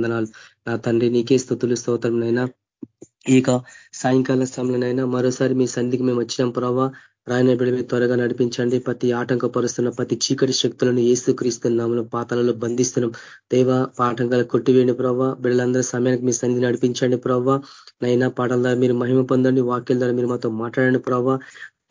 వందనాలు. నా తండ్రి నీకే స్థుతులు స్తోత్రంనైనా ఇక సాయంకాల సమయంలోనైనా మరోసారి మీ సంధికి మేము వచ్చినాం ప్రభావ రాయన బిడ్డ త్వరగా నడిపించండి. ప్రతి ఆటంకపరుస్తున్న ప్రతి చీకటి శక్తులను ఏసుక్రీస్తున్నాము పాతాలలో బంధిస్తున్నాం. దేవ పాఠంగా కొట్టివేయండి ప్రవ్వ బిడ్డలందరూ సమయానికి మీ సన్నిధి నడిపించండి ప్రవ్వ నైనా పాటల ద్వారా మీరు మహిమ పొందండి. వాక్యాల ద్వారా మీరు మాతో మాట్లాడండి ప్రవ్వ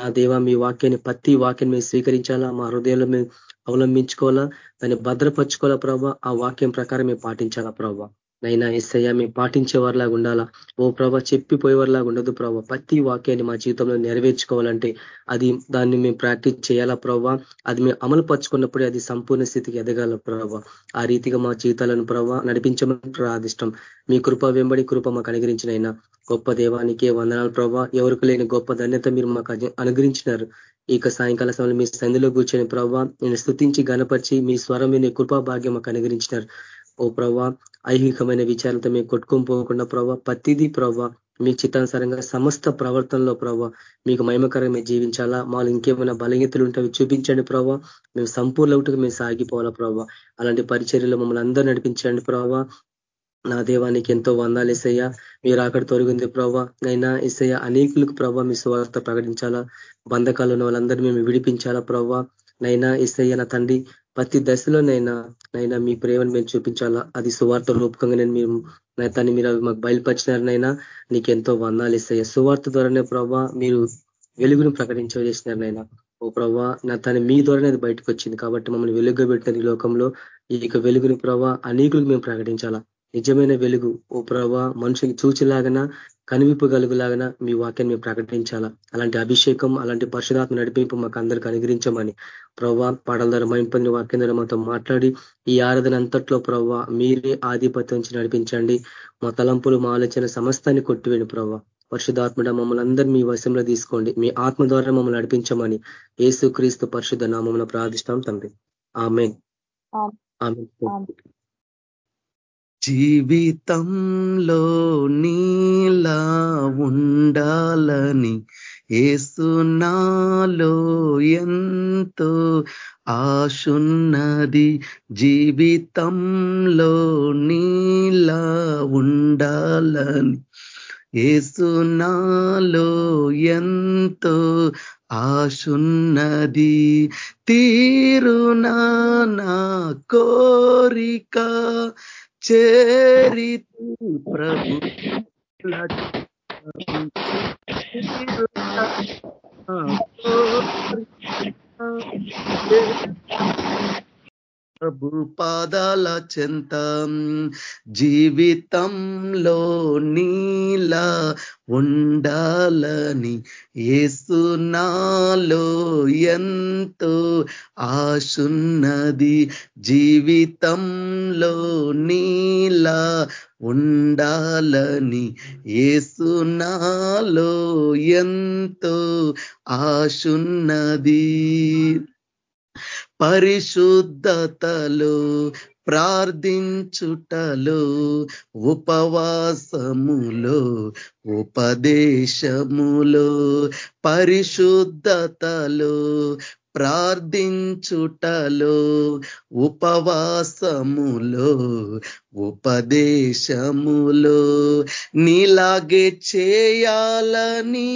ఆ దేవ మీ వాక్యాన్ని ప్రతి వాక్యాన్ని మేము స్వీకరించాలా? మా హృదయంలో మేము అవలంబించుకోవాలా? దాన్ని భద్రపరచుకోవాలా ప్రభావ ఆ వాక్యం ప్రకారం మేము పాటించాలా ప్రభావ నైనా ఎస్ఐయా మేము పాటించేవారిలాగా ఉండాలా? ఓ ప్రభా చెప్పిపోయేవారిలాగా ఉండదు ప్రభావ ప్రతి వాక్యాన్ని మా జీవితంలో నెరవేర్చుకోవాలంటే అది దాన్ని మేము ప్రాక్టీస్ చేయాలా ప్రభా? అది మేము అమలు పరుచుకున్నప్పుడే అది సంపూర్ణ స్థితికి ఎదగాల ప్రభా. ఆ రీతిగా మా జీవితాలను ప్రభా నడిపించమని ప్రార్థిష్టం. మీ కృప వెంబడి కృప మాకు అనుగ్రహించినైనా. గొప్ప దేవానికి వందనాలు ప్రభా. ఎవరికి లేని గొప్ప ధన్యత మీరు మాకు అనుగ్రహించినారు. ఇక సాయంకాల సమయంలో మీ సంధిలో కూర్చొని ప్రభావ నేను స్థుతించి గనపరిచి మీ స్వరం మీ కృపా భాగ్యం మాకు అనుగ్రహించినారు. ఓ ప్రభా ఐహికమైన విచారాలతో మేము కొట్టుకొని పోకుండా ప్రభావ ప్రతిదీ ప్రభా మీ చిత్తానుసారంగా సమస్త ప్రవర్తనలో ప్రభా మీకు మహిమకరంగా జీవించాలా? మాలు ఇంకేమైనా బలహీతలు ఉంటే చూపించండి ప్రభా మేము సంపూర్ణ ఒకటిగా మేము సాగిపోవాలా ప్రభా అలాంటి పరిచర్యలు మమ్మల్ని అందరూ నడిపించండి ప్రభా నా దేవానికి ఎంతో వందాలు ఇసయ్య మీరు అక్కడ తొలగింది ప్రభావ నైనా ఇసయ్య అనేకులకు ప్రభావ మీ స్వార్థ ప్రకటించాలా? బంధకాలు ఉన్న వాళ్ళందరినీ మేము విడిపించాలా ప్రభావ నైనా ఇసయ్య నా తండ్రి ప్రతి దశలోనైనా నైనా మీ ప్రేమను మేము చూపించాలా? అది సువార్త రూపకంగా నేను మీరు తను మీరు మాకు బయలుపరిచినారనైనా నీకు ఎంతో వందాలు ఇస్తాయి. సువార్త ద్వారానే ప్రభా మీరు వెలుగును ప్రకటించేసినారనైనా ఓ ప్రభా నా తను మీ ద్వారానే అది బయటకు వచ్చింది కాబట్టి మమ్మల్ని వెలుగుగా పెట్టిన ఈ లోకంలో ఈ యొక్క వెలుగుని ప్రభా అనేకులకు మేము ప్రకటించాలా? నిజమైన వెలుగు ఓ ప్రభా మనుషులు చూచిలాగన కనివిప్పగలుగులాగన మీ వాక్యాన్ని మేము ప్రకటించాలా? అలాంటి అభిషేకం అలాంటి పరిశుధాత్మ నడిపింపు మాకు అందరికి అనుగ్రహించమని ప్రభావ పాడల ద్వారా మైంపొందిన వాక్యం ద్వారా మాతో మాట్లాడి ఈ ఆరాధన అంతట్లో ప్రభావ మీరే ఆధిపత్యం నడిపించండి. మా తలంపులు మా ఆలోచన సమస్తాన్ని కొట్టివేయండి ప్రభావ పరిశుధాత్మడ మమ్మల్ని అందరూ మీ వశంలో తీసుకోండి. మీ ఆత్మ ద్వారా మమ్మల్ని నడిపించమని ఏసు క్రీస్తు పరిశుద్ధ నామమున ప్రార్థిస్తాం తండ్రి. ఆమె జీవితంలో నీలా ఉండాలని ఏసునాలో ఎంతో ఆశున్నది. జీవితంలో నీలా ఉండాలని ఏసునాలో ఎంతో ఆశున్నది. తీరునా నా కోరిక చేరితి ప్రభు ప్రభు పాదాల చెంత జీవితంలో నీలా ఉండాలని ఏసునాలో ఎంతో ఆశున్నది. జీవితంలో నీలా ఉండాలని ఏసునాలో ఎంతో ఆశున్నది. పరిశుద్ధతలో ప్రార్థించుటలు ఉపవాసములో ఉపదేశములో పరిశుద్ధతలో ప్రార్థించుటలో ఉపవాసములో ఉపదేశములో నీలాగే చేయాలని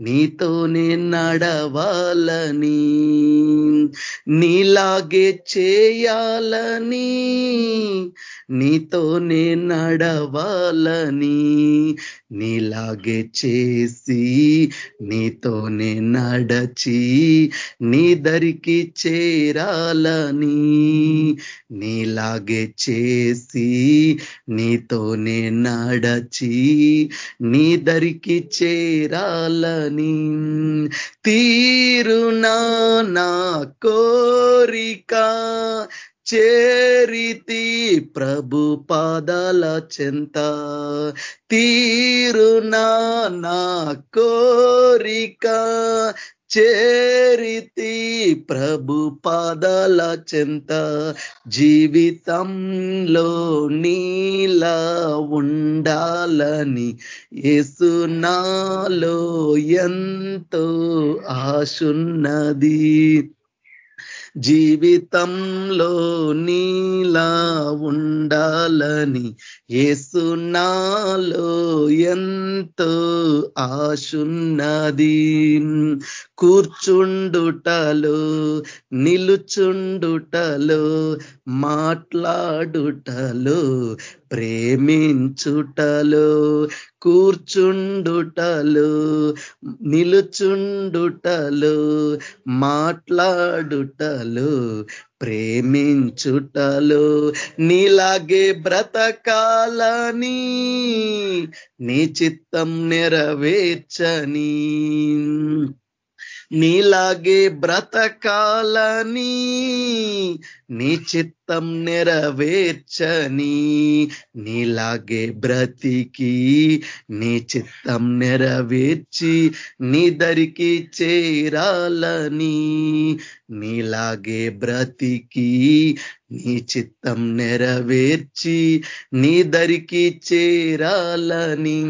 నీతోనే నడవాలని నీలాగే చేయాలని నీతోనే నడవాలని నీలాగే చేసి నీతోనే నడచి నీ దరికి చేరాలని నీలాగే చేసి నీతోనే నడచి నీ దరికి చేరాలని. తీరునా నా కోరిక చేరితి ప్రభు పాదాల చెంత. తీరునా నా కోరిక చేరితి ప్రభు పాదాల చెంత జీవితంలో నీలా ఉండాలని ఏసునాలో ఎంతో ఆశున్నది. జీవితంలో నీలా ఉండాలని ఏసునాలో ఎంతో ఆశున్నది. కూర్చుండుటలో నిలుచుండుటలో మాట్లాడుటలో ప్రేమించుటలో కూర్చుండుటలో నిలుచుండుటలో మాట్లాడుటలో ప్రేమించుటలో నీలాగే బ్రతకాలని నీ చిత్తం నెరవేర్చని నీలాగే బ్రతకాలని నీ చిత్తం నెరవేర్చని నీలాగే బ్రతికి నీ చిత్తం నెరవేర్చి నీ దరికి చేరాలని నీలాగే బ్రతికి నీ చిత్తం నెరవేర్చి నీ దరికి చేరాలని.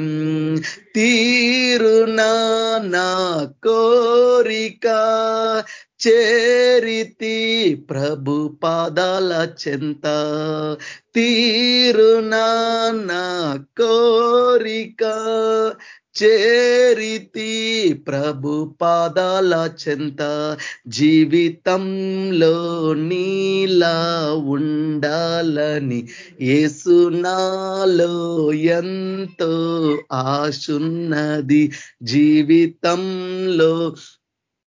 తీరునా నా కోరిక చేరితి ప్రభు పాదాల చెంత. తీరునా కోరిక చేరితి ప్రభు పాదాల చెంత. జీవితంలో నీలా ఉండాలని ఏసునాలో ఎంతో ఆశున్నది. జీవితంలో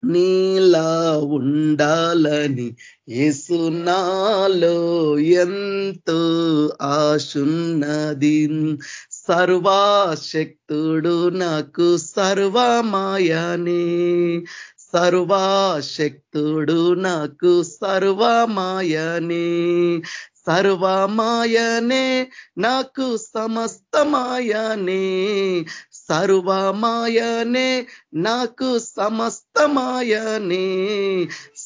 నీలా ఉండాలని ఏసునాలో ఎంతో ఆశున్నది. సర్వాశక్తుడు నాకు సర్వమాయనే. సర్వాశక్తుడు నాకు సర్వమాయనే. సర్వమాయనే నాకు సమస్తమాయనే. సర్వమాయనే నాకు సమస్తమాయనే.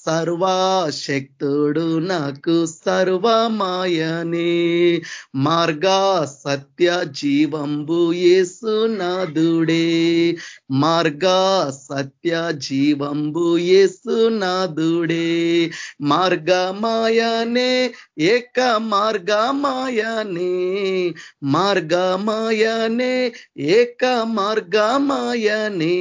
సర్వశక్తుడు నాకు సర్వమాయనే. మార్గా సత్య జీవంబు యేసునాథుడే మార్గా సత్య జీవంబు యేసునాథుడే మార్గమాయనే ఏక మార్గమాయనే. మార్గమాయనే ఏక మార్గమాయనే.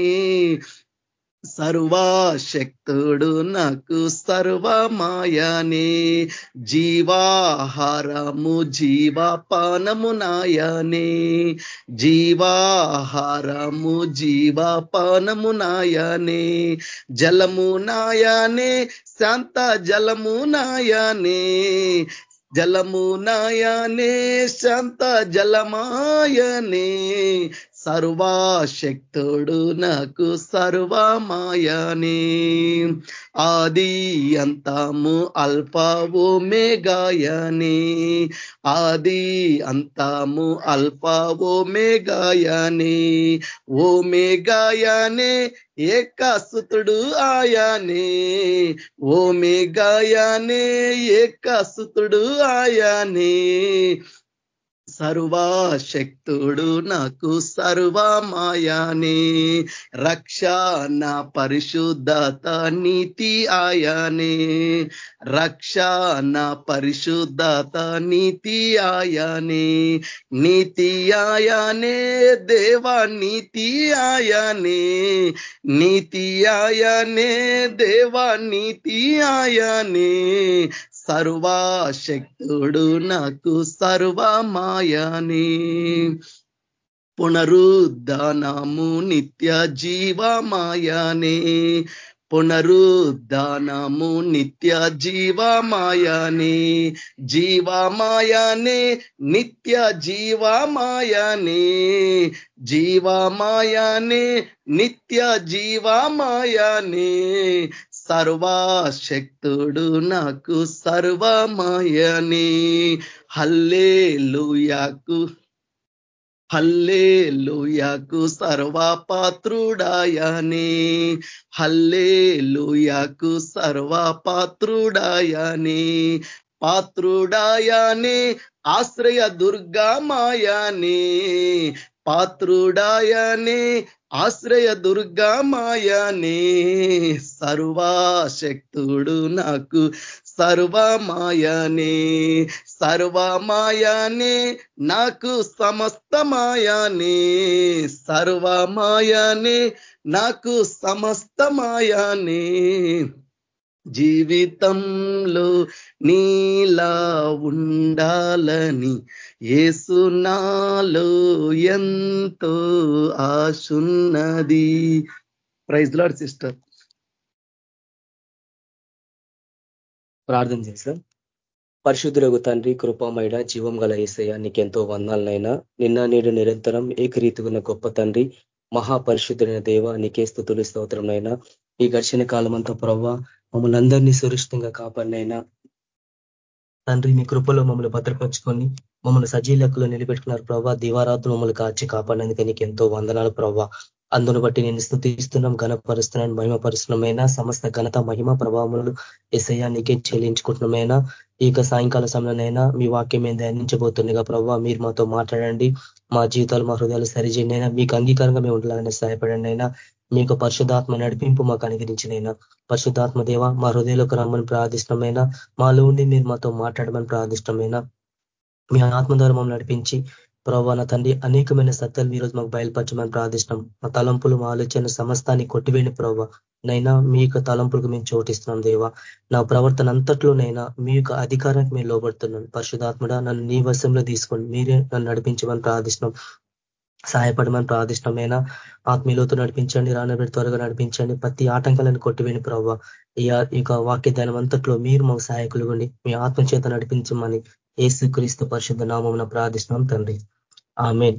సర్వాశక్తుడు నాకు సర్వమాయనే. జీవాహారము జీవాపానము నాయనే. జీవాహారము జీవాపానము నాయనే. జలము నాయనే శాంత జలము నాయనే. జలము నాయనే శాంత జలమాయనే. సర్వాశక్తుడు నాకు సర్వమాయనే. ఆది అంతము అల్పవు మేఘాయనే. ఆది అంతము అల్పవు మేఘాయనే. ఓ మేఘాయనే ఏకాసుతుడు ఆయానే. ఓ మేఘాయనే ఏకాసుతుడు ఆయానే. సర్వాశక్తుడు నాకు సర్వమాయానే. రక్షణ పరిశుద్ధత నీతి ఆయానే. రక్షణ పరిశుద్ధత నీతి ఆయానే. నీతి ఆయానే దేవా నీతి ఆయానే. నీతి ఆయానే దేవా నీతి ఆయానే. సర్వాశక్తుడు నాకు సర్వమాయనే. పునరుద్ధానము నిత్య జీవమాయనే. పునరుద్ధానము నిత్య జీవమాయనే. జీవమాయనే నిత్య జీవమాయనే. జీవమాయనే నిత్య జీవమాయనే. సర్వాశక్తుడు నాకు సర్వమయని. హల్లే లుయాకు హల్లే లుయాకు సర్వపాత్రుడాయని. హల్లే లుయాకు సర్వపాత్రుడాయని. పాత్రుడాయని ఆశ్రయ దుర్గమాయనే పాత్రుడాయనే ఆశ్రయ దుర్గమాయనే సర్వాశక్తుడు నాకు సర్వమాయనే సర్వమాయనే నాకు సమస్తమాయనే సర్వమాయనే నాకు సమస్తమాయనే. జీవితంలో నీలా ఉండాలని ఏసునాలో ఎంతో ఆశున్నది. ప్రైజ్ లాడ్ సిస్టర్ ప్రార్థన చేస్తాం పరిశుద్ధులకు తండ్రి కృపమైన జీవం గల ఏసయ్య నీకెంతో వందాలనైనా నిన్న నేడు నిరంతరం ఏకరీతిగున్న గొప్ప తండ్రి మహాపరిశుద్ధులైన దేవ నీకే స్థుతులు స్తోత్రంనైనా ఈ ఘర్షణ కాలం అంతా ప్రవ్వ మమ్మల్ని అందరినీ సురక్షితంగా కాపాడినైనా. తండ్రి మీ కృపలో మమ్మల్ని భద్రపరుచుకొని మమ్మల్ని సజీలకులో నిలబెట్టుకున్నారు ప్రభావ దివారాత్రులు మమ్మల్ని కాచి కాపాడినందుకే నీకు ఎంతో వందనాలు ప్రభావ అందును బట్టి నేను స్థుతిస్తున్నాం ఘనపరుస్తున్నాను మహిమపరుస్తున్నామైనా. సమస్త ఘనత మహిమ ప్రభావములు ఎస్ఐయా నీకే చెల్లించుకుంటున్నామైనా. యొక్క సాయంకాల సమయంలోనైనా మీ వాక్యం ఏం ధ్యానించబోతుండగా ప్రభావ మీరు మాతో మాట్లాడండి. మా జీవితాలు మా హృదయాలు సరిచేయండి అయినా మీకు అంగీకారంగా మేము ఉండాలని సహాయపడండి అయినా. మీకు పరిశుధాత్మ నడిపింపు మాకు అనుగ్రహించినైనా పరిశుధాత్మ దేవ మా హృదయంలోకి రమ్మని ప్రార్థిష్టమైన మాలో ఉండి మీరు మాతో మాట్లాడమని ప్రార్థిష్టమైన మీ ఆత్మ ద్వారా మమ్మల్ని నడిపించి ప్రభావ నా తండ్రి అనేకమైన సత్యాలు ఈరోజు మాకు బయలుపరచమని ప్రార్థిష్టం. మా తలంపులు మా ఆలోచన సమస్తాన్ని కొట్టివేయండి ప్రభావ నైనా మీ యొక్క తలంపులకు మేము చోటిస్తున్నాం దేవా. నా ప్రవర్తన అంతట్లోనైనా మీ యొక్క అధికారానికి మేము లోబడుతున్నాను పరిశుధాత్మడ నన్ను నీ వశంలో తీసుకోండి. మీరే నన్ను నడిపించమని ప్రార్థిస్తున్నాం సహాయపడమని ప్రార్థిష్టమైనా ఆత్మీయులతో నడిపించండి రానబెడి త్వరగా నడిపించండి. ప్రతి ఆటంకాలను కొట్టివేని ప్రవ్వ. యొక్క వాక్య ధ్యానం అంతట్లో మీరు మాకు సహాయకులు మీ ఆత్మ చేత నడిపించమని ఏసు క్రీస్తు పరిశుద్ధ నామం ప్రార్థిస్తున్నాం తండ్రి. ఆమె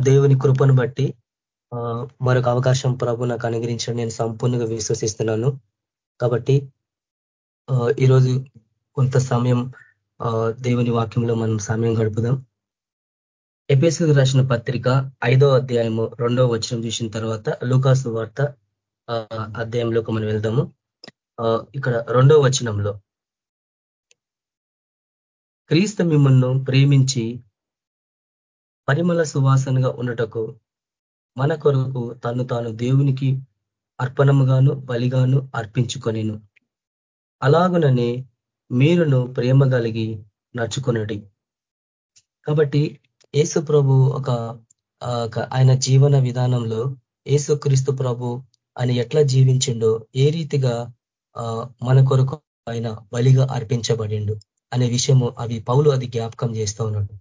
దేవుని కృపను బట్టి మరొక అవకాశం ప్రభు నాకు అనుగ్రహించడం. నేను సంపూర్ణంగా విశ్వసిస్తున్నాను. కాబట్టి ఈరోజు కొంత సమయం దేవుని వాక్యంలో మనం సమయం గడుపుదాం. ఎపిఎస్కి రాసిన పత్రిక ఐదో అధ్యాయము రెండో వచనం చూసిన తర్వాత లూకాసు వార్త అధ్యాయంలోకి మనం వెళ్దాము. ఇక్కడ రెండో వచనంలో క్రీస్తు మిమ్మల్ని ప్రేమించి పరిమళ సువాసనగా ఉండటకు మన కొరకు తను తాను దేవునికి అర్పణముగాను బలిగాను అర్పించుకొనిను. అలాగుననే మీరును ప్రేమ కలిగి నడుచుకున్నది కాబట్టి యేసు ప్రభు ఒక ఆయన జీవన విధానంలో యేసు క్రీస్తు ప్రభు ఆయన ఎట్లా జీవించిండో ఏ రీతిగా మన కొరకు ఆయన బలిగా అర్పించబడిండు అనే విషయము అవి పౌలు అది జ్ఞాపకం చేస్తూ ఉన్నాడు.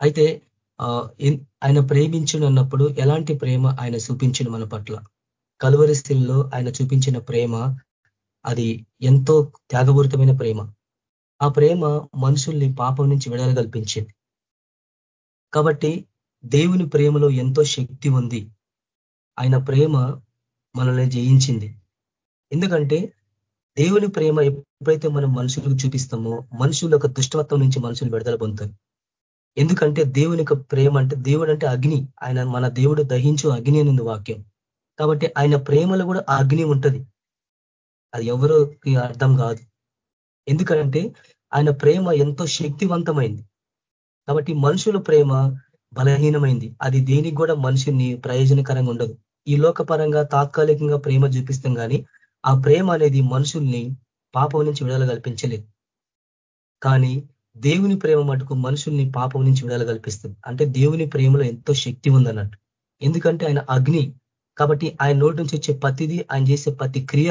అయితే ఆయన ప్రేమించునన్నప్పుడు ఎలాంటి ప్రేమ ఆయన చూపించిన మన పట్ల? కలువరిస్థిల్లో ఆయన చూపించిన ప్రేమ అది ఎంతో త్యాగపూరితమైన ప్రేమ. ఆ ప్రేమ మనుషుల్ని పాపం నుంచి విడుదల కల్పించింది. కాబట్టి దేవుని ప్రేమలో ఎంతో శక్తి ఉంది. ఆయన ప్రేమ మనల్ని జయించింది. ఎందుకంటే దేవుని ప్రేమ ఎప్పుడైతే మనం మనుషులకు చూపిస్తామో మనుషుల యొక్క దుష్టవత్వం నుంచి మనుషులు విడుదల పొందుతారు. ఎందుకంటే దేవుని ప్రేమ అంటే దేవుడు అంటే అగ్ని. ఆయన మన దేవుడు దహించు అగ్ని అనింది వాక్యం. కాబట్టి ఆయన ప్రేమలో కూడా ఆ అగ్ని ఉంటుంది. అది ఎవరికి అర్థం కాదు. ఎందుకంటే ఆయన ప్రేమ ఎంతో శక్తివంతమైంది. కాబట్టి మనుషుల ప్రేమ బలహీనమైంది. అది దేనికి కూడా మనుషుని ప్రయోజనకరంగా ఉండదు. ఈ లోకపరంగా తాత్కాలికంగా ప్రేమ చూపిస్తాం కానీ ఆ ప్రేమ అనేది మనుషుల్ని పాపం నుంచి విడుదల కల్పించలేదు. కానీ దేవుని ప్రేమ మటుకు మనుషుల్ని పాపం నుంచి విడుదల కల్పిస్తుంది. అంటే దేవుని ప్రేమలో ఎంతో శక్తి ఉందన్నట్టు. ఎందుకంటే ఆయన అగ్ని కాబట్టి ఆయన నోటి నుంచి వచ్చే ప్రతిదీ ఆయన చేసే ప్రతి క్రియ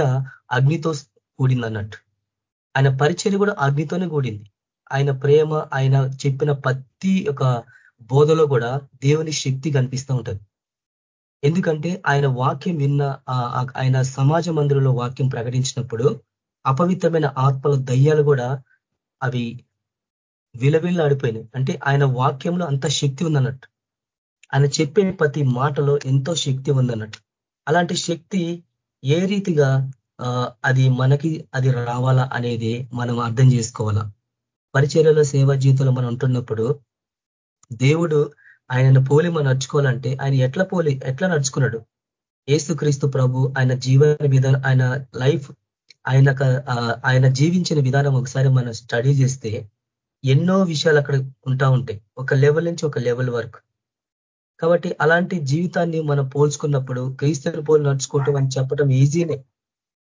అగ్నితో కూడింది అన్నట్టు ఆయన పరిచయం కూడా అగ్నితోనే కూడింది. ఆయన ప్రేమ ఆయన చెప్పిన ప్రతి ఒక బోధలో కూడా దేవుని శక్తి కనిపిస్తూ ఉంటది. ఎందుకంటే ఆయన వాక్యం విన్న ఆయన సమాజ మందిరంలో వాక్యం ప్రకటించినప్పుడు అపవిత్రమైన ఆత్మల దయ్యాలు కూడా అవి విలవిల్లాడిపోయినాయి. అంటే ఆయన వాక్యంలో అంత శక్తి ఉందన్నట్టు. ఆయన చెప్పే ప్రతి మాటలో ఎంతో శక్తి ఉందన్నట్టు. అలాంటి శక్తి ఏ రీతిగా అది మనకి అది రావాలా అనేది మనం అర్థం చేసుకోవాలా. పరిచర్యలో సేవా జీవితంలో మనం ఉంటున్నప్పుడు దేవుడు ఆయనను పోలి మనం నడుచుకోవాలంటే ఆయన ఎట్లా పోలి ఎట్లా నడుచుకున్నాడు? ఏసుక్రీస్తు ప్రభు ఆయన జీవన విధానం ఆయన లైఫ్ ఆయన ఆయన జీవించిన విధానం ఒకసారి మనం స్టడీ చేస్తే ఎన్నో విషయాలు అక్కడ ఉంటా ఉంటాయి. ఒక లెవెల్ నుంచి ఒక లెవెల్ వరకు. కాబట్టి అలాంటి జీవితాన్ని మనం పోల్చుకున్నప్పుడు క్రీస్తుని పోలి నడుచుకోవటం అని చెప్పడం ఈజీనే.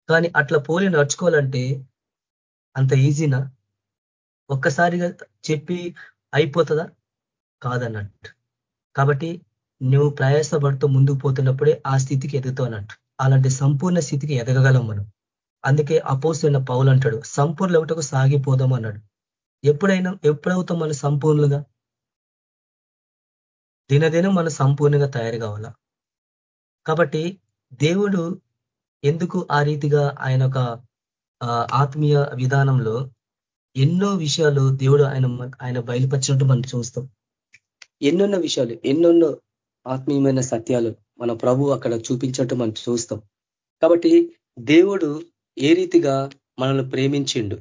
కానీ అట్లా పోలి నడుచుకోవాలంటే అంత ఈజీనా? ఒక్కసారిగా చెప్పి అయిపోతుందా? కాదన్నట్టు. కాబట్టి నువ్వు ప్రయాసపడుతూ ముందుకు పోతున్నప్పుడే ఆ స్థితికి ఎదుగుతావు అన్నట్టు. అలాంటి సంపూర్ణ స్థితికి ఎదగగలం మనం. అందుకే అపోసిన పౌలు అంటాడు సంపూర్ణ ఒకటకు సాగిపోదాం అన్నాడు. ఎప్పుడైనా ఎప్పుడవుతాం మనం సంపూర్ణంగా దినదినం మనం సంపూర్ణంగా తయారు కావాలా? కాబట్టి దేవుడు ఎందుకు ఆ రీతిగా ఆయన ఒక ఆత్మీయ విధానంలో ఎన్నో విషయాలు దేవుడు ఆయన ఆయన బయలుపరిచినట్టు మనం చూస్తాం. ఎన్నెన్నో విషయాలు ఎన్నెన్నో ఆత్మీయమైన సత్యాలు మన ప్రభు అక్కడ చూపించట్టు మనం చూస్తాం. కాబట్టి దేవుడు ఏ రీతిగా మనల్ని ప్రేమించిండు?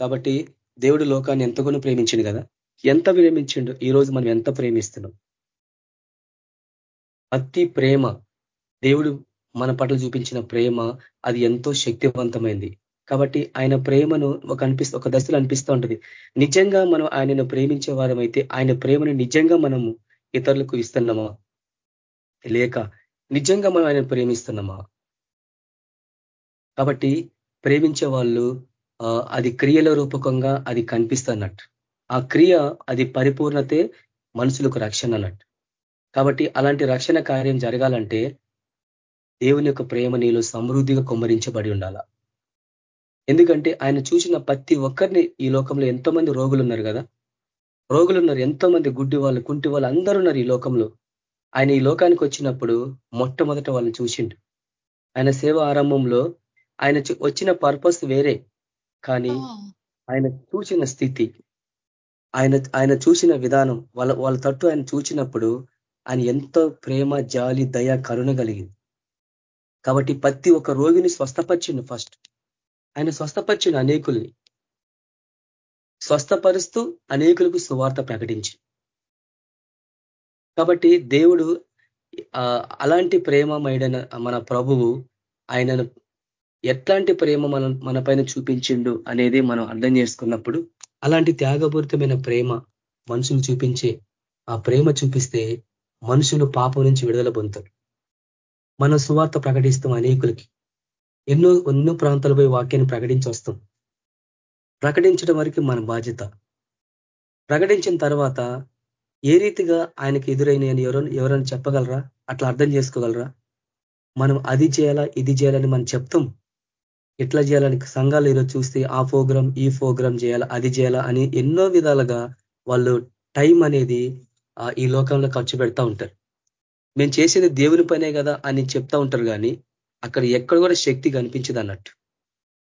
కాబట్టి దేవుడు లోకాన్ని ఎంతగానో ప్రేమించిండు కదా? ఎంత ప్రేమించిండు? ఈ రోజు మనం ఎంత ప్రేమిస్తున్నాం? అతి ప్రేమ. దేవుడు మన పట్ల చూపించిన ప్రేమ అది ఎంతో శక్తివంతమైంది. కాబట్టి ఆయన ప్రేమను ఒక అనిపిస్తూ ఒక దశలో అనిపిస్తూ ఉంటుంది. నిజంగా మనం ఆయనను ప్రేమించే వారమైతే ఆయన ప్రేమను నిజంగా మనము ఇతరులకు ఇస్తున్నామా? లేక నిజంగా మనం ఆయన ప్రేమిస్తున్నామా? కాబట్టి ప్రేమించే వాళ్ళు అది క్రియల రూపకంగా అది కనిపిస్తున్నట్టు. ఆ క్రియ అది పరిపూర్ణతే మనుషులకు రక్షణ అన్నట్టు. కాబట్టి అలాంటి రక్షణ కార్యం జరగాలంటే దేవుని యొక్క ప్రేమ నీళ్ళు సమృద్ధిగా కొమ్మరించబడి ఉండాల. ఎందుకంటే ఆయన చూసిన ప్రతి ఒక్కరిని ఈ లోకంలో ఎంతో మంది రోగులు ఉన్నారు కదా? రోగులు ఉన్నారు ఎంతో మంది గుడ్డి వాళ్ళు కుంటి వాళ్ళు అందరూ ఉన్నారు ఈ లోకంలో. ఆయన ఈ లోకానికి వచ్చినప్పుడు మొట్టమొదట వాళ్ళని చూసిండు. ఆయన సేవ ఆరంభంలో ఆయన వచ్చిన పర్పస్ వేరే. కానీ ఆయన చూసిన స్థితి ఆయన ఆయన చూసిన విధానం వాళ్ళ వాళ్ళ తట్టు ఆయన చూసినప్పుడు ఆయన ఎంతో ప్రేమ జాలి దయ కరుణ కలిగింది. కాబట్టి ప్రతి ఒక్క రోగిని స్వస్థపరిచిండు ఫస్ట్ ఆయన స్వస్థపరిచిండు అనేకుల్ని. స్వస్థపరుస్తూ అనేకులకు సువార్త ప్రకటించి. కాబట్టి దేవుడు అలాంటి ప్రేమమైడన మన ప్రభువు ఆయనను ఎట్లాంటి ప్రేమ మనం మన పైన చూపించిండు అనేది మనం అర్థం చేసుకున్నప్పుడు అలాంటి త్యాగపూరితమైన ప్రేమ మనుషులు చూపించే ఆ ప్రేమ చూపిస్తే మనుషులు పాపం నుంచి విడుదల పొందుతారు. మనం సువార్త ప్రకటిస్తాం అనేకులకి. ఎన్నో ఎన్నో ప్రాంతాలు పోయి వాక్యాన్ని ప్రకటించి వస్తాం. ప్రకటించడం వరకు మన బాధ్యత. ప్రకటించిన తర్వాత ఏ రీతిగా ఆయనకి ఎదురైన ఎవరు ఎవరైనా చెప్పగలరా? అట్లా అర్థం చేసుకోగలరా? మనం అది చేయాలా ఇది చేయాలని మనం చెప్తాం. ఎట్లా చేయాలని సంఘాలు ఈరోజు చూస్తే ఆ ప్రోగ్రామ్ ఈ ప్రోగ్రామ్ చేయాలా అది చేయాలా అని ఎన్నో విధాలుగా వాళ్ళు టైం అనేది ఈ లోకంలో ఖర్చు పెడతా ఉంటారు. మేము చేసేది దేవుని పనే కదా అని చెప్తా ఉంటారు కానీ అక్కడ ఎక్కడ కూడా శక్తి కనిపించదు అన్నట్టు.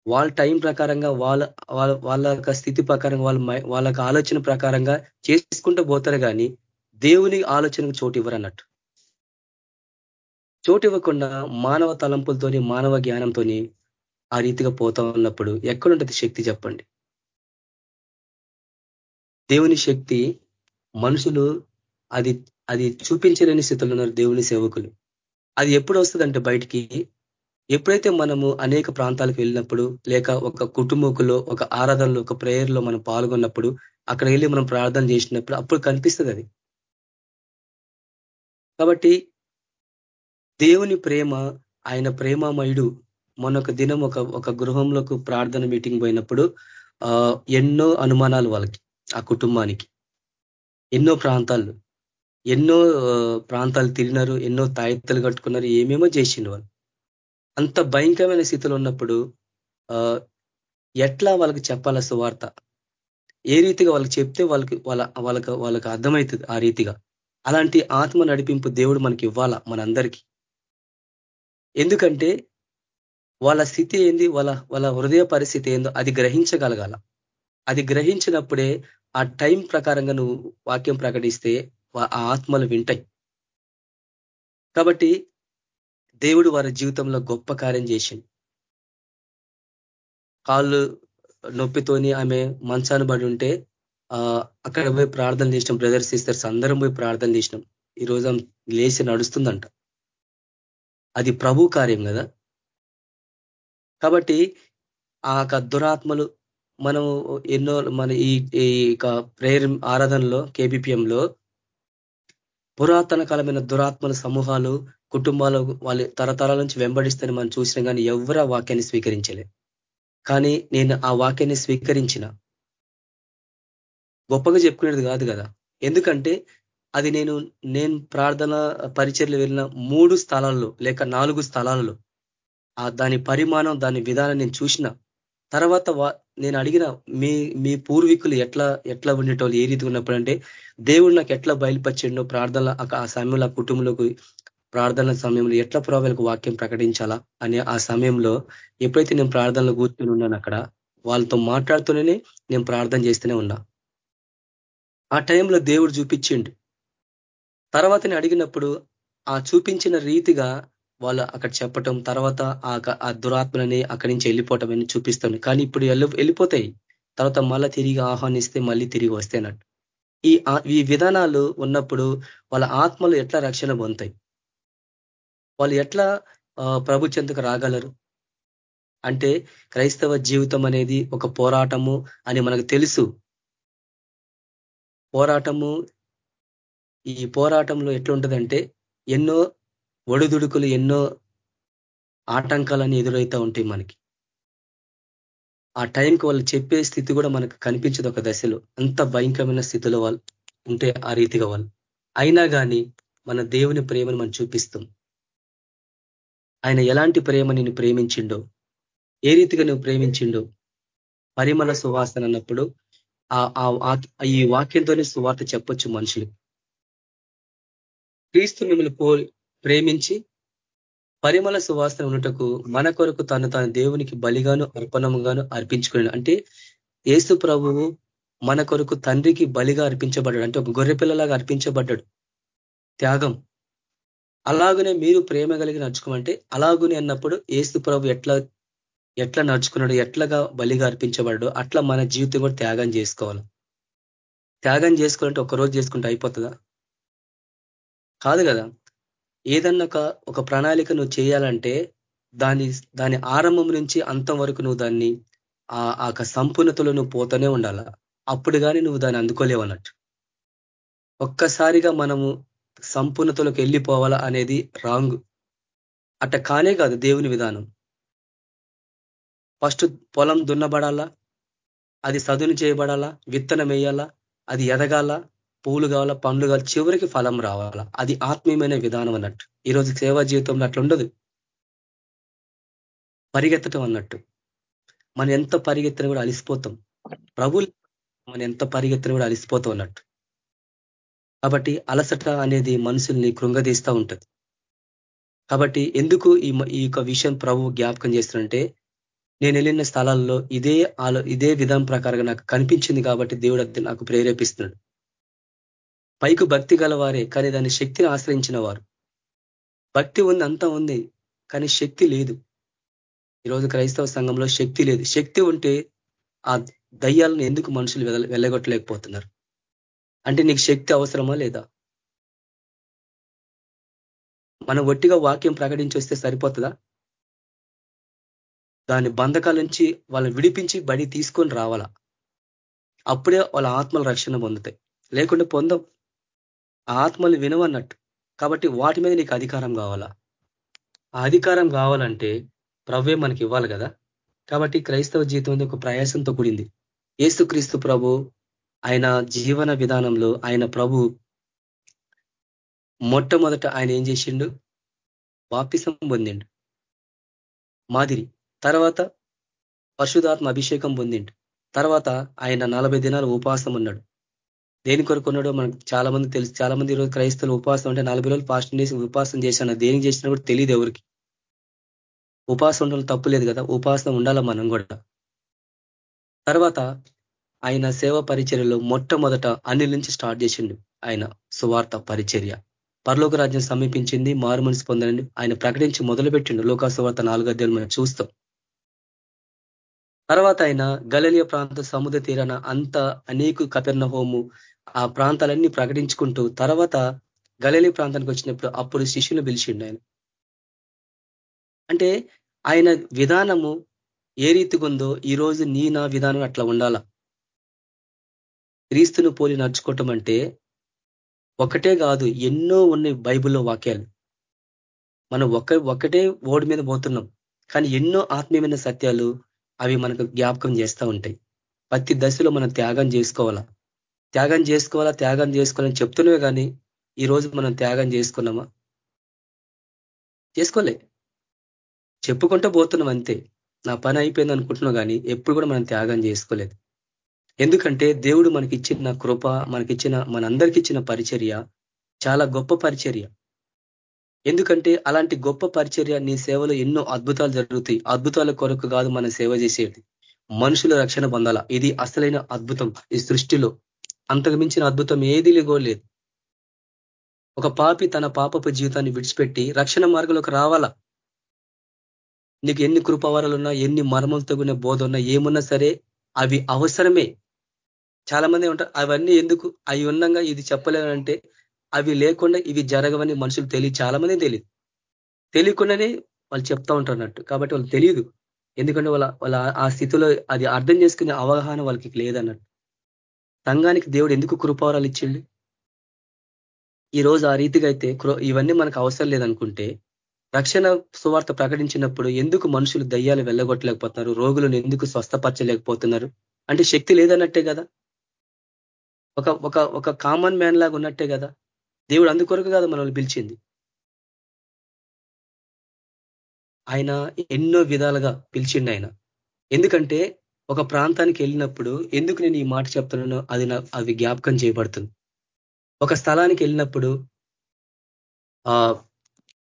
వాళ్ళ టైం ప్రకారంగా వాళ్ళ వాళ్ళ వాళ్ళ యొక్క స్థితి ప్రకారంగా వాళ్ళ వాళ్ళ ఆలోచన ప్రకారంగా చేసుకుంటూ పోతారు కానీ దేవుని ఆలోచనకు చోటు ఇవ్వరు అన్నట్టు. చోటు ఇవ్వకుండా మానవ తలంపులతోని మానవ జ్ఞానంతోని ఆ రీతిగా పోతా ఉన్నప్పుడు ఎక్కడుంటుంది శక్తి చెప్పండి? దేవుని శక్తి మనుషులు అది అది చూపించలేని స్థితిలో ఉన్నారు దేవుని సేవకులు. అది ఎప్పుడు వస్తుందంటే బయటికి? ఎప్పుడైతే మనము అనేక ప్రాంతాలకు వెళ్ళినప్పుడు లేక ఒక కుటుంబకులో ఒక ఆరాధనలో ఒక ప్రేయర్లో మనం పాల్గొన్నప్పుడు అక్కడ వెళ్ళి మనం ప్రార్థన చేసినప్పుడు అప్పుడు కనిపిస్తుంది అది. కాబట్టి దేవుని ప్రేమ ఆయన ప్రేమమయుడు మొన్నొక దినం ఒక ఒక గృహంలోకి ప్రార్థన మీటింగ్ పోయినప్పుడు ఎన్నో అనుమానాలు వాళ్ళకి ఆ కుటుంబానికి. ఎన్నో ప్రాంతాలు ఎన్నో ప్రాంతాలు తిరిగినారు ఎన్నో తాయెత్తలు కట్టుకున్నారు ఏమేమో చేసిండు వాళ్ళు. అంత భయంకరమైన స్థితిలో ఉన్నప్పుడు ఎట్లా వాళ్ళకి చెప్పాల సువార్త ఏ రీతిగా వాళ్ళకి చెప్తే వాళ్ళకి వాళ్ళ వాళ్ళకి వాళ్ళకి అర్థమవుతుంది ఆ రీతిగా? అలాంటి ఆత్మ నడిపింపు దేవుడు మనకి ఇవ్వాలా మనందరికీ? ఎందుకంటే వాళ్ళ స్థితి ఏంది? వాళ్ళ వాళ్ళ హృదయ పరిస్థితి ఏందో అది గ్రహించగలగాల. అది గ్రహించినప్పుడే ఆ టైం ప్రకారంగా నువ్వు వాక్యం ప్రకటిస్తే ఆ ఆత్మలు వింటాయి కాబట్టి దేవుడు వారి జీవితంలో గొప్ప కార్యం చేసింది కాళ్ళు నొప్పితోని ఆమె మంచాన్ని పడి ఉంటే అక్కడ పోయి ప్రార్థన చేసినాం బ్రదర్స్ సిస్టర్స్ అందరం పోయి ప్రార్థన చేసినాం. ఈరోజు లేచి నడుస్తుందంట. అది ప్రభు కార్యం కదా. కాబట్టి ఆ దురాత్మలు మనం ఎన్నో మన ఈ ప్రేయర్ ఆరాధనలో కేబిపిఎంలో పురాతన కాలమైన దురాత్మల సమూహాలు కుటుంబాలు వాళ్ళ తరతరాల నుంచి వెంబడిస్తేనే మనం చూసినా కానీ ఎవరు ఆ వాక్యాన్ని స్వీకరించలే. కానీ నేను ఆ వాక్యాన్ని స్వీకరించిన గొప్పగా చెప్పుకునేది కాదు కదా. ఎందుకంటే అది నేను నేను ప్రార్థన పరిచయలు వెళ్ళిన మూడు స్థలాల్లో లేక నాలుగు స్థలాలలో ఆ దాని పరిమాణం దాని విధానం నేను చూసిన తర్వాత నేను అడిగిన మీ మీ పూర్వీకులు ఎట్లా ఎట్లా ఉండేటోళ్ళు ఏ రీతి ఉన్నప్పుడు అంటే దేవుడు నాకు ఎట్లా బయలుపరిచిండో ప్రార్థనల ఆ సమయంలో కుటుంబంలోకి ప్రార్థన సమయంలో ఎట్లా ప్రభావాలకు వాక్యం ప్రకటించాలా అనే ఆ సమయంలో ఎప్పుడైతే నేను ప్రార్థనలో కూర్చొని ఉన్నాను అక్కడ వాళ్ళతో మాట్లాడుతూనే నేను ప్రార్థన చేస్తూనే ఉన్నా. ఆ టైంలో దేవుడు చూపించిండు. తర్వాత నేను అడిగినప్పుడు ఆ చూపించిన రీతిగా వాళ్ళు అక్కడ చెప్పటం తర్వాత ఆ దురాత్మలని అక్కడి నుంచి వెళ్ళిపోవటం అని చూపిస్తాను కానీ ఇప్పుడు వెళ్ళిపోతాయి. తర్వాత మళ్ళీ తిరిగి ఆహ్వానిస్తే మళ్ళీ తిరిగి వస్తేనట్టు ఈ ఈ విధానాలు ఉన్నప్పుడు వాళ్ళ ఆత్మలు ఎట్లా రక్షణ పొందుతాయి? వాళ్ళు ఎట్లా ప్రభు చెందుకు రాగలరు? అంటే క్రైస్తవ జీవితం అనేది ఒక పోరాటము అని మనకు తెలుసు. పోరాటము ఈ పోరాటంలో ఎట్లుంటుందంటే ఎన్నో ఒడిదుడుకులు ఎన్నో ఆటంకాలన్నీ ఎదురవుతూ ఉంటాయి మనకి. ఆ టైంకి వాళ్ళు చెప్పే స్థితి కూడా మనకు కనిపించదు ఒక దశలో. అంత భయంకరమైన స్థితిలో వాళ్ళు ఉంటే ఆ రీతిగా వాళ్ళు. అయినా కానీ మన దేవుని ప్రేమను మనం చూపిస్తాం. ఆయన ఎలాంటి ప్రేమ నేను ప్రేమించిండో ఏ రీతిగా నువ్వు ప్రేమించిండో పరిమళ సువాసన అన్నప్పుడు ఈ వాక్యంతోనే సువార్త చెప్పొచ్చు మనుషులు క్రీస్తు మిమ్మల్ని ప్రేమించి పరిమళ సువాసన ఉన్నటకు మన కొరకు తను తన దేవునికి బలిగాను అర్పణముగాను అర్పించుకున్నాడు అంటే ఏసు ప్రభువు మన కొరకు తండ్రికి బలిగా అర్పించబడ్డాడు. అంటే ఒక గొర్రె పిల్లలాగా అర్పించబడ్డాడు. త్యాగం. అలాగనే మీరు ప్రేమ కలిగి నడుచుకోమంటే అలాగునే అన్నప్పుడు ఏసు ప్రభు ఎట్లా ఎట్లా నడుచుకున్నాడు ఎట్లాగా బలిగా అర్పించబడ్డాడు అట్లా మన జీవితం కూడా త్యాగం చేసుకోవాలి. త్యాగం చేసుకోవాలంటే ఒకరోజు చేసుకుంటే అయిపోతుందా? కాదు కదా. ఏదన్నా ఒక ప్రణాళిక నువ్వు చేయాలంటే దాని దాని ఆరంభం నుంచి అంతం వరకు నువ్వు దాన్ని ఆ సంపూర్ణతలో నువ్వు పోతూనే ఉండాల? అప్పుడు కానీ నువ్వు దాన్ని అందుకోలేవు అన్నట్టు. ఒక్కసారిగా మనము సంపూర్ణతలోకి వెళ్ళిపోవాలా అనేది రాంగ్. అట్ట కానే కాదు దేవుని విధానం. ఫస్ట్ పొలం దున్నబడాలా? అది సదును చేయబడాలా? విత్తనం వేయాలా? అది ఎదగాల? పూలు కావాలా పండ్లు కావాలి చివరికి ఫలం రావాలా. అది ఆత్మీయమైన విధానం అన్నట్టు. ఈరోజు సేవా జీవితంలో అట్లా ఉండదు. పరిగెత్తటం అన్నట్టు. మనం ఎంత పరిగెత్తిన కూడా అలిసిపోతాం. ప్రభులు మనం ఎంత పరిగెత్తిన కూడా అలిసిపోతాం అన్నట్టు. కాబట్టి అలసట అనేది మనుషుల్ని కృంగదీస్తూ ఉంటుంది. కాబట్టి ఎందుకు ఈ యొక్క విషయం ప్రభు జ్ఞాపకం చేస్తున్నంటే నేను వెళ్ళిన స్థలాల్లో ఇదే ఆలో ఇదే విధానం ప్రకారంగా నాకు కనిపించింది కాబట్టి దేవుడు నాకు ప్రేరేపిస్తున్నాడు. పైకి భక్తి గలవారే కానీ దాని శక్తిని ఆశ్రయించిన వారు భక్తి ఉంది అంతా ఉంది కానీ శక్తి లేదు. ఈరోజు క్రైస్తవ సంఘంలో శక్తి లేదు. శక్తి ఉంటే ఆ దయ్యాలను ఎందుకు మనుషులు వెళ్ళగొట్టలేకపోతున్నారు అంటే నీకు శక్తి అవసరమా లేదా? మనం ఒట్టిగా వాక్యం ప్రకటించి వస్తే సరిపోతుందా? దాని బంధకాల నుంచి వాళ్ళని విడిపించి బడి తీసుకొని రావాలా? అప్పుడే వాళ్ళ ఆత్మల రక్షణ పొందుతాయి. లేకుంటే పొందం. ఆత్మలు వినవన్నట్టు. కాబట్టి వాటి మీద నీకు అధికారం కావాలా? ఆ అధికారం కావాలంటే ప్రవ్వే మనకి ఇవ్వాలి కదా? కాబట్టి క్రైస్తవ జీవితం ఒక ప్రయాసంతో కూడింది. ఏసుక్రీస్తు ప్రభు ఆయన జీవన విధానంలో ఆయన ప్రభు మొట్టమొదట ఆయన ఏం చేసిండు? బాప్తిసం పొందిండు. మాదిరి. తర్వాత పశుధాత్మ అభిషేకం పొందిండు. తర్వాత ఆయన నలభై దినాలు ఉపాసం ఉన్నాడు దేని కొరకు ఉన్నాడో మనకు చాలా మంది తెలుసు. చాలా మంది ఈరోజు క్రైస్తవులు ఉపాసం అంటే నలభై రోజులు ఫాస్టింగ్ చేసి ఉపాసం చేశాను. దేనికి చేసినా కూడా తెలియదు ఎవరికి. ఉపాసం ఉండడం తప్పు లేదు కదా. ఉపాసన ఉండాల మనం కూడా? తర్వాత ఆయన సేవ పరిచర్యలో మొట్టమొదట అన్ని నుంచి స్టార్ట్ చేసిండు ఆయన సువార్త పరిచర్య. పరలోక రాజ్యం సమీపించింది మారు మనసు పొందని ఆయన ప్రకటించి మొదలుపెట్టిండు. లోకాసువార్త నాలుగో అధ్యాయులు మనం చూస్తాం. తర్వాత ఆయన గలలియ ప్రాంత సముద్ర తీరాన అంత అనేక కపెర్ణ హోము ఆ ప్రాంతాలన్నీ ప్రకటించుకుంటూ తర్వాత గలలి ప్రాంతానికి వచ్చినప్పుడు అప్పుడు శిష్యులు పిలిచిండు ఆయన. అంటే ఆయన విధానము ఏ రీతిగా ఉందో ఈ రోజు నీ నా విధానం అట్లా ఉండాల? క్రీస్తును పోలి నడుచుకోవటం అంటే ఒకటే కాదు ఎన్నో ఉన్నాయి బైబిల్లో వాక్యాలు. మనం ఒక ఒకటే ఓడి మీద పోతున్నాం కానీ ఎన్నో ఆత్మీయమైన సత్యాలు అవి మనకు జ్ఞాపకం చేస్తూ ఉంటాయి. ప్రతి దశలో మనం త్యాగం చేసుకోవాలా? త్యాగం చేసుకోవాలా త్యాగం చేసుకోవాలని చెప్తున్నవే కానీ ఈరోజు మనం త్యాగం చేసుకున్నామా? చేసుకోలే. చెప్పుకుంటూ పోతున్నాం అంతే. నా పని అయిపోయింది అనుకుంటున్నాం కానీ ఎప్పుడు కూడా మనం త్యాగం చేసుకోలేదు. ఎందుకంటే దేవుడు మనకిచ్చిన కృప మనకిచ్చిన మనందరికి ఇచ్చిన పరిచర్య చాలా గొప్ప పరిచర్య. ఎందుకంటే అలాంటి గొప్ప పరిచర్య నీ సేవలో ఎన్నో అద్భుతాలు జరుగుతాయి. అద్భుతాల కొరకు కాదు మనం సేవ చేసేది. మనుషుల రక్షణ పొందాల. ఇది అసలైన అద్భుతం ఈ సృష్టిలో. అంతకు మించిన అద్భుతం ఏది లేదు. ఒక పాపి తన పాపపు జీవితాన్ని విడిచిపెట్టి రక్షణ మార్గంలోకి రావాలా? నీకు ఎన్ని కృపవరాలు ఉన్నా ఎన్ని మర్మంతో కూడిన బోధ ఉన్నా ఏమున్నా సరే అవి అవసరమే. చాలా మంది ఉంటారు అవన్నీ ఎందుకు? అవి ఉన్నంగా ఇది చెప్పలేనంటే అవి లేకుండా ఇవి జరగవని మనుషులు తెలియ చాలా మంది తెలియదు తెలియకుండానే వాళ్ళు చెప్తా ఉంటారు అన్నట్టు. కాబట్టి వాళ్ళు తెలియదు ఎందుకంటే వాళ్ళ వాళ్ళ ఆ స్థితిలో అది అర్థం చేసుకునే అవగాహన వాళ్ళకి లేదన్నట్టు. సంఘానికి దేవుడు ఎందుకు కృపావరాలు ఇచ్చిండు? ఈరోజు ఆ రీతిగా అయితే ఇవన్నీ మనకు అవసరం లేదనుకుంటే రక్షణ సువార్త ప్రకటించినప్పుడు ఎందుకు మనుషులు దయ్యాలు వెళ్ళగొట్టలేకపోతున్నారు? రోగులను ఎందుకు స్వస్థపరచలేకపోతున్నారు? అంటే శక్తి లేదన్నట్టే కదా? ఒక ఒక ఒక కామన్ మ్యాన్ లాగా ఉన్నట్టే కదా? దేవుడు అందుకొరకు కదా మనల్ని పిలిచింది. ఆయన ఎన్నో విధాలుగా పిలిచిండు ఆయన. ఎందుకంటే ఒక ప్రాంతానికి వెళ్ళినప్పుడు ఎందుకు నేను ఈ మాట చెప్తున్నానో అది అవి జ్ఞాపకం చేయబడుతుంది. ఒక స్థలానికి వెళ్ళినప్పుడు ఆ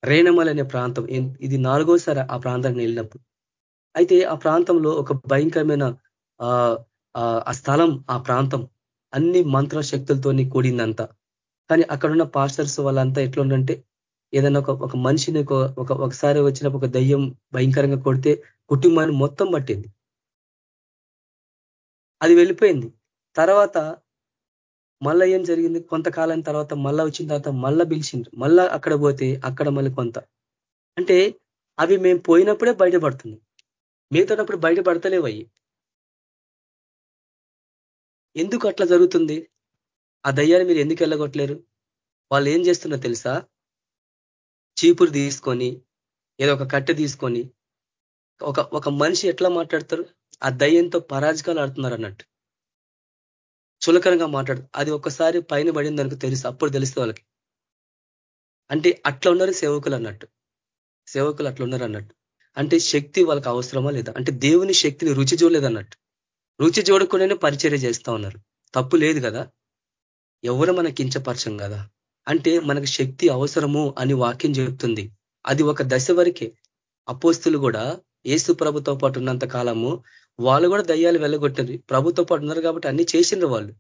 రేణమల్ అనే ప్రాంతం ఇది నాలుగోసారి ఆ ప్రాంతానికి వెళ్ళినప్పుడు. అయితే ఆ ప్రాంతంలో ఒక భయంకరమైన ఆ స్థలం ఆ ప్రాంతం అన్ని మంత్ర శక్తులతోని కూడిందంతా. కానీ అక్కడున్న పాస్టర్స్ వాళ్ళంతా ఎట్లుండంటే ఏదైనా ఒక ఒక మనిషిని ఒక ఒకసారి వచ్చినప్పుడు ఒక దయ్యం భయంకరంగా కొడితే కుటుంబాన్ని మొత్తం పట్టింది. అది వెళ్ళిపోయింది. తర్వాత మళ్ళా ఏం జరిగింది? కొంతకాలం తర్వాత మళ్ళా వచ్చిన తర్వాత మళ్ళా పిలిచిండ్రు. మళ్ళా అక్కడ పోతే అక్కడ మళ్ళీ కొంత. అంటే అవి మేము పోయినప్పుడే బయటపడుతుంది మిగతానప్పుడు బయటపడతలేవు అవి. ఎందుకు అట్లా జరుగుతుంది? ఆ దయ్యాన్ని మీరు ఎందుకు వెళ్ళగొట్టలేరు? వాళ్ళు ఏం చేస్తున్నా తెలుసా? చీపురు తీసుకొని ఏదో ఒక కట్టె తీసుకొని ఒక ఒక మనిషి ఎట్లా మాట్లాడతారు? ఆ దయ్యంతో పరాజకాలు ఆడుతున్నారు అన్నట్టు. చులకనగా మాట్లాడు. అది ఒక్కసారి పైన పడింది అనుకు తెలుసు. అప్పుడు తెలుసు వాళ్ళకి. అంటే అట్లా ఉన్నారు సేవకులు అన్నట్టు. సేవకులు అట్లా ఉన్నారు అన్నట్టు. అంటే శక్తి వాళ్ళకి అవసరమా లేదా? అంటే దేవుని శక్తిని రుచి చూడలేదు అన్నట్టు. రుచి చూడకుండానే పరిచర్య చేస్తా ఉన్నారు. తప్పు లేదు కదా? ఎవరు మన కించపరచం కదా? అంటే మనకు శక్తి అవసరము అని వాక్యం చెబుతుంది అది ఒక దశ వరకే. అపోస్తులు కూడా ఏసు ప్రభుతో పాటు ఉన్నంత కాలము వాళ్ళు కూడా దయ్యాలు వెళ్ళగొట్టారు ప్రభుత్వ పాటు ఉన్నారు కాబట్టి అన్ని చేసిండ్రు వాళ్ళు.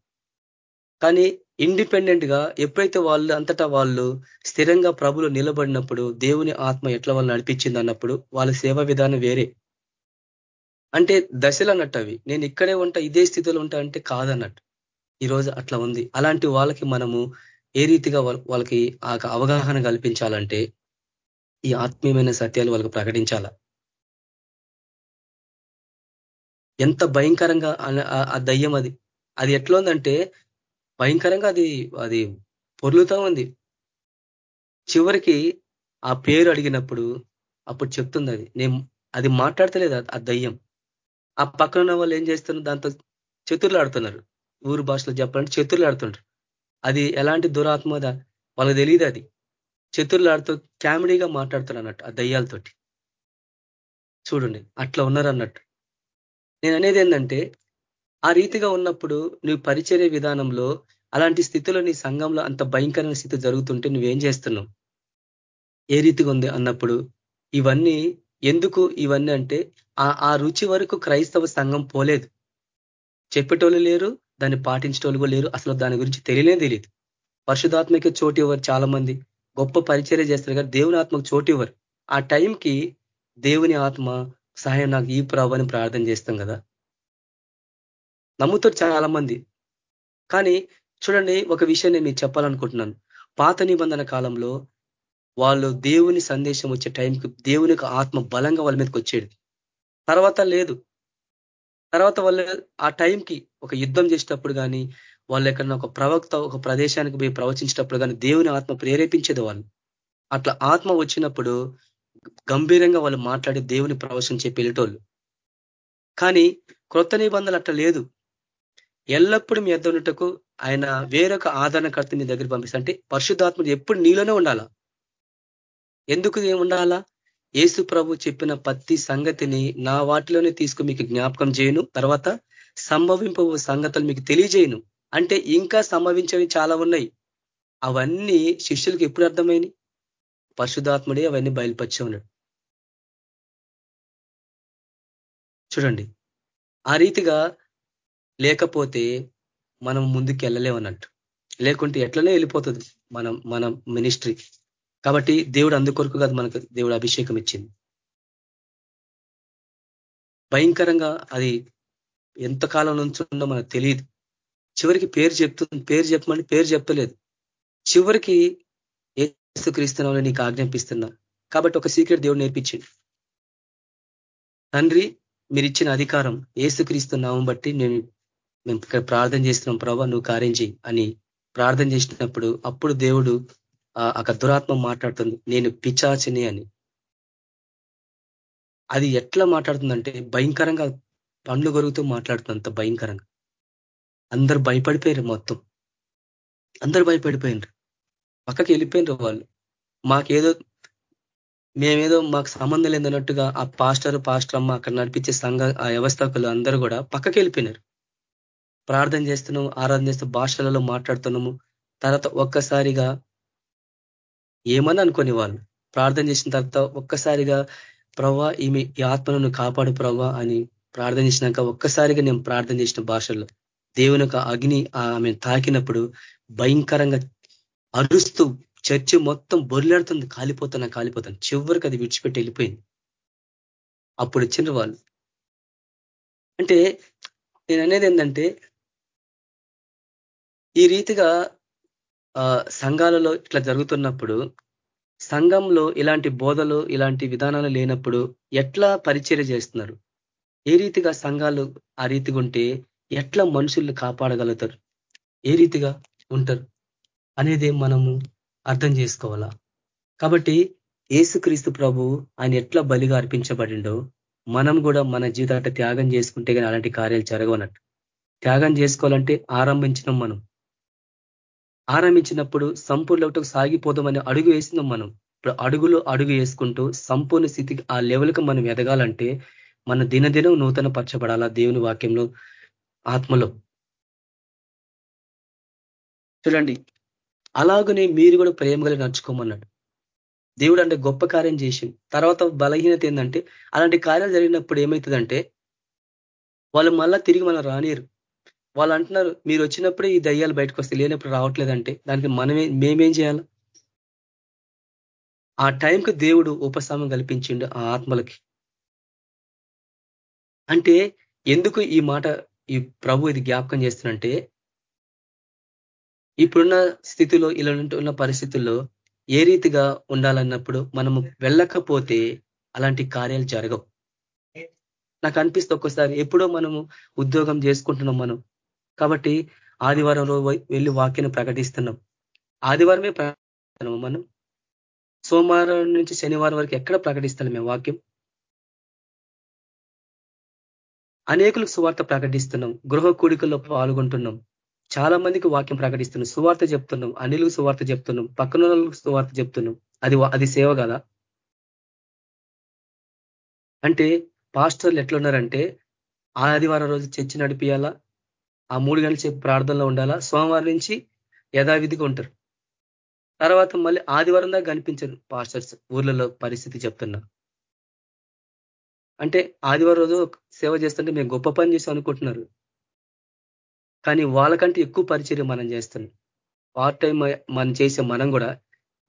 కానీ ఇండిపెండెంట్గా ఎప్పుడైతే వాళ్ళు అంతటా వాళ్ళు స్థిరంగా ప్రభులు నిలబడినప్పుడు దేవుని ఆత్మ ఎట్లా వాళ్ళు నడిపించింది అన్నప్పుడు వాళ్ళ సేవా విధానం వేరే. అంటే దశలు అన్నట్టు అవి. నేను ఇక్కడే ఉంటా ఇదే స్థితిలో ఉంటా అంటే కాదన్నట్టు. ఈరోజు అట్లా ఉంది. అలాంటి వాళ్ళకి మనము ఏ రీతిగా వాళ్ళకి ఆ అవగాహన కల్పించాలంటే ఈ ఆత్మీయమైన సత్యాలు వాళ్ళకి ప్రకటించాలా? ఎంత భయంకరంగా ఆ దయ్యం అది. అది ఎట్లా ఉందంటే భయంకరంగా అది అది పొర్లుతా ఉంది. చివరికి ఆ పేరు అడిగినప్పుడు అప్పుడు చెప్తుంది అది. నేను అది మాట్లాడతలేదు ఆ దయ్యం. ఆ పక్కన ఉన్న వాళ్ళు ఏం చేస్తున్నారు? దాంతో చతుర్లు ఆడుతున్నారు ఊరు భాషలో చెప్పాలంటే చతుర్లు ఆడుతుంటారు అది ఎలాంటి దురాత్మద వాళ్ళకి తెలియదు అది. చతుర్లు ఆడుతూ కామెడీగా మాట్లాడుతున్నారు అన్నట్టు ఆ దయ్యాలతోటి. చూడండి అట్లా ఉన్నారు అన్నట్టు. నేను అనేది ఏంటంటే ఆ రీతిగా ఉన్నప్పుడు నువ్వు పరిచర్య విధానంలో అలాంటి స్థితిలో నీ సంఘంలో అంత భయంకరమైన స్థితి జరుగుతుంటే నువ్వేం చేస్తున్నావు? ఏ రీతిగా ఉంది అన్నప్పుడు? ఇవన్నీ ఎందుకు ఇవన్నీ అంటే ఆ రుచి వరకు క్రైస్తవ సంఘం పోలేదు. చెప్పేటోళ్ళు లేరు దాన్ని పాటించేటోళ్ళు లేరు అసలు దాని గురించి తెలియనే తెలియదు పరిశుధాత్మకి చోటు ఇవ్వరు చాలా మంది గొప్ప పరిచర్య చేస్తారు కానీ దేవుని ఆత్మకు చోటు ఇవ్వరు. ఆ టైంకి దేవుని ఆత్మ సహాయం నాకు ఈ ప్రభు అని ప్రార్థన చేస్తాం కదా. నమ్ముతారు చాలా మంది కానీ చూడండి ఒక విషయం నేను మీకు చెప్పాలనుకుంటున్నాను. పాత నిబంధన కాలంలో వాళ్ళు దేవుని సందేశం వచ్చే టైంకి దేవుని ఆత్మ బలంగా వాళ్ళ మీదకి వచ్చేది. తర్వాత లేదు. తర్వాత వాళ్ళు ఆ టైంకి ఒక యుద్ధం చేసేటప్పుడు కానీ వాళ్ళు ఎక్కడన్నా ఒక ప్రవక్త ఒక ప్రదేశానికి పోయి ప్రవచించేటప్పుడు కానీ దేవుని ఆత్మ ప్రేరేపించేది వాళ్ళు. అట్లా ఆత్మ వచ్చినప్పుడు గంభీరంగా వాళ్ళు మాట్లాడి దేవుని ప్రవశించే పిల్లటోళ్ళు కానీ క్రొత్త నిబంధనలు అట్లా లేదు. ఎల్లప్పుడూ మీ ఎద్దనుటకు ఆయన వేరొక ఆదరణకర్త నీ దగ్గర పంపిస్తా. అంటే పరిశుద్ధాత్మ ఎప్పుడు నీలోనే ఉండాలా? ఎందుకు ఉండాలా? ఏసు ప్రభు చెప్పిన ప్రతి సంగతిని నా వాటిలోనే తీసుకు మీకు జ్ఞాపకం చేయను. తర్వాత సంభవింపు సంగతులు మీకు తెలియజేయను. అంటే ఇంకా సంభవించేవి చాలా ఉన్నాయి. అవన్నీ శిష్యులకు ఎప్పుడు అర్థమైనవి పరిశుధాత్ముడే అవన్నీ బయలుపరిచే ఉన్నాడు చూడండి ఆ రీతిగా లేకపోతే మనం ముందుకు వెళ్ళలేమన్నట్టు. లేకుంటే ఎట్లనే వెళ్ళిపోతుంది మనం మన మినిస్ట్రీ. కాబట్టి దేవుడు అందుకొరకు కాదు మనకు దేవుడు అభిషేకం ఇచ్చింది. భయంకరంగా అది ఎంతకాలం నుంచి ఉందో మనకు తెలియదు. చివరికి పేరు చెప్తుంది పేరు చెప్పమని పేరు చెప్పలేదు చివరికి ఏసుక్రీస్తున్నామని నీకు ఆజ్ఞాపిస్తున్నా. కాబట్టి ఒక సీక్రెట్ దేవుడు నేర్పించింది తండ్రి మీరు ఇచ్చిన అధికారం నామం బట్టి నేను మేము ప్రార్థన చేస్తున్నాం ప్రభా నువ్వు కారించి అని ప్రార్థన చేసినప్పుడు అప్పుడు దేవుడు ఒక దురాత్మ మాట్లాడుతుంది. నేను పిచాచిని అని. అది ఎట్లా మాట్లాడుతుందంటే భయంకరంగా పండ్లు గొరుగుతూ మాట్లాడుతుంది అంత భయంకరంగా. అందరు భయపడిపోయారు మొత్తం. అందరు భయపడిపోయినారు పక్కకి వెళ్ళిపోయినారు వాళ్ళు. మాకేదో మేమేదో మాకు సంబంధం లేదన్నట్టుగా ఆ పాస్టర్ పాస్టర్ అమ్మ అక్కడ నడిపించే సంఘ ఆ వ్యవస్థకులు అందరూ కూడా పక్కకి వెళ్ళిపోయినారు. ప్రార్థన చేస్తున్నాము ఆరాధన చేస్తూ భాషలలో మాట్లాడుతున్నాము. తర్వాత ఒక్కసారిగా ఏమని అనుకునే వాళ్ళు ప్రార్థన చేసిన తర్వాత ఒక్కసారిగా ప్రవ్వా ఈమె ఈ ఆత్మను కాపాడు ప్రవ్వా అని ప్రార్థన చేసినాక ఒక్కసారిగా నేను ప్రార్థన చేసిన భాషల్లో దేవుని యొక్క అగ్ని ఆమె తాకినప్పుడు భయంకరంగా అరుస్తూ చర్చి మొత్తం బొర్లాడుతుంది కాలిపోతున్నా కాలిపోతాను చివరికి అది విడిచిపెట్టి వెళ్ళిపోయింది. అప్పుడు వచ్చిన వాళ్ళు. అంటే నేను అనేది ఏంటంటే ఈ రీతిగా సంఘాలలో ఇట్లా జరుగుతున్నప్పుడు సంఘంలో ఇలాంటి బోధలు ఇలాంటి విధానాలు లేనప్పుడు ఎట్లా పరిచర్య చేస్తున్నారు? ఏ రీతిగా సంఘాలు ఆ రీతిగా ఉంటే ఎట్లా మనుషుల్ని కాపాడగలుగుతారు? ఏ రీతిగా ఉంటారు? అనేది మనము అర్థం చేసుకోవాలా? కాబట్టి ఏసుక్రీస్తు ప్రభు ఆయన ఎట్లా బలిగా అర్పించబడిండో మనం కూడా మన జీవితాన్ని త్యాగం చేసుకుంటే కానీ అలాంటి కార్యాలు జరగవనట్టు. త్యాగం చేసుకోవాలంటే ఆరంభించినాం మనం. ఆరంభించినప్పుడు సంపూర్ణ సాగిపోదామని అడుగు వేసినాం మనం. ఇప్పుడు అడుగులో అడుగు వేసుకుంటూ సంపూర్ణ స్థితికి ఆ లెవెల్కి మనం ఎదగాలంటే మన దినదినం నూతన పరచబడాలా దేవుని వాక్యంలో ఆత్మలో? చూడండి అలాగనే మీరు కూడా ప్రేమగా నడుచుకోమన్నాడు. దేవుడు అంటే గొప్ప కార్యం చేసి తర్వాత బలహీనత ఏంటంటే అలాంటి కార్యాలు జరిగినప్పుడు ఏమవుతుందంటే వాళ్ళు మళ్ళా తిరిగి మనం రానిరు వాళ్ళు అంటున్నారు మీరు వచ్చినప్పుడే ఈ దయ్యాలు బయటకు వస్తే లేనప్పుడు రావట్లేదంటే దానికి మనమే మేమేం చేయాలి? ఆ టైంకి దేవుడు ఉపశమం కల్పించిండు ఆ ఆత్మలకి. అంటే ఎందుకు ఈ మాట ఈ ప్రభు ఇది జ్ఞాపకం చేస్తున్నంటే ఇప్పుడున్న స్థితిలో ఇలా ఉన్న పరిస్థితుల్లో ఏ రీతిగా ఉండాలన్నప్పుడు మనము వెళ్ళకపోతే అలాంటి కార్యాలు జరగవు. నాకు అనిపిస్తే ఒక్కసారి ఎప్పుడో మనము ఉద్యోగం చేసుకుంటున్నాం మనం. కాబట్టి ఆదివారంలో వెళ్ళి వాక్యను ప్రకటిస్తున్నాం. ఆదివారమే ప్రకటిస్తున్నాము మనం. సోమవారం నుంచి శనివారం వరకు ఎక్కడ ప్రకటిస్తాం మేము వాక్యం? అనేకులకు సువార్త ప్రకటిస్తున్నాం. గృహ కూడికల్లో పాల్గొంటున్నాం. చాలా మందికి వాక్యం ప్రకటిస్తున్నాం. సువార్త చెప్తున్నాం. అనిలు సువార్త చెప్తున్నాం. పక్కన సువార్త చెప్తున్నాం. అది అది సేవ కదా? అంటే పాస్టర్లు ఎట్లున్నారంటే ఆదివారం రోజు చర్చి నడిపియాలా? ఆ మూడు గంటల సేపు ప్రార్థనలో ఉండాలా? సోమవారం నుంచి యథావిధిగా ఉంటారు. తర్వాత మళ్ళీ ఆదివారం దాకా కనిపించరు పాస్టర్స్. ఊర్లలో పరిస్థితి చెప్తున్నా. అంటే ఆదివారం రోజు సేవ చేస్తుంటే మేము గొప్ప పని చేసి అనుకుంటున్నారు. కానీ వాళ్ళకంటే ఎక్కువ పరిచర్య మనం చేస్తున్నాం పార్ట్ టైం మనం చేసే మనం కూడా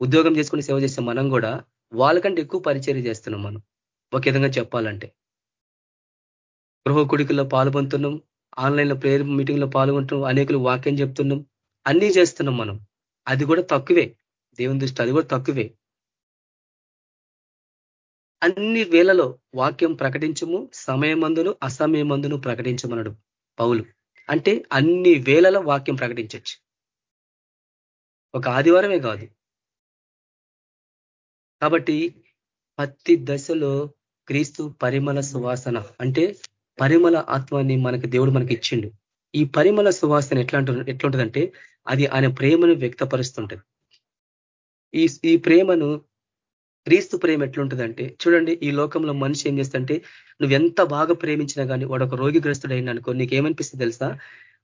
ఉద్యోగం చేసుకుని సేవ చేసే మనం కూడా వాళ్ళకంటే ఎక్కువ పరిచర్య చేస్తున్నాం మనం. ఒక విధంగా చెప్పాలంటే. గృహ కొడుకుల్లో పాల్గొంటున్నాం ఆన్లైన్లో ప్రేయర్ మీటింగ్లో పాల్గొంటున్నాం అనేకులు వాక్యం చెప్తున్నాం అన్నీ చేస్తున్నాం మనం. అది కూడా తక్కువే. దేవుని దృష్టి అది కూడా తక్కువే. అన్ని వేళలో వాక్యం ప్రకటించము సమయమందును అసమయమందును ప్రకటించమనడు పౌలు. అంటే అన్ని వేళలో వాక్యం ప్రకటించవచ్చు ఒక ఆదివారమే కాదు. కాబట్టి ప్రతి దశలో క్రీస్తు పరిమళ సువాసన అంటే పరిమళ ఆత్మాన్ని మనకి దేవుడు మనకి ఇచ్చిండు. ఈ పరిమళ సువాసన ఎట్లా ఎట్లుంటుందంటే అది ఆయన ప్రేమను వ్యక్తపరుస్తుంటది. ఈ ఈ ప్రేమను క్రీస్తు ప్రేమ ఎట్లుంటుందంటే చూడండి ఈ లోకంలో మనిషి ఏం చేస్తుంటే నువ్వు ఎంత బాగా ప్రేమించినా కానీ వాడు ఒక రోగిగ్రస్తుడు అయిన నీకు ఏమనిపిస్తుంది తెలుసా?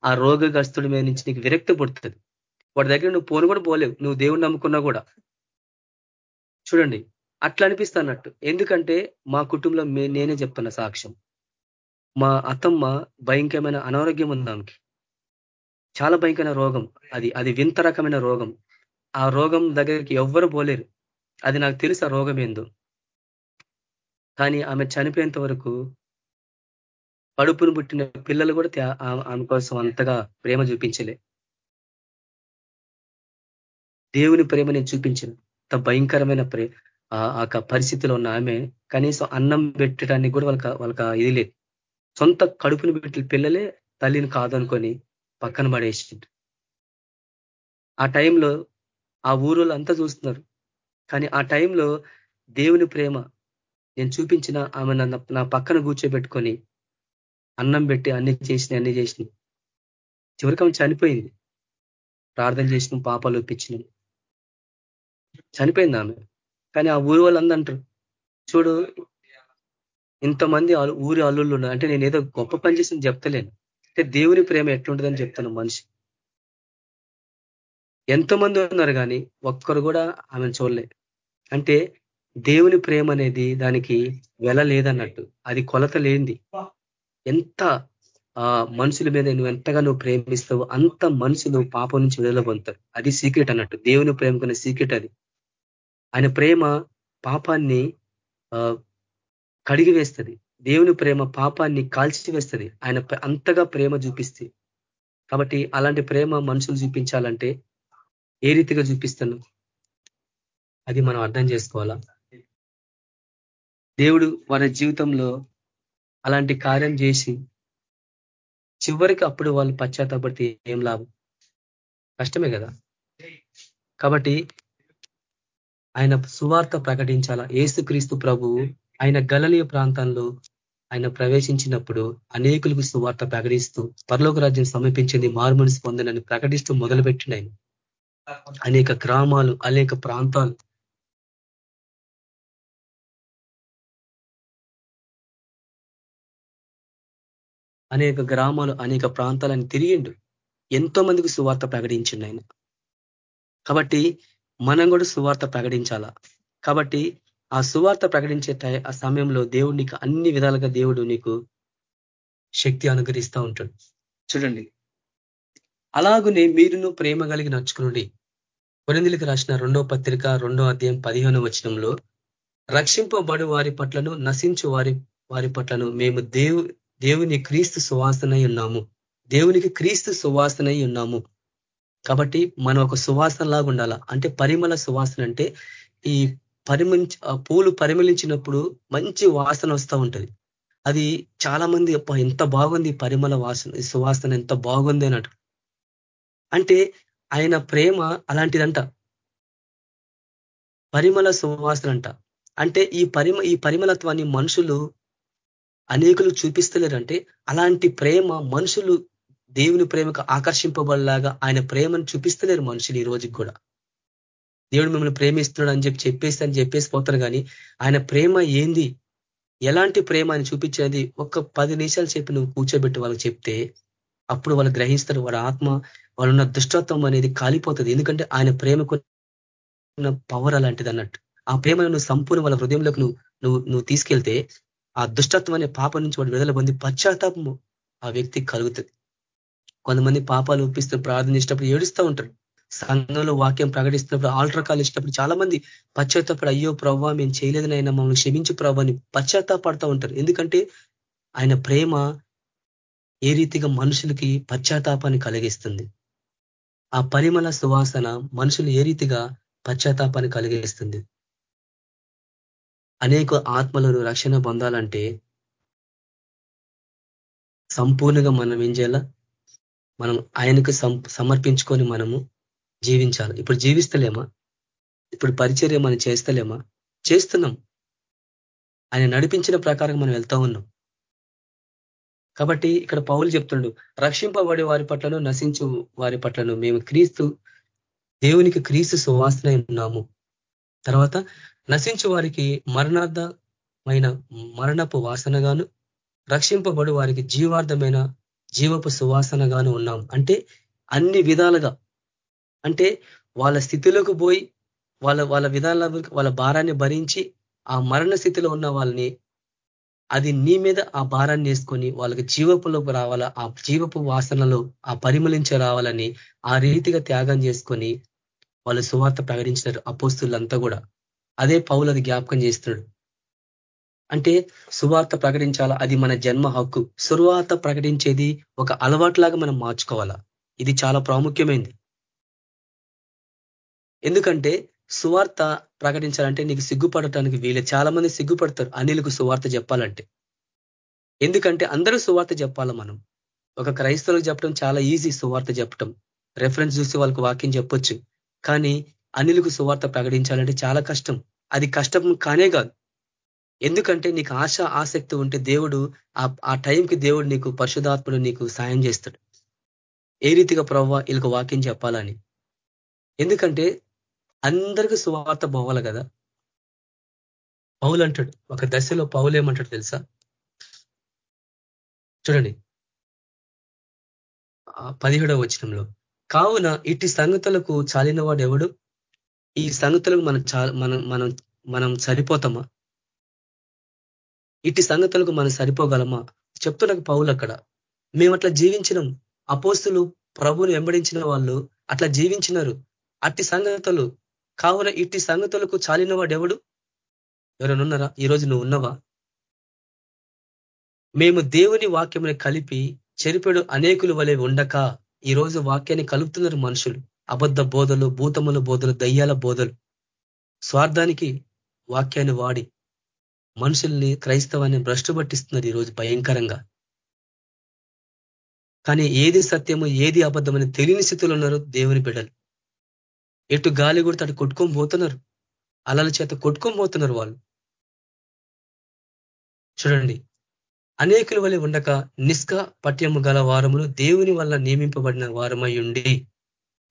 ఆ రోగగ్రస్తుడి మీద నుంచి నీకు విరక్తి పుడుతుంది. వాడి దగ్గర నువ్వు పోను కూడా పోలేవు నువ్వు దేవుడు నమ్ముకున్నా కూడా. చూడండి అట్లా అనిపిస్తున్నట్టు ఎందుకంటే మా కుటుంబంలో నేనే చెప్తున్న సాక్ష్యం. మా అత్తమ్మ భయంకరమైన అనారోగ్యం ఉంది ఆమెకి. చాలా భయంకరమైన రోగం అది. అది వింత రకమైన రోగం. ఆ రోగం దగ్గరికి ఎవ్వరు పోలేరు. అది నాకు తెలుసు ఆ రోగం ఏందో కానీ ఆమె చనిపోయేంత వరకు కడుపును పుట్టిన పిల్లలు కూడా ఆమె కోసం అంతగా ప్రేమ చూపించలే. దేవుని ప్రేమ నేను చూపించిన. అంత భయంకరమైన ప్రే ఆ పరిస్థితిలో ఉన్న ఆమె కనీసం అన్నం పెట్టడానికి కూడా వాళ్ళకి వాళ్ళకి ఇది లేదు. సొంత కడుపుని పెట్టిన పిల్లలే తల్లిని కాదనుకొని పక్కన పడేసిండు ఆ టైంలో ఆ ఊరులో అంతా చూస్తున్నారు. కానీ ఆ టైంలో దేవుని ప్రేమ నేను చూపించిన ఆమె నా పక్కన కూర్చోబెట్టుకొని అన్నం పెట్టి అన్ని చేసిన అన్ని చేసిన చివరికి ఆమె చనిపోయింది. ప్రార్థన చేసిన పాపాలు ఒప్పించిన. చనిపోయింది ఆమె. కానీ ఆ ఊరి వాళ్ళు అంటారు చూడు ఇంతమంది ఊరి అల్లుళ్ళు ఉన్నారు. అంటే నేను ఏదో గొప్ప పని చేసింది చెప్తలేను. అంటే దేవుని ప్రేమ ఎట్లుంటుందని చెప్తాను మనిషి. ఎంతమంది ఉన్నారు కానీ ఒక్కరు కూడా ఆమెను చూడలే. అంటే దేవుని ప్రేమ అనేది దానికి వెల లేదన్నట్టు. అది కొలత లేనిది. ఎంత ఆ మనుషుల మీద నువ్వు ఎంతగా నువ్వు ప్రేమిస్తావు అంత మనుషులు పాపం నుంచి విడుదల పొందుతారు అది సీక్రెట్ అన్నట్టు. దేవుని ప్రేమకున్న సీక్రెట్ అది. ఆయన ప్రేమ పాపాన్ని కడిగి వేస్తుంది. దేవుని ప్రేమ పాపాన్ని కాల్చి వేస్తుంది. ఆయన అంతగా ప్రేమ చూపిస్తే. కాబట్టి అలాంటి ప్రేమ మనుషులు చూపించాలంటే ఏ రీతిగా చూపిస్తాను? అది మనం అర్థం చేసుకోవాలా? దేవుడు వారి జీవితంలో అలాంటి కార్యం చేసి చివరికి అప్పుడు వాళ్ళు పశ్చాత్తపడితే ఏం లాభం? కష్టమే కదా? కాబట్టి ఆయన సువార్త ప్రకటించాల? ఏసుక్రీస్తు ప్రభు ఆయన గలనీయ ప్రాంతంలో ఆయన ప్రవేశించినప్పుడు అనేకులకు సువార్త ప్రకటిస్తూ పరలోక రాజ్యం సమీపించింది మారుమనిసి పొందనని ప్రకటిస్తూ మొదలుపెట్టిన ఆయన. అనేక గ్రామాలు అనేక ప్రాంతాలు. అనేక గ్రామాలు అనేక ప్రాంతాలను తిరిగిండు. ఎంతో మందికి సువార్త ప్రకటించిండు ఆయన. కాబట్టి మనం కూడా సువార్త ప్రకటించాలా? కాబట్టి ఆ సువార్త ప్రకటించే ఆ సమయంలో దేవుడు నీకు అన్ని విధాలుగా దేవుడు నీకు శక్తి అనుగ్రహిస్తూ ఉంటాడు. చూడండి అలాగునే మీరును ప్రేమ కలిగి నడుచుకునండి. కొరిందులకు రాసిన రెండో పత్రిక రెండో అధ్యాయం పదిహేను వచనంలో రక్షింపబడు వారి పట్లను నశించు వారి వారి పట్లను మేము దేవు దేవుని క్రీస్తు సువాసనై ఉన్నాము. దేవునికి క్రీస్తు సువాసనై ఉన్నాము. కాబట్టి మనం ఒక సువాసన లాగా ఉండాల? అంటే పరిమళ సువాసన అంటే ఈ పరిమించ పూలు పరిమళించినప్పుడు మంచి వాసన వస్తూ ఉంటుంది. అది చాలా మంది ఎంత బాగుంది పరిమళ వాసన సువాసన ఎంత బాగుంది అన్నట్టు. అంటే ఆయన ప్రేమ అలాంటిదంట. పరిమళ సువాసన అంట అంటే ఈ పరిమ ఈ పరిమళత్వాన్ని మనుషులు అనేకులు చూపిస్తలేరంటే అలాంటి ప్రేమ మనుషులు దేవుని ప్రేమకు ఆకర్షింపబడలాగా ఆయన ప్రేమను చూపిస్తలేరు మనుషులు ఈ రోజుకి కూడా. దేవుడు మిమ్మల్ని ప్రేమిస్తున్నాడు అని చెప్పి చెప్పేసి అని చెప్పేసి పోతారు కానీ ఆయన ప్రేమ ఏంది? ఎలాంటి ప్రేమ అని చూపించేది ఒక్క పది నిమిషాలు చెప్పి నువ్వు కూర్చోబెట్టి వాళ్ళకి చెప్తే అప్పుడు వాళ్ళు గ్రహిస్తారు వాడు ఆత్మ వాళ్ళున్న దుష్టత్వం అనేది కాలిపోతుంది. ఎందుకంటే ఆయన ప్రేమకు పవర్ అలాంటిది అన్నట్టు. ఆ ప్రేమను నువ్వు సంపూర్ణ వాళ్ళ హృదయంలోకి నువ్వు నువ్వు నువ్వు తీసుకెళ్తే ఆ దుష్టత్వం అనే పాప నుంచి వాడు విడుదల పొంది పశ్చాత్తాపము ఆ వ్యక్తికి కలుగుతుంది. కొంతమంది పాపాలు ఒప్పిస్తూ ప్రార్థన చేసేటప్పుడు ఏడుస్తూ ఉంటారు. సంఘంలో వాక్యం ప్రకటిస్తున్నప్పుడు ఆల్టర్ కాల్ ఇచ్చినప్పుడు చాలా మంది పశ్చాత్తాపడు అయ్యో ప్రవ్వా మేము చేయలేదని ఆయన మమ్మల్ని క్షమించి ప్రవ్వా అని పశ్చాత్తాపడుతూ ఉంటారు. ఎందుకంటే ఆయన ప్రేమ ఏ రీతిగా మనుషులకి పశ్చాత్తాపాన్ని కలిగిస్తుంది? ఆ పరిమళ సువాసన మనుషులు ఏ రీతిగా పశ్చాత్తాపాన్ని కలిగిస్తుంది? అనేక ఆత్మలను రక్షణ పొందాలంటే సంపూర్ణంగా మనం ఏం చేయాలా? మనం ఆయనకు సమర్పించుకొని మనము జీవించాలి. ఇప్పుడు జీవిస్తలేమా? ఇప్పుడు పరిచర్య మనం చేస్తలేమా? చేస్తున్నాం. ఆయన నడిపించిన ప్రకారం మనం వెళ్తా ఉన్నాం. కాబట్టి ఇక్కడ పౌలు చెప్తుండు రక్షింపబడే వారి పట్లను నశించు వారి పట్లను. మేము క్రీస్తు దేవునికి క్రీస్తు సువాసన ఉన్నాము. తర్వాత నశించు వారికి మరణార్థమైన మరణపు వాసనగాను రక్షింపబడు వారికి జీవార్థమైన జీవపు సువాసనగాను ఉన్నాం. అంటే అన్ని విధాలుగా. అంటే వాళ్ళ స్థితిలోకి పోయి వాళ్ళ వాళ్ళ విధాల వాళ్ళ భారాన్ని భరించి ఆ మరణ స్థితిలో ఉన్న వాళ్ళని అది నీ మీద ఆ భారాన్ని వేసుకొని వాళ్ళకి జీవపులోకి రావాలా ఆ జీవపు వాసనలో ఆ పరిమళించ రావాలని ఆ రీతిగా త్యాగం చేసుకొని వాళ్ళు సువార్త ప్రకటించినారు అపోస్తులంతా కూడా. అదే పౌలది జ్ఞాపకం చేస్తున్నాడు. అంటే సువార్త ప్రకటించాలా? అది మన జన్మ హక్కు. సువార్త ప్రకటించేది ఒక అలవాట్లాగా మనం మార్చుకోవాలా? ఇది చాలా ప్రాముఖ్యమైంది. ఎందుకంటే సువార్త ప్రకటించాలంటే నీకు సిగ్గుపడటానికి వీలే. చాలా మంది సిగ్గుపడతారు అనిలకు సువార్త చెప్పాలంటే. ఎందుకంటే అందరూ సువార్త చెప్పాల మనం? ఒక క్రైస్తవులకు చెప్పడం చాలా ఈజీ సువార్త చెప్పటం. రెఫరెన్స్ చూసి వాళ్ళకు వాక్యం చెప్పొచ్చు. కానీ అనిలకు సువార్త ప్రకటించాలంటే చాలా కష్టం. అది కష్టం కానే కాదు. ఎందుకంటే నీకు ఆశ ఆసక్తి ఉంటే దేవుడు ఆ టైంకి దేవుడు నీకు పరిశుధాత్ముడు నీకు సాయం చేస్తాడు. ఏ రీతిగా ప్రవ్వ వీళ్ళకి వాక్యం చెప్పాలని? ఎందుకంటే అందరికీ సువార్త పోవాలి కదా. పౌలు అంటాడు ఒక దశలో పౌలు ఏమంటాడు తెలుసా? చూడండి. పదిహేడవ వచనంలో కావున ఇట్టి సంగతులకు చాలిన వాడు ఎవడు? ఈ సంగతులకు మనం మనం మనం మనం సరిపోతామా? ఇట్టి సంగతులకు మనం సరిపోగలమా? చెప్తున్న పౌలు అక్కడ. మేము అట్లా జీవించినాం. అపోస్తులు ప్రభుని వెంబడించిన వాళ్ళు అట్లా జీవించినారు. అట్టి సంగతులు కావున ఇట్టి సంగతులకు చాలినవాడెవడు? ఎవడు ఎవరైనా ఈరోజు నువ్వు ఉన్నవా? మేము దేవుని వాక్యముని కలిపి చెరిపెడు అనేకులు వలె ఉండక ఈరోజు వాక్యాన్ని కలుపుతున్నారు మనుషులు. అబద్ధ బోధలు భూతముల బోధలు దయ్యాల బోధలు. స్వార్థానికి వాక్యాన్ని వాడి మనుషుల్ని క్రైస్తవాన్ని భ్రష్టు పట్టిస్తున్నారు ఈరోజు భయంకరంగా. కానీ ఏది సత్యము ఏది అబద్ధమని తెలియని స్థితిలో ఉన్నారు దేవుని బిడ్డలు. ఎటు గాలి కూడా అటు కొట్టుకొని పోతున్నారు. అలల చేత కొట్టుకొని పోతున్నారు వాళ్ళు. చూడండి. అనేకుల వల్ల ఉండక నిష్క పట్యము గల వారములు దేవుని వల్ల నియమింపబడిన వారమై ఉండి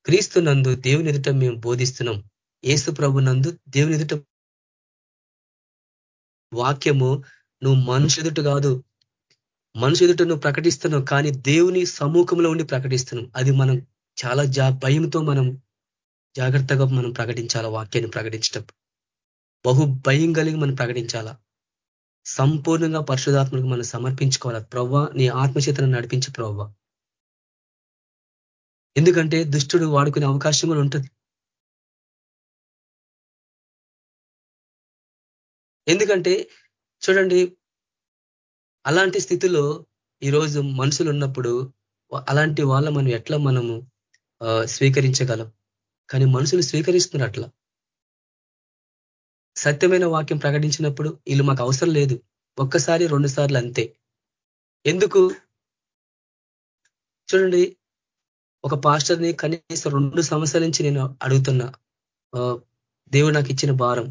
క్రీస్తు నందు దేవుని ఎదుట మేము బోధిస్తున్నాం. ఏసు ప్రభు నందు దేవుని ఎదుట వాక్యము నువ్వు మనుషు ఎదుట కాదు. మనుషు ఎదుట నువ్వు ప్రకటిస్తున్నావు కానీ దేవుని సమూహంలో ఉండి ప్రకటిస్తున్నావు. అది మనం చాలా జా భయంతో మనం జాగ్రత్తగా మనం ప్రకటించాలా వాక్యాన్ని ప్రకటించటం? బహు భయం కలిగి మనం ప్రకటించాలా? సంపూర్ణంగా పరిశుధాత్మకు మనం సమర్పించుకోవాలి? ప్రవ్వ నీ ఆత్మచేతను నడిపించి ప్రవ్వ. ఎందుకంటే దుష్టుడు వాడుకునే అవకాశం కూడా ఉంటుంది. ఎందుకంటే చూడండి అలాంటి స్థితిలో ఈరోజు మనుషులు ఉన్నప్పుడు అలాంటి వాళ్ళ మనం ఎట్లా మనము స్వీకరించగలం? కానీ మనుషులు స్వీకరిస్తున్నారు అట్లా సత్యమైన వాక్యం ప్రకటించినప్పుడు వీళ్ళు మాకు అవసరం లేదు. ఒక్కసారి రెండు సార్లు అంతే. ఎందుకు? చూడండి ఒక పాస్టర్ని కనీసం రెండు సంవత్సరాల నుంచి నేను అడుగుతున్నా దేవుడు నాకు ఇచ్చిన భారం.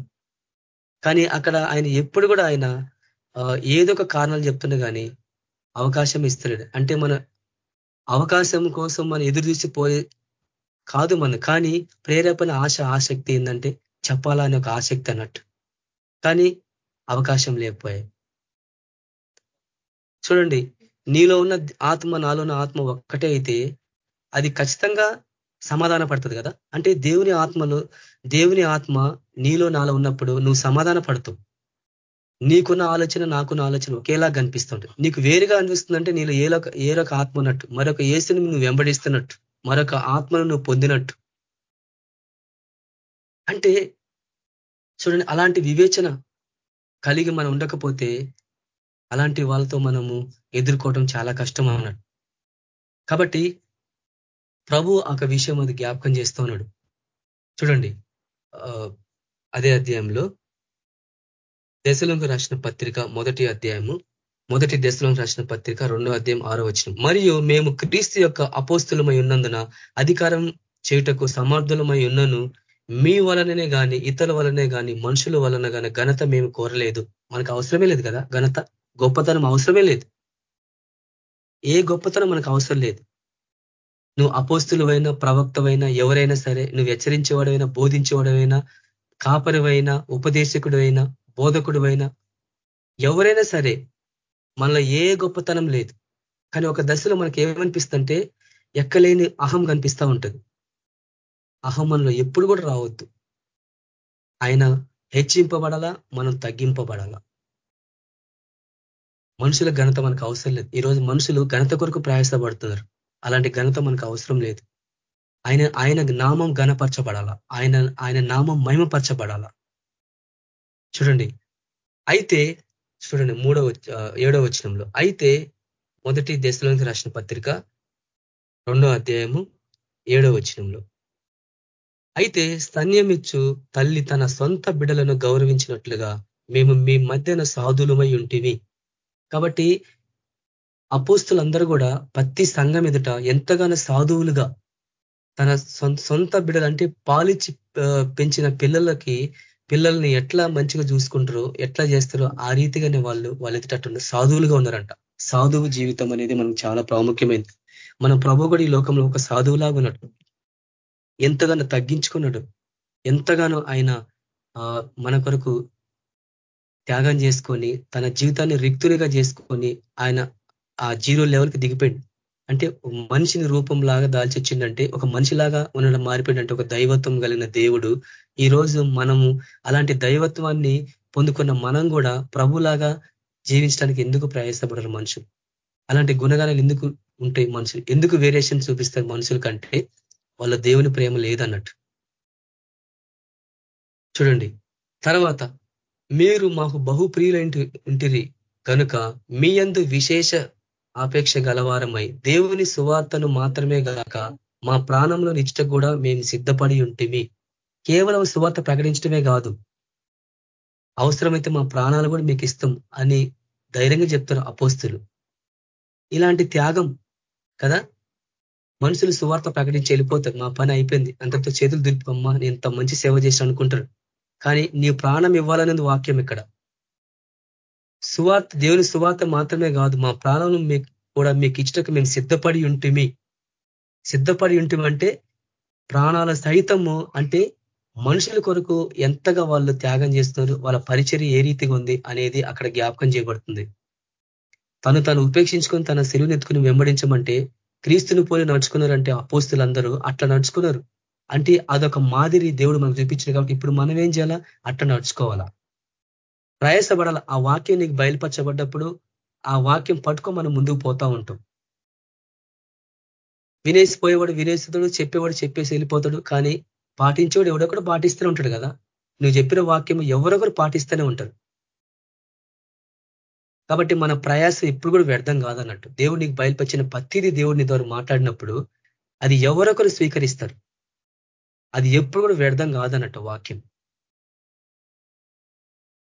కానీ అక్కడ ఆయన ఎప్పుడు కూడా ఆయన ఏదో ఒక కారణాలు చెప్తున్నా కానీ అవకాశం ఇస్తున్నాడు అంటే మన అవకాశం కోసం మనం ఎదురు చూసి పోయే కాదు మన కానీ ప్రేరేపణ ఆశ ఆసక్తి ఏంటంటే చెప్పాలని ఒక ఆసక్తి అన్నట్టు. కానీ అవకాశం లేకపోయాయి చూడండి నీలో ఉన్న ఆత్మ నాలో ఉన్న ఆత్మ ఒక్కటే అయితే అది ఖచ్చితంగా సమాధాన పడుతుంది కదా? అంటే దేవుని ఆత్మలో దేవుని ఆత్మ నీలో నాలో ఉన్నప్పుడు నువ్వు సమాధాన పడుతావు. నీకున్న ఆలోచన నాకున్న ఆలోచన ఒకేలా కనిపిస్తుంటుంది నీకు వేరుగా అనిపిస్తుందంటే నీలో ఏలొక ఏరొక ఆత్మ ఉన్నట్టు మరొక ఏసుని నువ్వు వెంబడిస్తున్నట్టు. మరొక ఆత్మను నువ్వు పొందినట్టు. అంటే చూడండి అలాంటి వివేచన కలిగి మనం ఉండకపోతే అలాంటి వాళ్ళతో మనము ఎదుర్కోవడం చాలా కష్టం అన్నాడు. కాబట్టి ప్రభు ఒక విషయం అది జ్ఞాపకం చేస్తూ ఉన్నాడు. చూడండి అదే అధ్యాయంలో దశలోకి రాసిన పత్రిక మొదటి అధ్యాయము మొదటి దశలో రాసిన పత్రిక రెండో అధ్యాయం ఆరో వచ్చిన మరియు మేము క్రీస్తు యొక్క అపోస్తులమై ఉన్నందున అధికారం చేయుటకు సమర్థులమై ఉన్నను మీ వలననే కానీ ఇతరుల వలనే కానీ మనుషుల వలన కానీ ఘనత మేము కోరలేదు. మనకు అవసరమే లేదు కదా ఘనత? గొప్పతనం అవసరమే లేదు. ఏ గొప్పతనం మనకు అవసరం లేదు. నువ్వు అపోస్తులవైనా ప్రవక్తవైనా ఎవరైనా సరే నువ్వు హెచ్చరించేవాడైనా బోధించేవాడైనా కాపరివైనా ఉపదేశకుడైనా బోధకుడువైనా ఎవరైనా సరే మనలో ఏ గొప్పతనం లేదు. కానీ ఒక దశలో మనకి ఏమనిపిస్తుంటే ఎక్కలేని అహం కనిపిస్తూ ఉంటుంది. అహం మనలో ఎప్పుడు కూడా రావద్దు. ఆయన హెచ్చింపబడాలా మనం తగ్గింపబడాలా. మనుషుల ఘనత మనకు అవసరం లేదు. ఈరోజు మనుషులు ఘనత కొరకు ప్రయాసపడుతున్నారు. అలాంటి ఘనత మనకు అవసరం లేదు. ఆయన ఆయన నామం ఘనపరచబడాలా? ఆయన ఆయన నామం మహిమపరచబడాలా? చూడండి. అయితే చూడండి మూడవ ఏడవ వచనంలో. అయితే మొదటి దేశంలోకి రాసిన పత్రిక రెండో అధ్యాయము ఏడవ వచనంలో. అయితే స్తన్యమిచ్చు తల్లి తన సొంత బిడలను గౌరవించినట్లుగా మేము మీ మధ్యన సాధులమై ఉంటివి కాబట్టి అపోస్తులందరూ కూడా ప్రతి సంఘం ఎదుట ఎంతగానో సాధువులుగా తన సొంత బిడ్డలు అంటే పాలిచ్చి పెంచిన పిల్లలకి పిల్లల్ని ఎట్లా మంచిగా చూసుకుంటారో ఎట్లా చేస్తారో ఆ రీతిగానే వాళ్ళు వాళ్ళు ఎదుటట్టు సాధువులుగా ఉన్నారంట. సాధువు జీవితం అనేది మనకు చాలా ప్రాముఖ్యమైనది మన ప్రభు కూడా ఈ లోకంలో ఒక సాధువులాగా ఉన్నట్టు ఎంతగానో తగ్గించుకున్నాడు. ఎంతగానో ఆయన మన కొరకు త్యాగం చేసుకొని తన జీవితాన్ని రిక్తులుగా చేసుకొని ఆయన ఆ జీరో లెవెల్కి దిగిపోయింది అంటే మనిషిని రూపంలాగా దాల్చొచ్చిందంటే ఒక మనిషిలాగా ఉండడం మారిపోయిందంటే ఒక దైవత్వం కలిగిన దేవుడు ఈ రోజు మనము అలాంటి దైవత్వాన్ని పొందుకున్న మనం కూడా ప్రభులాగా జీవించడానికి ఎందుకు ప్రయాసపడరు మనుషులు? అలాంటి గుణగానాలు ఎందుకు ఉంటాయి మనుషులు? ఎందుకు వేరియేషన్ చూపిస్తారు మనుషుల కంటే? వాళ్ళ దేవుని ప్రేమ లేదన్నట్టు. చూడండి తర్వాత మీరు మాకు బహుప్రియులంటి ఉంటిరి. కనుక మీ అందు విశేష ఆపేక్ష గలవారమై దేవుని సువార్తను మాత్రమే గాక మా ప్రాణంలో నిచ్చట కూడా మేము సిద్ధపడి ఉంటిమి. కేవలం సువార్త ప్రకటించడమే కాదు అవసరమైతే మా ప్రాణాలు కూడా మీకు ఇస్తాం అని ధైర్యంగా చెప్తారు అపోస్తులు. ఇలాంటి త్యాగం కదా? మనుషులు సువార్త ప్రకటించి వెళ్ళిపోతారు. మా పని అయిపోయింది. అంతతో చేతులు దులిపమ్మా నేను ఇంత మంచి సేవ చేశాను అనుకుంటారు. కానీ నీ ప్రాణం ఇవ్వాలనేది వాక్యం ఇక్కడ. సువార్త దేవుని సువార్త మాత్రమే కాదు మా ప్రాణాలను మీకు కూడా మీకు ఇచ్చటకు మేము సిద్ధపడి ఉంటుమి. సిద్ధపడి ఉంటుమంటే ప్రాణాల సహితము అంటే మనుషుల కొరకు ఎంతగా వాళ్ళు త్యాగం చేస్తున్నారు వాళ్ళ పరిచర్య ఏ రీతిగా ఉంది అనేది అక్కడ జ్ఞాపకం చేయబడుతుంది. తను తను ఉపేక్షించుకొని తన సెలువుని వెంబడించమంటే క్రీస్తుని పోలి నడుచుకున్నారంటే అపోస్తులందరూ అట్లా నడుచుకున్నారు. అంటే అదొక మాదిరి దేవుడు మనకు చూపించారు కాబట్టి ఇప్పుడు మనం ఏం చేయాలా? అట్లా నడుచుకోవాలా? ప్రయాసపడాలి. ఆ వాక్యం నీకు బయలుపరచబడ్డప్పుడు ఆ వాక్యం పట్టుకో మనం ముందుకు పోతా ఉంటాం. వినేసిపోయేవాడు వినేస్తుడు చెప్పేవాడు చెప్పేసి వెళ్ళిపోతాడు. కానీ పాటించేవాడు ఎవడొకడు పాటిస్తూనే ఉంటాడు కదా. నువ్వు చెప్పిన వాక్యం ఎవరొకరు పాటిస్తూనే ఉంటారు. కాబట్టి మన ప్రయాసం ఎప్పుడు కూడా వ్యర్థం కాదన్నట్టు. దేవుడు నీకు బయలుపరిచిన ప్రతిదీ దేవుడిని ద్వారా మాట్లాడినప్పుడు అది ఎవరొకరు స్వీకరిస్తారు. అది ఎప్పుడు కూడా వ్యర్థం కాదన్నట్టు వాక్యం.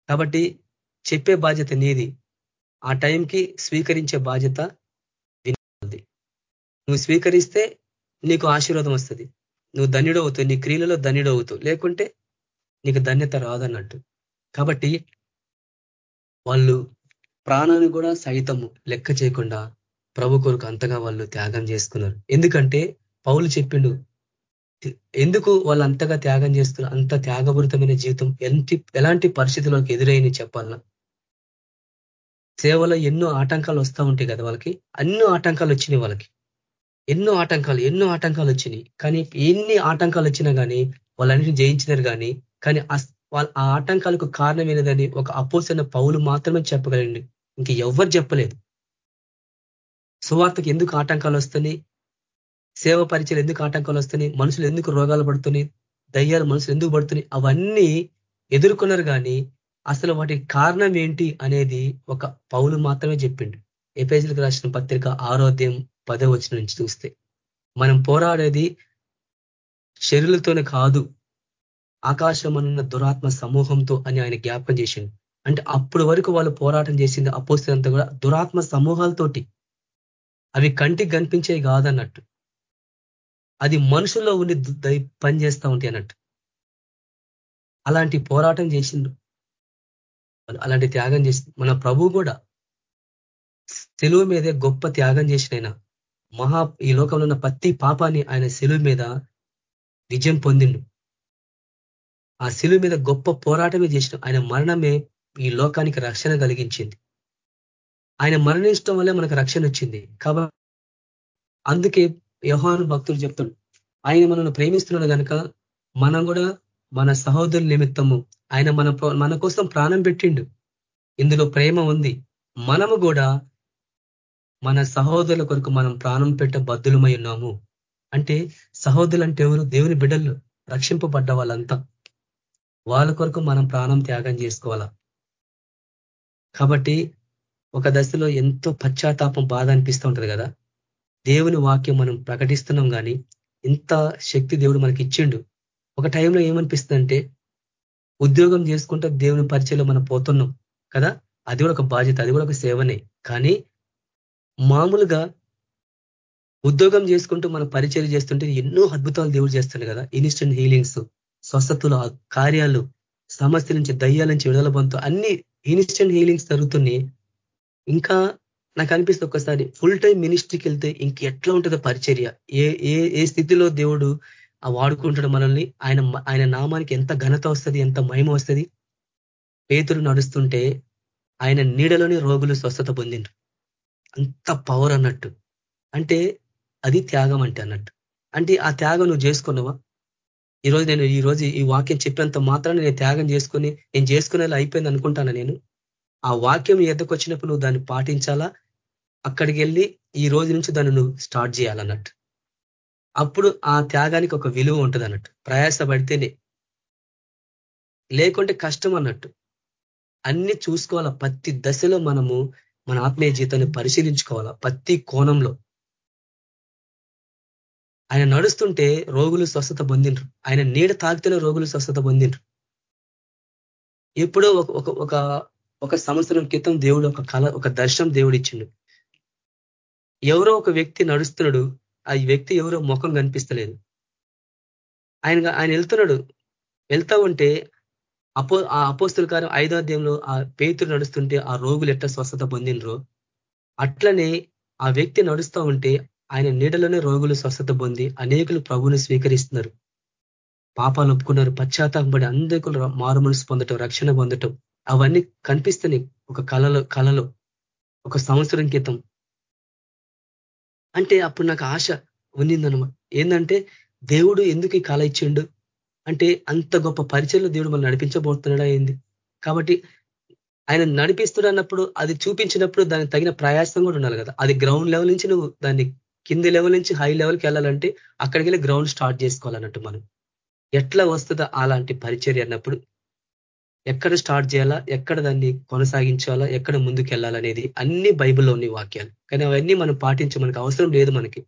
కాబట్టి చెప్పే బాధ్యత నీది. ఆ టైంకి స్వీకరించే బాధ్యత వినది నువ్వు స్వీకరిస్తే నీకు ఆశీర్వాదం వస్తుంది. నువ్వు ధన్యుడు అవుతావు నీ క్రియలలో ధన్యుడు అవుతావు. లేకుంటే నీకు ధన్యత రాదన్నట్టు. కాబట్టి వాళ్ళు ప్రాణాన్ని కూడా సైతము లెక్క చేయకుండా ప్రభు కొరకు అంతగా వాళ్ళు త్యాగం చేసుకున్నారు. ఎందుకంటే పౌలు చెప్పిండు ఎందుకు వాళ్ళు అంతగా త్యాగం చేస్తున్నారు అంత త్యాగపూరితమైన జీవితం ఎంత ఎలాంటి పరిస్థితులకు ఎదురైంది చెప్పాలన్నా సేవలో ఎన్నో ఆటంకాలు వస్తూ ఉంటాయి కదా వాళ్ళకి. అన్నో ఆటంకాలు వచ్చినాయి వాళ్ళకి. ఎన్నో ఆటంకాలు ఎన్నో ఆటంకాలు వచ్చినాయి. కానీ ఎన్ని ఆటంకాలు వచ్చినా కానీ వాళ్ళన్నిటిని జయించినారు కానీ కానీ వాళ్ళ ఆ ఆటంకాలకు కారణం ఒక అపోసిన పౌలు మాత్రమే చెప్పగలండి ఇంక ఎవరు చెప్పలేదు. సువార్తకు ఎందుకు ఆటంకాలు వస్తున్నాయి? సేవ పరిచయలు ఎందుకు ఆటంకాలు వస్తున్నాయి? మనుషులు ఎందుకు రోగాలు పడుతున్నాయి? దయ్యాలు మనుషులు ఎందుకు పడుతున్నాయి? అవన్నీ ఎదుర్కొన్నారు కానీ అసలు వాటికి కారణం ఏంటి అనేది ఒక పౌలు మాత్రమే చెప్పిండు. ఎపేజీలకు రాసిన పత్రిక ఆరోగ్యం పదే వచ్చిన నుంచి చూస్తే మనం పోరాడేది శరీరులతోనే కాదు ఆకాశం దురాత్మ సమూహంతో అని ఆయన జ్ఞాపకం చేసిండు. అంటే అప్పుడు వరకు వాళ్ళు పోరాటం చేసింది అపోస్తులంతా కూడా దురాత్మ సమూహాలతోటి. అవి కంటికి కనిపించేవి కాదన్నట్టు. అది మనుషుల్లో ఉండి పని చేస్తూ ఉంటాయి అన్నట్టు. అలాంటి పోరాటం చేసిండు. అలాంటి త్యాగం చేసి మన ప్రభు కూడా సెలువు మీదే గొప్ప త్యాగం చేసిన మహా ఈ లోకంలో ఉన్న ప్రతి పాపాన్ని ఆయన సెలువు మీద విజయం పొందిండు. ఆ శిలువ మీద గొప్ప పోరాటమే చేసిన ఆయన మరణమే ఈ లోకానికి రక్షణ కలిగించింది. ఆయన మరణించడం వల్లే మనకు రక్షణ వచ్చింది. కాబట్టి అందుకే వ్యవహాను భక్తులు చెప్తాడు ఆయన మనల్ని ప్రేమిస్తున్నాడు కనుక మనం కూడా మన సహోదరుల నిమిత్తము ఆయన మన మన కోసం ప్రాణం పెట్టిండు. ఇందులో ప్రేమ ఉంది. మనము కూడా మన సహోదరుల కొరకు మనం ప్రాణం పెట్ట బద్దులమై ఉన్నాము. అంటే సహోదరులు అంటే ఎవరు? దేవుని బిడ్డలు రక్షింపబడ్డ వాళ్ళంతా. వాళ్ళ కొరకు మనం ప్రాణం త్యాగం చేసుకోవాలా? కాబట్టి ఒక దశలో ఎంతో పశ్చాత్తాపం బాధ అనిపిస్తూ ఉంటుంది కదా? దేవుని వాక్యం మనం ప్రకటిస్తున్నాం కానీ ఇంత శక్తి దేవుడు మనకి ఇచ్చిండు ఒక టైంలో ఏమనిపిస్తుందంటే ఉద్యోగం చేసుకుంటే దేవుని పరిచయలో మనం పోతున్నాం కదా? అది కూడా ఒక బాధ్యత అది కూడా ఒక సేవనే. కానీ మామూలుగా ఉద్యోగం చేసుకుంటూ మనం పరిచయం చేస్తుంటే ఎన్నో అద్భుతాలు దేవుడు చేస్తాడు కదా? ఇన్స్టెంట్ హీలింగ్స్ స్వస్థతులు కార్యాలు సమస్య నుంచి దయ్యాల నుంచి విడుదల పొందుతూ అన్ని ఇన్స్టెంట్ హీలింగ్స్ జరుగుతున్నాయి. ఇంకా నాకు అనిపిస్తుంది ఒక్కసారి ఫుల్ టైం మినిస్ట్రీకి వెళ్తే ఇంక ఎట్లా ఉంటుందో పరిచర్య. ఏ ఏ ఏ స్థితిలో దేవుడు ఆ వాడుకుంటాడు మనల్ని? ఆయన ఆయన నామానికి ఎంత ఘనత వస్తుంది ఎంత మహిమ వస్తుంది? పేతులు నడుస్తుంటే ఆయన నీడలోని రోగులు స్వస్థత పొందిండ్రు. అంత పవర్ అన్నట్టు. అంటే అది త్యాగం అంటే అన్నట్టు. అంటే ఆ త్యాగం నువ్వు చేసుకున్నావా? ఈరోజు నేను ఈ రోజు ఈ వాక్యం చెప్పినంత మాత్రాన్ని నేను త్యాగం చేసుకుని నేను చేసుకునేలా అయిపోయింది అనుకుంటాను నేను? ఆ వాక్యం ఎద్దకొచ్చినప్పుడు నువ్వు దాన్ని పాటించాలా? అక్కడికి వెళ్ళి ఈ రోజు నుంచి దాన్ని నువ్వు స్టార్ట్ చేయాలన్నట్టు. అప్పుడు ఆ త్యాగానికి ఒక విలువ ఉంటుంది అన్నట్టు ప్రయాసపడితేనే. లేకుంటే కష్టం అన్నట్టు. అన్ని చూసుకోవాలా. ప్రతి దశలో మనము మన ఆత్మీయ జీవితాన్ని పరిశీలించుకోవాలా. ప్రతి కోణంలో. ఆయన నడుస్తుంటే రోగులు స్వస్థత పొందిండ్రు. ఆయన నీడ తాకితేనే రోగులు స్వస్థత పొందిండ్రు. ఎప్పుడో ఒక ఒక ఒక సంవత్సరం క్రితం దేవుడు ఒక కళ ఒక దర్శనం దేవుడు ఇచ్చిండు ఎవరో ఒక వ్యక్తి నడుస్తున్నాడు ఆ వ్యక్తి ఎవరో ముఖం కనిపిస్తలేదు. ఆయన ఆయన వెళ్తున్నాడు. వెళ్తా ఉంటే అపో ఆ అపోస్తుల కారం ఐదో అధ్యాయంలో ఆ పేతులు నడుస్తుంటే ఆ రోగులు ఎట్లా స్వస్థత పొందినరో అట్లనే ఆ వ్యక్తి నడుస్తూ ఉంటే ఆయన నీడలోనే రోగులు స్వస్థత పొంది అనేకులు ప్రభుని స్వీకరిస్తున్నారు. పాపాలు ఒప్పుకున్నారు పశ్చాత్తాపడి అందరికీ మారు మనసు పొందటం రక్షణ పొందటం అవన్నీ కనిపిస్తున్నాయి ఒక కళలో కళలో ఒక సంవత్సరం క్రితం. అంటే అప్పుడు నాకు ఆశ ఉన్నిందనమాట. ఏంటంటే దేవుడు ఎందుకు ఈ కళ ఇచ్చిండు? అంటే అంత గొప్ప పరిచయంలో దేవుడు మనం నడిపించబోతున్నాడా ఏంది? కాబట్టి ఆయన నడిపిస్తుడు అన్నప్పుడు అది చూపించినప్పుడు దానికి తగిన ప్రయాసం కూడా ఉండాలి కదా. అది గ్రౌండ్ లెవెల్ నుంచి నువ్వు దాన్ని కింది లెవెల్ నుంచి హై లెవెల్కి వెళ్ళాలంటే అక్కడికి వెళ్ళి గ్రౌండ్ స్టార్ట్ చేసుకోవాలన్నట్టు మనం. ఎట్లా వస్తుందో అలాంటి పరిచర్య అన్నప్పుడు ఎక్కడ స్టార్ట్ చేయాలా ఎక్కడ దాన్ని కొనసాగించాలా ఎక్కడ ముందుకెళ్ళాలనేది అన్ని బైబిల్లో ఉన్నాయి వాక్యాలు. కానీ అవన్నీ మనం పాటించే మనకు అవసరం లేదు మనకి.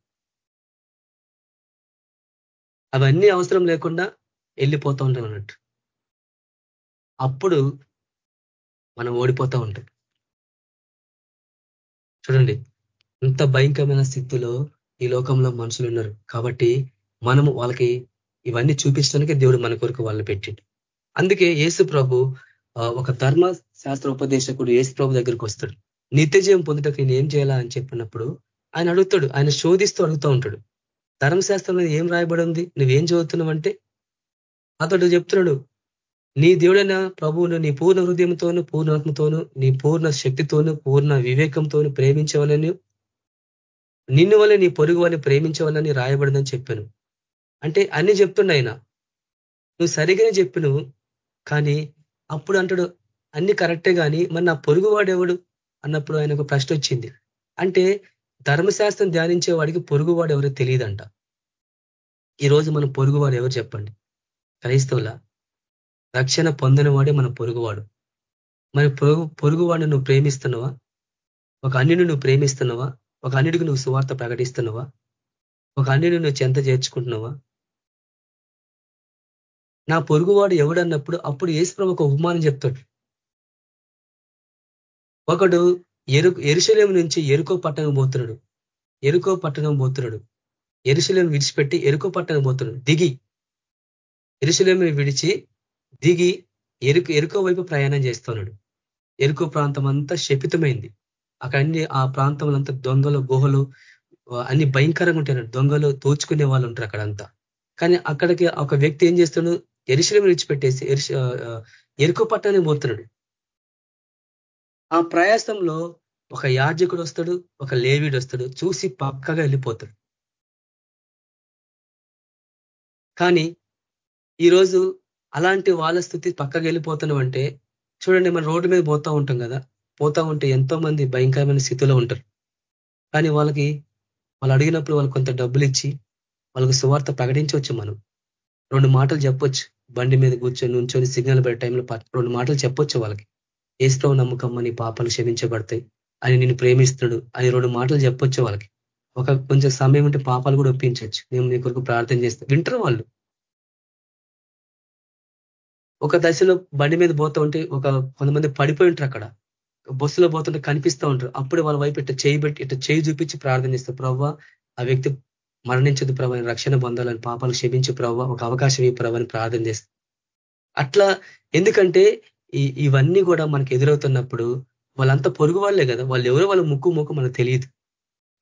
అవన్నీ అవసరం లేకుండా వెళ్ళిపోతూ ఉంటాం అన్నట్టు. అప్పుడు మనం ఓడిపోతూ ఉంటాం. చూడండి ఇంత భయంకరమైన స్థితిలో ఈ లోకంలో మనుషులు ఉన్నారు. కాబట్టి మనము వాళ్ళకి ఇవన్నీ చూపించడానికి దేవుడు మన కొరకు వాళ్ళని పెట్టిండు. అందుకే యేసు ప్రభు ఒక ధర్మ శాస్త్ర ఉపదేశకుడు యేసు ప్రభు దగ్గరికి వస్తాడు. నిత్య జీవం పొందుటకు నేను ఏం చేయాలా అని చెప్పినప్పుడు ఆయన అడుగుతాడు ఆయన శోధిస్తూ అడుగుతూ ఉంటాడు. ధర్మశాస్త్రం ఏం రాయబడి ఉంది? నువ్వేం చదువుతున్నావు అంటే అతడు చెప్తున్నాడు నీ దేవుడైన ప్రభువును నీ పూర్ణ హృదయంతోను పూర్ణాత్మతోను నీ పూర్ణ శక్తితోను పూర్ణ వివేకంతోను ప్రేమించవాలని. నిన్ను వల్ల నీ పొరుగు వాళ్ళని ప్రేమించవాలని రాయబడిందని చెప్పాను. అంటే అన్ని చెప్తుండ ఆయన. నువ్వు సరిగానే చెప్పిను కానీ అప్పుడు అంటాడు అన్ని కరెక్టే కానీ మరి నా పొరుగువాడు ఎవడు అన్నప్పుడు ఆయనకు ప్రశ్న వచ్చింది అంటే ధర్మశాస్త్రం ధ్యానించే వాడికి పొరుగువాడు ఎవరో తెలియదంట ఈరోజు మన పొరుగువాడు ఎవరు చెప్పండి? క్రైస్తవుల. రక్షణ పొందిన వాడే మన పొరుగువాడు. మరి పొరుగు పొరుగువాడిని నువ్వు ప్రేమిస్తున్నావా? ఒక అన్నిని నువ్వు ప్రేమిస్తున్నావా? ఒక అన్నిటికి నువ్వు సువార్త ప్రకటిస్తున్నావా? ఒక అన్నిని నువ్వు చెంత చేర్చుకుంటున్నావా? నా పొరుగువాడు ఎవడన్నప్పుడు అప్పుడు ఏసుప్రభు ఒక ఉపమానం చెప్తాడు. ఒకడు ఎరు ఎరుశలేం నుంచి ఎరుకో పట్టణం పోతున్నాడు. ఎరుకో పట్టణం పోతున్నాడు. ఎరుశలేం విడిచిపెట్టి ఎరుకో పట్టణం పోతున్నాడు. దిగి. ఎరుశలేం విడిచి దిగి ఎరుకు ఎరుకో వైపు ప్రయాణం చేస్తున్నాడు. ఎరుకో ప్రాంతం అంతా శపితమైంది. అక్కడ అన్ని ఆ ప్రాంతంలో దొంగలు గుహలు అన్ని భయంకరంగా ఉంటాయి. దొంగలు దోచుకునే వాళ్ళు ఉంటారు అక్కడంతా. కానీ అక్కడికి ఒక వ్యక్తి ఏం చేస్తున్నాడు? ఎరుశలం విడిచిపెట్టేసి ఎరుకో పట్టణానికి పోతున్నాడు ఆ ప్రయాసంలో ఒక యాజకుడు వస్తాడు ఒక లేవీడు వస్తాడు చూసి పక్కగా వెళ్ళిపోతాడు. కానీ ఈరోజు అలాంటి వాళ్ళ స్థితి పక్కగా వెళ్ళిపోతున్నాం అంటే చూడండి మనం రోడ్డు మీద పోతా ఉంటాం కదా పోతా ఉంటే ఎంతో మంది భయంకరమైన స్థితిలో ఉంటారు. కానీ వాళ్ళకి వాళ్ళు అడిగినప్పుడు వాళ్ళు కొంత డబ్బులు ఇచ్చి వాళ్ళకి సువార్త ప్రకటించవచ్చు మనం. రెండు మాటలు చెప్పొచ్చు. బండి మీద కూర్చొని నుంచొని సిగ్నల్ పెట్టే టైంలో రెండు మాటలు చెప్పొచ్చు వాళ్ళకి. ఏస్తో నమ్మకం అని పాపాలు క్షమించబడతాయి అని నేను ప్రేమిస్తున్నాడు అని రెండు మాటలు చెప్పొచ్చు వాళ్ళకి. ఒక కొంచెం సమయం ఉంటే పాపాలు కూడా ఒప్పించవచ్చు మేము నీ కొరకు ప్రార్థన చేస్తాం. వింటారు వాళ్ళు? ఒక దశలో బండి మీద పోతూ ఉంటే ఒక కొంతమంది పడిపోయి ఉంటారు అక్కడ. బస్సులో పోతుంటే కనిపిస్తూ ఉంటారు. అప్పుడు వాళ్ళ వైపు ఇట్లా చేయి పెట్టి ఇట్లా చేయి చూపించి ప్రార్థన చేస్తారు. ప్రవ్వ ఆ వ్యక్తి మరణించదు ప్రభు రక్షణ పొందాలని పాపాలు క్షమించి ప్రవ్వ ఒక అవకాశం ఈ ప్రభు అని ప్రార్థన చేస్తాం. అట్లా ఎందుకంటే ఇవన్నీ కూడా మనకి ఎదురవుతున్నప్పుడు వాళ్ళంతా పొరుగు వాళ్ళే కదా వాళ్ళు ఎవరో వాళ్ళ ముక్కు ముక్కు మనకు తెలియదు.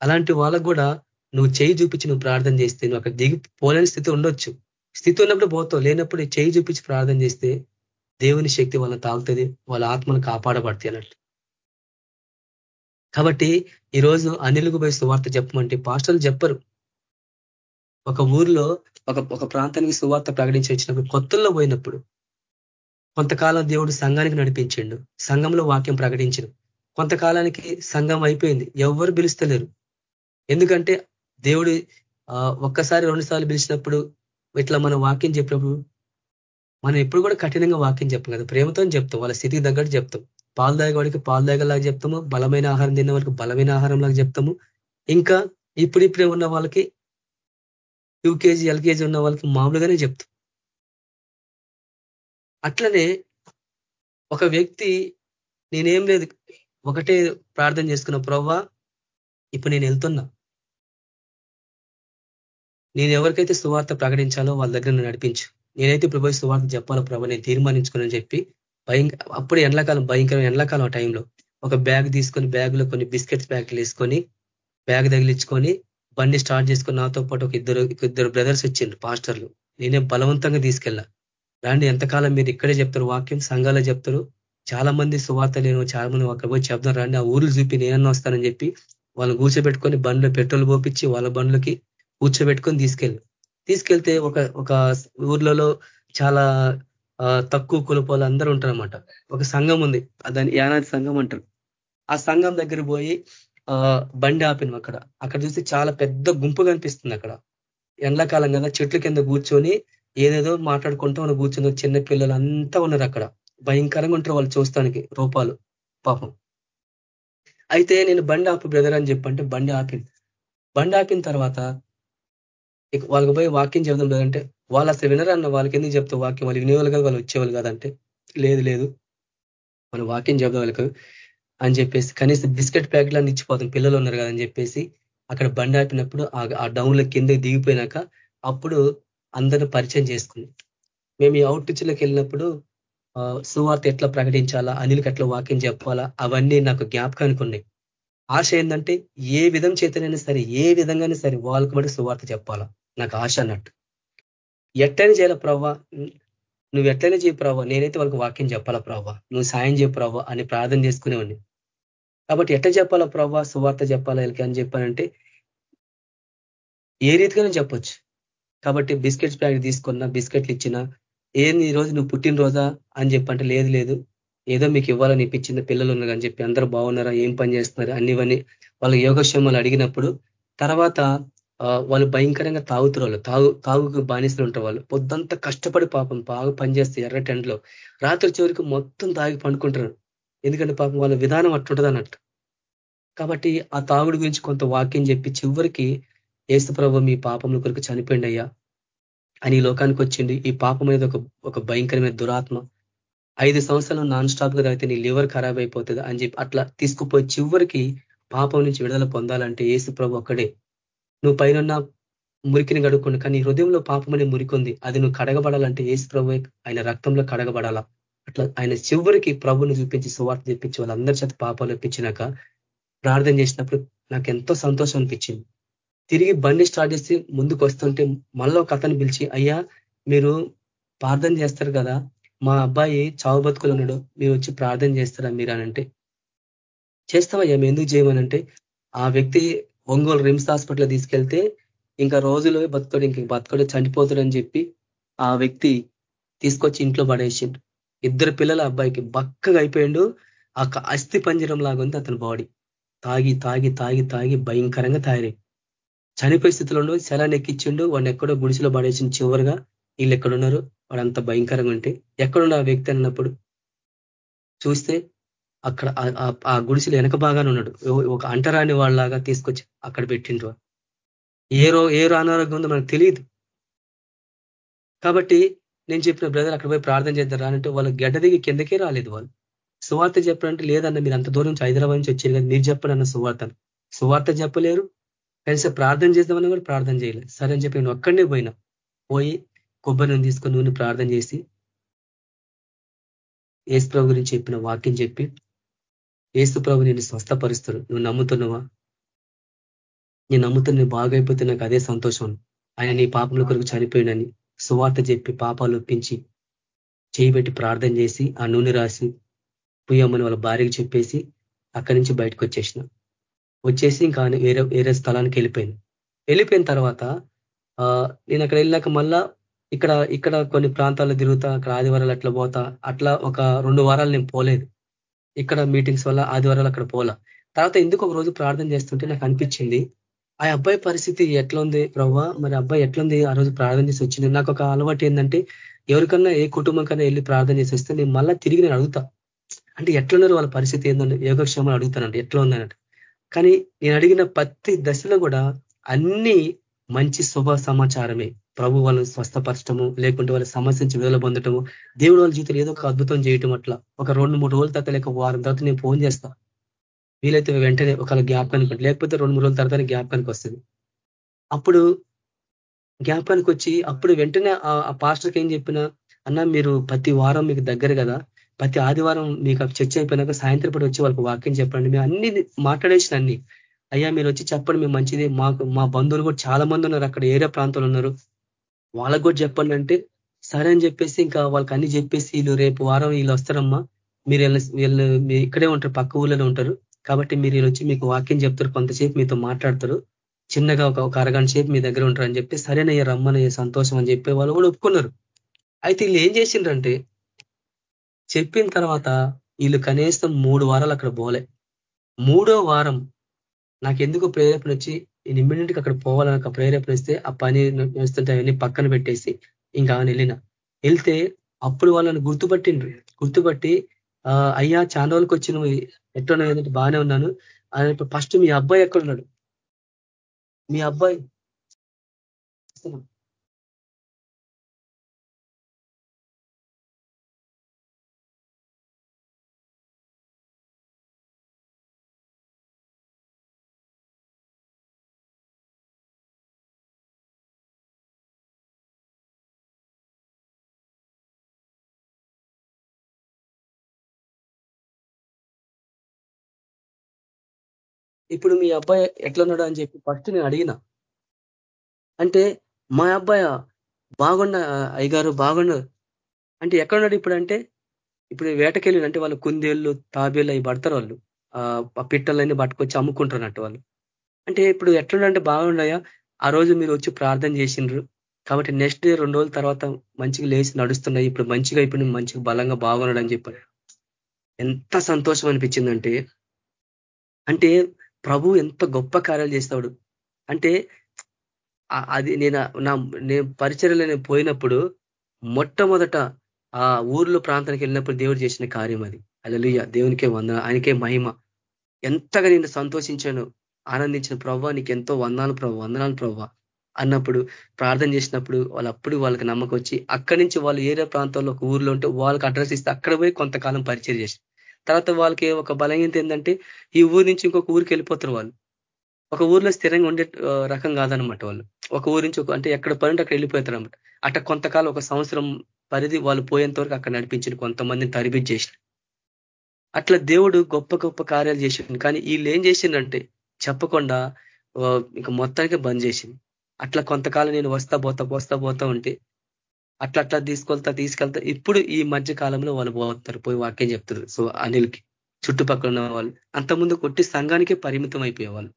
అలాంటి వాళ్ళకు కూడా నువ్వు చేయి చూపించి నువ్వు ప్రార్థన చేస్తే నువ్వు అక్కడ దిగి పోలేని స్థితి ఉండొచ్చు. స్థితి ఉన్నప్పుడు పోతావు లేనప్పుడు చేయి చూపించి ప్రార్థన చేస్తే దేవుని శక్తి వాళ్ళని తాగుతుంది వాళ్ళ ఆత్మను కాపాడబడతాయి అన్నట్టు. కాబట్టి ఈరోజు అనిలుగు పోయి సువార్త చెప్పమంటే పాస్టర్లు చెప్పరు. ఒక ఊర్లో ఒక ఒక ప్రాంతానికి సువార్త ప్రకటించి వచ్చినప్పుడు కొత్తల్లో పోయినప్పుడు కొంతకాలం దేవుడు సంఘానికి నడిపించిండు. సంఘంలో వాక్యం ప్రకటించను. కొంతకాలానికి సంఘం అయిపోయింది. ఎవరు పిలుస్తలేరు. ఎందుకంటే దేవుడు ఒక్కసారి రెండుసార్లు పిలిచినప్పుడు ఇట్లా మనం వాక్యం చెప్పినప్పుడు మనం ఎప్పుడు కూడా కఠినంగా వాక్యం చెప్పం కదా. ప్రేమతో చెప్తాం. వాళ్ళ స్థితికి తగ్గట్టు చెప్తాం. పాలు తాగేవాడికి పాలు దాగేలాగా చెప్తాము. బలమైన ఆహారం తిన్న వాళ్ళకి బలమైన ఆహారం లాగా చెప్తాము. ఇంకా ఇప్పుడిప్పుడే ఉన్న వాళ్ళకి యూకేజీ ఎల్కేజీ ఉన్న వాళ్ళకి మామూలుగానే చెప్తాం. అట్లనే ఒక వ్యక్తి నేనేం లేదు ఒకటే ప్రార్థన చేసుకున్న ప్రవ్వా ఇప్పుడు నేను వెళ్తున్నా. నేను ఎవరికైతే సువార్త ప్రకటించాలో వాళ్ళ దగ్గర నడిపించు. నేనైతే ప్రభు సువార్త చెప్పాలో ప్రభు నేను తీర్మానించుకుని చెప్పి భయంకర అప్పుడు ఎండాకాలం భయంకరం ఎండాకాలం ఆ టైంలో ఒక బ్యాగ్ తీసుకొని బ్యాగ్లో కొన్ని బిస్కెట్స్ ప్యాకెట్లు వేసుకొని బ్యాగ్ తగిలించుకొని బండి స్టార్ట్ చేసుకుని నాతో పాటు ఒక ఇద్దరు ఇద్దరు బ్రదర్స్ వచ్చిండ్రు పాస్టర్లు. నేనే బలవంతంగా తీసుకెళ్ళా. రాండి ఎంతకాలం మీరు ఇక్కడే చెప్తారు వాక్యం సంఘాలే చెప్తారు. చాలా మంది సువార్త నేను చాలా మంది అక్కడ పోయి చెప్తాను రండి ఆ ఊర్లు చూపి నేనన్నా వస్తానని చెప్పి వాళ్ళని కూర్చోబెట్టుకొని బండ్లో పెట్రోల్ పోపించి వాళ్ళ బండ్లకి కూర్చోబెట్టుకొని తీసుకెళ్ళి. తీసుకెళ్తే ఒక ఒక ఊర్లలో చాలా తక్కువ కులపోలు అందరూ ఉంటారనమాట ఒక సంఘం ఉంది దాని యానాది సంఘం అంటారు. ఆ సంఘం దగ్గర పోయి బండి ఆపినాం అక్కడ. అక్కడ చూస్తే చాలా పెద్ద గుంపు కనిపిస్తుంది అక్కడ. ఎండాకాలం కదా చెట్ల కింద కూర్చొని ఏదేదో మాట్లాడుకుంటూ మనం కూర్చొని చిన్న పిల్లలు అంతా ఉన్నారు అక్కడ. భయంకరంగా ఉంటారు వాళ్ళు చూస్తానికి రూపాలు పాపం. అయితే నేను బండి ఆపి బ్రదర్ అని చెప్పంటే బండి ఆపింది బండి ఆపిన తర్వాత వాళ్ళకి పోయి వాక్యం చెబుదాం లేదంటే వాళ్ళు అసలు వినరన్న వాళ్ళకి ఎందుకు చెప్తా వాక్యం? వాళ్ళు వినేవాళ్ళు కదా వాళ్ళు వచ్చేవాళ్ళు కదంటే లేదు లేదు. మనం వాక్యం చెబుదాం వాళ్ళకి. అని చెప్పేసి కనీసం బిస్కెట్ ప్యాకెట్లను ఇచ్చిపోతాం పిల్లలు ఉన్నారు కదని చెప్పేసి అక్కడ బండి ఆపినప్పుడు ఆ డౌన్ల కిందకి దిగిపోయినాక అప్పుడు అందరూ పరిచయం చేసుకుంది మేము ఈ అవుట్ టీచర్లకు వెళ్ళినప్పుడు సువార్త ఎట్లా ప్రకటించాలా అనిల్కి ఎట్లా వాక్యం చెప్పాలా అవన్నీ నాకు జ్ఞాపకానికి ఉన్నాయి. ఆశ ఏంటంటే ఏ విధం చేతనైనా సరే ఏ విధంగానే సరే వాళ్ళకి బట్టి సువార్త చెప్పాలా నాకు ఆశ అన్నట్టు. ఎట్లయినా చేయాల ప్రవ్వా? నువ్వు ఎట్లయినా చేయి ప్రవ్వా నేనైతే వాళ్ళకి వాక్యం చెప్పాలా ప్రవ్వా? నువ్వు సాయం చేయ ప్రవ్వా అని ప్రార్థన చేసుకునేవాడిని. కాబట్టి ఎట్లా చెప్పాలా ప్రవ్వా సువార్త చెప్పాలా వీళ్ళకి అని చెప్పానంటే ఏ రీతిగానే చెప్పొచ్చు. కాబట్టి బిస్కెట్స్ ప్యాకెట్ తీసుకున్నా బిస్కెట్లు ఇచ్చినా ఏంది ఈ రోజు నువ్వు పుట్టినరోజా అని చెప్పంటే లేదు లేదు. ఏదో మీకు ఇవ్వాలని ఇప్పించింది పిల్లలు ఉన్నారు అని చెప్పి అందరూ బాగున్నారా ఏం పని చేస్తున్నారు అన్నివన్నీ వాళ్ళ యోగక్షేమాలు అడిగినప్పుడు తర్వాత వాళ్ళు భయంకరంగా తాగుతారు వాళ్ళు. తాగు తాగుకు బానిసలు ఉంటారు వాళ్ళు. పొద్దంతా కష్టపడి పాపం బాగా పనిచేస్తే ఎర్ర టెంట్లో. రాత్రి చివరికి మొత్తం తాగి పండుకుంటారు. ఎందుకంటే పాపం వాళ్ళ విధానం అట్టుంటుంది అన్నట్టు కాబట్టి ఆ తాగుడు గురించి కొంత వాక్యం చెప్పి చివరికి ఏసుప్రభు మీ పాపముల కొరకు చనిపోయిండి అయ్యా అని ఈ లోకానికి వచ్చింది ఈ పాపం అనేది ఒక ఒక భయంకరమైన దురాత్మ. ఐదు సంవత్సరాలు నాన్ స్టాప్గా తాగితే నీ లివర్ ఖరాబ్ అయిపోతుంది అని చెప్పి అట్లా తీసుకుపోయి చివరికి పాపం నుంచి విడుదల పొందాలంటే ఏసు ప్రభు ఒక్కడే. నువ్వు పైన మురికిని గడుక్కుండు కానీ హృదయంలో పాపం అని మురికి ఉంది. అది నువ్వు కడగబడాలంటే ఏసు ప్రభు ఆయన రక్తంలో కడగబడాలా? అట్లా ఆయన చివరికి ప్రభుని చూపించి సువార్త చూపించి వాళ్ళందరి చేత పాపాలు ఇప్పించినాక ప్రార్థన చేసినప్పుడు నాకు ఎంతో సంతోషం అనిపించింది. తిరిగి బండి స్టార్ట్ చేసి ముందుకు వస్తుంటే మళ్ళీ ఒక అతను పిలిచి అయ్యా మీరు ప్రార్థన చేస్తారు కదా మా అబ్బాయి చావు బతుకులు ఉన్నాడు మీరు వచ్చి ప్రార్థన చేస్తారా మీరు? అనంటే మేము ఎందుకు చేయమనంటే ఆ వ్యక్తి ఒంగోలు రిమ్స్ హాస్పిటల్ తీసుకెళ్తే ఇంకా రోజులో బతుకోడు ఇంక బతుకోడు చనిపోతాడని చెప్పి ఆ వ్యక్తి తీసుకొచ్చి ఇంట్లో పడేసిండు. ఇద్దరు పిల్లల అబ్బాయికి బక్కగా అయిపోయిండు. ఆ అస్థి పంజరం లాగా ఉంది అతని బాడీ తాగి తాగి తాగి తాగి భయంకరంగా తయారై చనిపోయే స్థితిలో శలాన్ని ఎక్కించిండు వాడిని ఎక్కడో గుడిసెలో పడేసిన చివరిగా. వీళ్ళు ఎక్కడున్నారు? వాడు అంత భయంకరంగా ఉంటే. ఎక్కడున్న ఆ వ్యక్తి అన్నప్పుడు? చూస్తే అక్కడ ఆ గుడిసెలు వెనక బాగానే ఉన్నాడు. ఒక అంటరాని వాళ్ళలాగా తీసుకొచ్చి అక్కడ పెట్టిండ్రు ఏ రో ఏ అనారోగ్యం ఉందో మనకు తెలియదు. కాబట్టి నేను చెప్పిన బ్రదర్ అక్కడ పోయి ప్రార్థన చేద్దాం రానంటే వాళ్ళు గడ్డ దిగి కిందకే రాలేదు వాళ్ళు. సువార్త చెప్పాలంటే లేదన్న మీరు అంత దూరం నుంచి హైదరాబాద్ నుంచి వచ్చారు కదా మీరు చెప్పండి అన్న సువార్తను సువార్త చెప్పలేరు. కనీసం ప్రార్థన చేద్దామని కూడా ప్రార్థన చేయలేదు. సరే అని చెప్పి నేను ఒక్కడనే పోయినా. పోయి కొబ్బరి నూనె తీసుకొని నూనె ప్రార్థన చేసి ఏసు ప్రభు గురించి చెప్పిన వాక్యం చెప్పి ఏసు ప్రభు నేను స్వస్థపరుస్తాడు నువ్వు నమ్ముతున్నావా? నేను నమ్ముతున్న బాగైపోతే నాకు అదే సంతోషం. ఆయన నీ పాపముల కొరకు చనిపోయినని. సువార్త చెప్పి పాపాలు ఒప్పించి చేయబెట్టి ప్రార్థన చేసి ఆ నూనె రాసి పుయ్యమ్మని వాళ్ళ భార్యకి చెప్పేసి అక్కడి నుంచి బయటకు వచ్చేసిన. వచ్చేసి ఇంకా వేరే వేరే స్థలానికి వెళ్ళిపోయింది. వెళ్ళిపోయిన తర్వాత నేను అక్కడ వెళ్ళాక మళ్ళా ఇక్కడ ఇక్కడ కొన్ని ప్రాంతాల్లో తిరుగుతా అక్కడ ఆదివారాలు అట్లా పోతా అట్లా ఒక రెండు వారాలు నేను పోలేదు. ఇక్కడ మీటింగ్స్ వల్ల ఆదివారాలు అక్కడ పోలా. తర్వాత ఎందుకు ఒక రోజు ప్రార్థన చేస్తుంటే నాకు అనిపించింది ఆ అబ్బాయి పరిస్థితి ఎట్లుంది ఉంది ప్రవ్వా మరి అబ్బాయి ఎట్లుంది? ఆ రోజు ప్రార్థన చేసి వచ్చింది నాకు ఒక అలవాటు ఏంటంటే ఎవరికన్నా ఏ కుటుంబం కన్నా వెళ్ళి ప్రార్థన చేసి వస్తే నేను మళ్ళీ తిరిగి నేను అడుగుతా. అంటే ఎట్లున్నారు వాళ్ళ పరిస్థితి ఏంటంటే యోగక్షేమాలు అడుగుతానంటే ఎట్లా ఉందన్నట్టు కానీ నేను అడిగిన ప్రతి దశలో కూడా అన్ని మంచి శుభ సమాచారమే. ప్రభు వాళ్ళు స్వస్థపరచడము లేకుంటే వాళ్ళ సమస్య నుంచి విడుదల పొందటము దేవుడు వాళ్ళ జీవితంలో ఏదో ఒక అద్భుతం చేయటం అట్లా. ఒక రెండు మూడు రోజుల తర్వాత లేక వారం తర్వాత నేను ఫోన్ చేస్తా. వీలైతే వెంటనే ఒకవేళ జ్ఞాపకానికి లేకపోతే రెండు మూడు రోజుల తర్వాత జ్ఞాపకానికి వస్తుంది అప్పుడు జ్ఞాపకానికి వచ్చి అప్పుడు వెంటనే ఆ పాస్టర్కి ఏం చెప్పినా అన్న మీరు ప్రతి వారం మీకు దగ్గర కదా. ప్రతి ఆదివారం మీకు చర్చ అయిపోయినాక సాయంత్రం పూట వచ్చి వాళ్ళకి వాక్యం చెప్పండి. మేము అన్ని మాట్లాడేసిన అన్ని. అయ్యా మీరు వచ్చి చెప్పండి మేము మంచిది. మాకు మా బంధువులు కూడా చాలా మంది ఉన్నారు. అక్కడ ఏరియా ప్రాంతాలు ఉన్నారు. వాళ్ళకు కూడా చెప్పండి అంటే సరే అని చెప్పేసి ఇంకా వాళ్ళకి అన్ని చెప్పేసి వీళ్ళు రేపు వారం వీళ్ళు వస్తారమ్మా. మీరు వీళ్ళు ఇక్కడే ఉంటారు పక్క ఊళ్ళోనే ఉంటారు. కాబట్టి మీరు వచ్చి మీకు వాక్యం చెప్తారు కొంతసేపు మీతో మాట్లాడతారు. చిన్నగా ఒక ఒక అరగంట సేపు మీ దగ్గర ఉంటారు అని చెప్పి సరేనయ్య రమ్మనయ్య సంతోషం అని చెప్పి వాళ్ళు కూడా ఒప్పుకున్నారు. అయితే వీళ్ళు ఏం చేసిండ్రంటే చెప్పిన తర్వాత వీళ్ళు కనీసం మూడు వారాలు అక్కడ పోలే. మూడో వారం నాకు ఎందుకు ప్రేరేపణ వచ్చి నేను ఇమ్మీడియట్గా అక్కడ పోవాలని ఒక ప్రేరేపణ ఇస్తే ఆ పని వస్తుంటే అవన్నీ పక్కన పెట్టేసి ఇంకా వెళ్ళిన. వెళ్తే అప్పుడు వాళ్ళని గుర్తుపట్టిండ్రు. గుర్తుపట్టి అయ్యా చాలా రోజులకు వచ్చి నువ్వు ఎట్లా ఏంటంటే బాగానే ఉన్నాను. ఫస్ట్ మీ అబ్బాయి ఎక్కడున్నాడు? మీ అబ్బాయి ఇప్పుడు మీ అబ్బాయి ఎట్లున్నాడు అని చెప్పి ఫస్ట్ నేను అడిగిన. అంటే మా అబ్బాయి బాగున్న అయ్యగారు బాగున్నారు అంటే ఎక్కడున్నాడు ఇప్పుడు అంటే ఇప్పుడు వేటకెళ్ళిన అంటే వాళ్ళు కుందేళ్ళు తాబేళ్ళు అవి పడతారు వాళ్ళు. ఆ పిట్టలన్నీ పట్టుకొచ్చి అమ్ముకుంటున్నట్టు వాళ్ళు. అంటే ఇప్పుడు ఎట్లుండంటే బాగున్నాయా? ఆ రోజు మీరు వచ్చి ప్రార్థన చేసిండ్రు. కాబట్టి నెక్స్ట్ డే రెండు రోజుల తర్వాత మంచిగా లేచి నడుస్తున్నాయి. ఇప్పుడు మంచిగా ఇప్పుడు మంచిగా బలంగా బాగున్నాడు అని చెప్పారు. ఎంత సంతోషం అనిపించిందంటే అంటే ప్రభు ఎంత గొప్ప కార్యాలు చేస్తాడు. అంటే అది నేను నా నేను పరిచయలో నేను పోయినప్పుడు మొట్టమొదట ఆ ఊర్లో ప్రాంతానికి వెళ్ళినప్పుడు దేవుడు చేసిన కార్యం అది. అలలుయ్య దేవునికే వంద ఆయనకే మహిమ. ఎంతగా నేను సంతోషించాను ఆనందించిన ప్రవ్వ నీకు ఎంతో వందాలు ప్రభు వందనాలు ప్రవ్వ అన్నప్పుడు ప్రార్థన చేసినప్పుడు వాళ్ళు అప్పుడు వాళ్ళకి నమ్మకం వచ్చి అక్కడి నుంచి వాళ్ళు ఏరియా ప్రాంతంలో ఒక ఊర్లో ఉంటే వాళ్ళకి అడ్రస్ ఇస్తే అక్కడ పోయి కొంతకాలం పరిచయం చేసి తర్వాత వాళ్ళకి ఒక బలహీనత ఏంటంటే ఈ ఊరు నుంచి ఇంకొక ఊరికి వెళ్ళిపోతారు వాళ్ళు. ఒక ఊర్లో స్థిరంగా ఉండే రకం కాదనమాట వాళ్ళు. ఒక ఊరి నుంచి అంటే ఎక్కడ పని అక్కడ వెళ్ళిపోతారు అనమాట అట్ట కొంతకాలం ఒక సంవత్సరం పరిధి వాళ్ళు పోయేంత వరకు అక్కడ నడిపించిన కొంతమందిని తరిబిట్ చేసిన అట్లా దేవుడు గొప్ప గొప్ప కార్యాలు చేసిండు. కానీ వీళ్ళు ఏం చేసిండంటే చెప్పకుండా ఇంకా మొత్తానికి బంద్ చేసింది అట్లా కొంతకాలం నేను వస్తా పోతా పోస్తా పోతా ఉంటే అట్లా అట్లా తీసుకెళ్తా తీసుకెళ్తా. ఇప్పుడు ఈ మధ్య కాలంలో వాళ్ళు పోతారు పోయి వాక్యం చెప్తారు. సో అనిల్కి చుట్టుపక్కల ఉన్న వాళ్ళు. అంతకుముందు కొట్టి సంఘానికే పరిమితం అయిపోయేవాళ్ళు.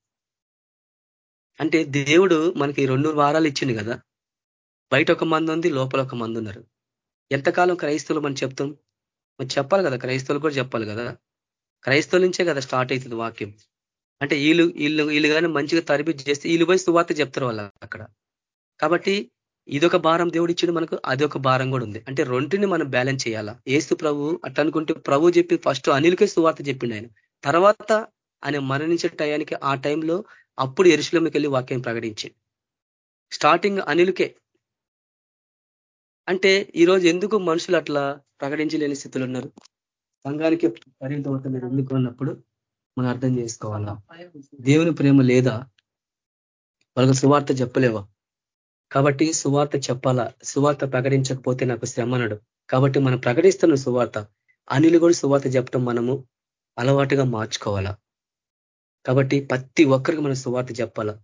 అంటే దేవుడు మనకి రెండు వారాలు ఇచ్చింది కదా. బయట ఒక మంది ఉంది లోపల ఒక మంది ఉన్నారు. ఎంతకాలం క్రైస్తవులు మనం చెప్తాం? మనం చెప్పాలి కదా క్రైస్తవులు కూడా చెప్పాలి కదా. క్రైస్తవుల నుంచే కదా స్టార్ట్ అవుతుంది వాక్యం. అంటే వీళ్ళు వీళ్ళు వీళ్ళు కానీ మంచిగా తరబి చేస్తే వీళ్ళు పోయి సువార్త చెప్తారు వాళ్ళ అక్కడ. కాబట్టి ఇదొక భారం దేవుడు ఇచ్చిండు మనకు అది ఒక భారం కూడా ఉంది. అంటే రెంటిని మనం బ్యాలెన్స్ చేయాలా? ఏసు ప్రభు అట్లా అనుకుంటే ప్రభు చెప్పి ఫస్ట్ అనిల్కే సువార్త చెప్పిండు ఆయన. తర్వాత ఆయన మరణించే టయానికి ఆ టైంలో అప్పుడు ఎరుశలంకి వెళ్ళి వాక్యం ప్రకటించింది స్టార్టింగ్ అనిల్కే. అంటే ఈరోజు ఎందుకు మనుషులు అట్లా ప్రకటించలేని స్థితిలో ఉన్నారు? సంఘానికి పరిమితం ఎందుకు అన్నప్పుడు మనం అర్థం చేసుకోవాలా? దేవుని ప్రేమ లేదా? వాళ్ళకి సువార్త చెప్పలేవా? కాబట్టి సువార్త చెప్పాలా సువార్త ప్రకటించకపోతే నాకు శ్రమనడు. కాబట్టి మనం ప్రకటిస్తున్న సువార్త అనిలు కూడా సువార్త చెప్పడం మనము అలవాటుగా మార్చుకోవాలా. కాబట్టి ప్రతి ఒక్కరికి మనం సువార్త చెప్పాలా.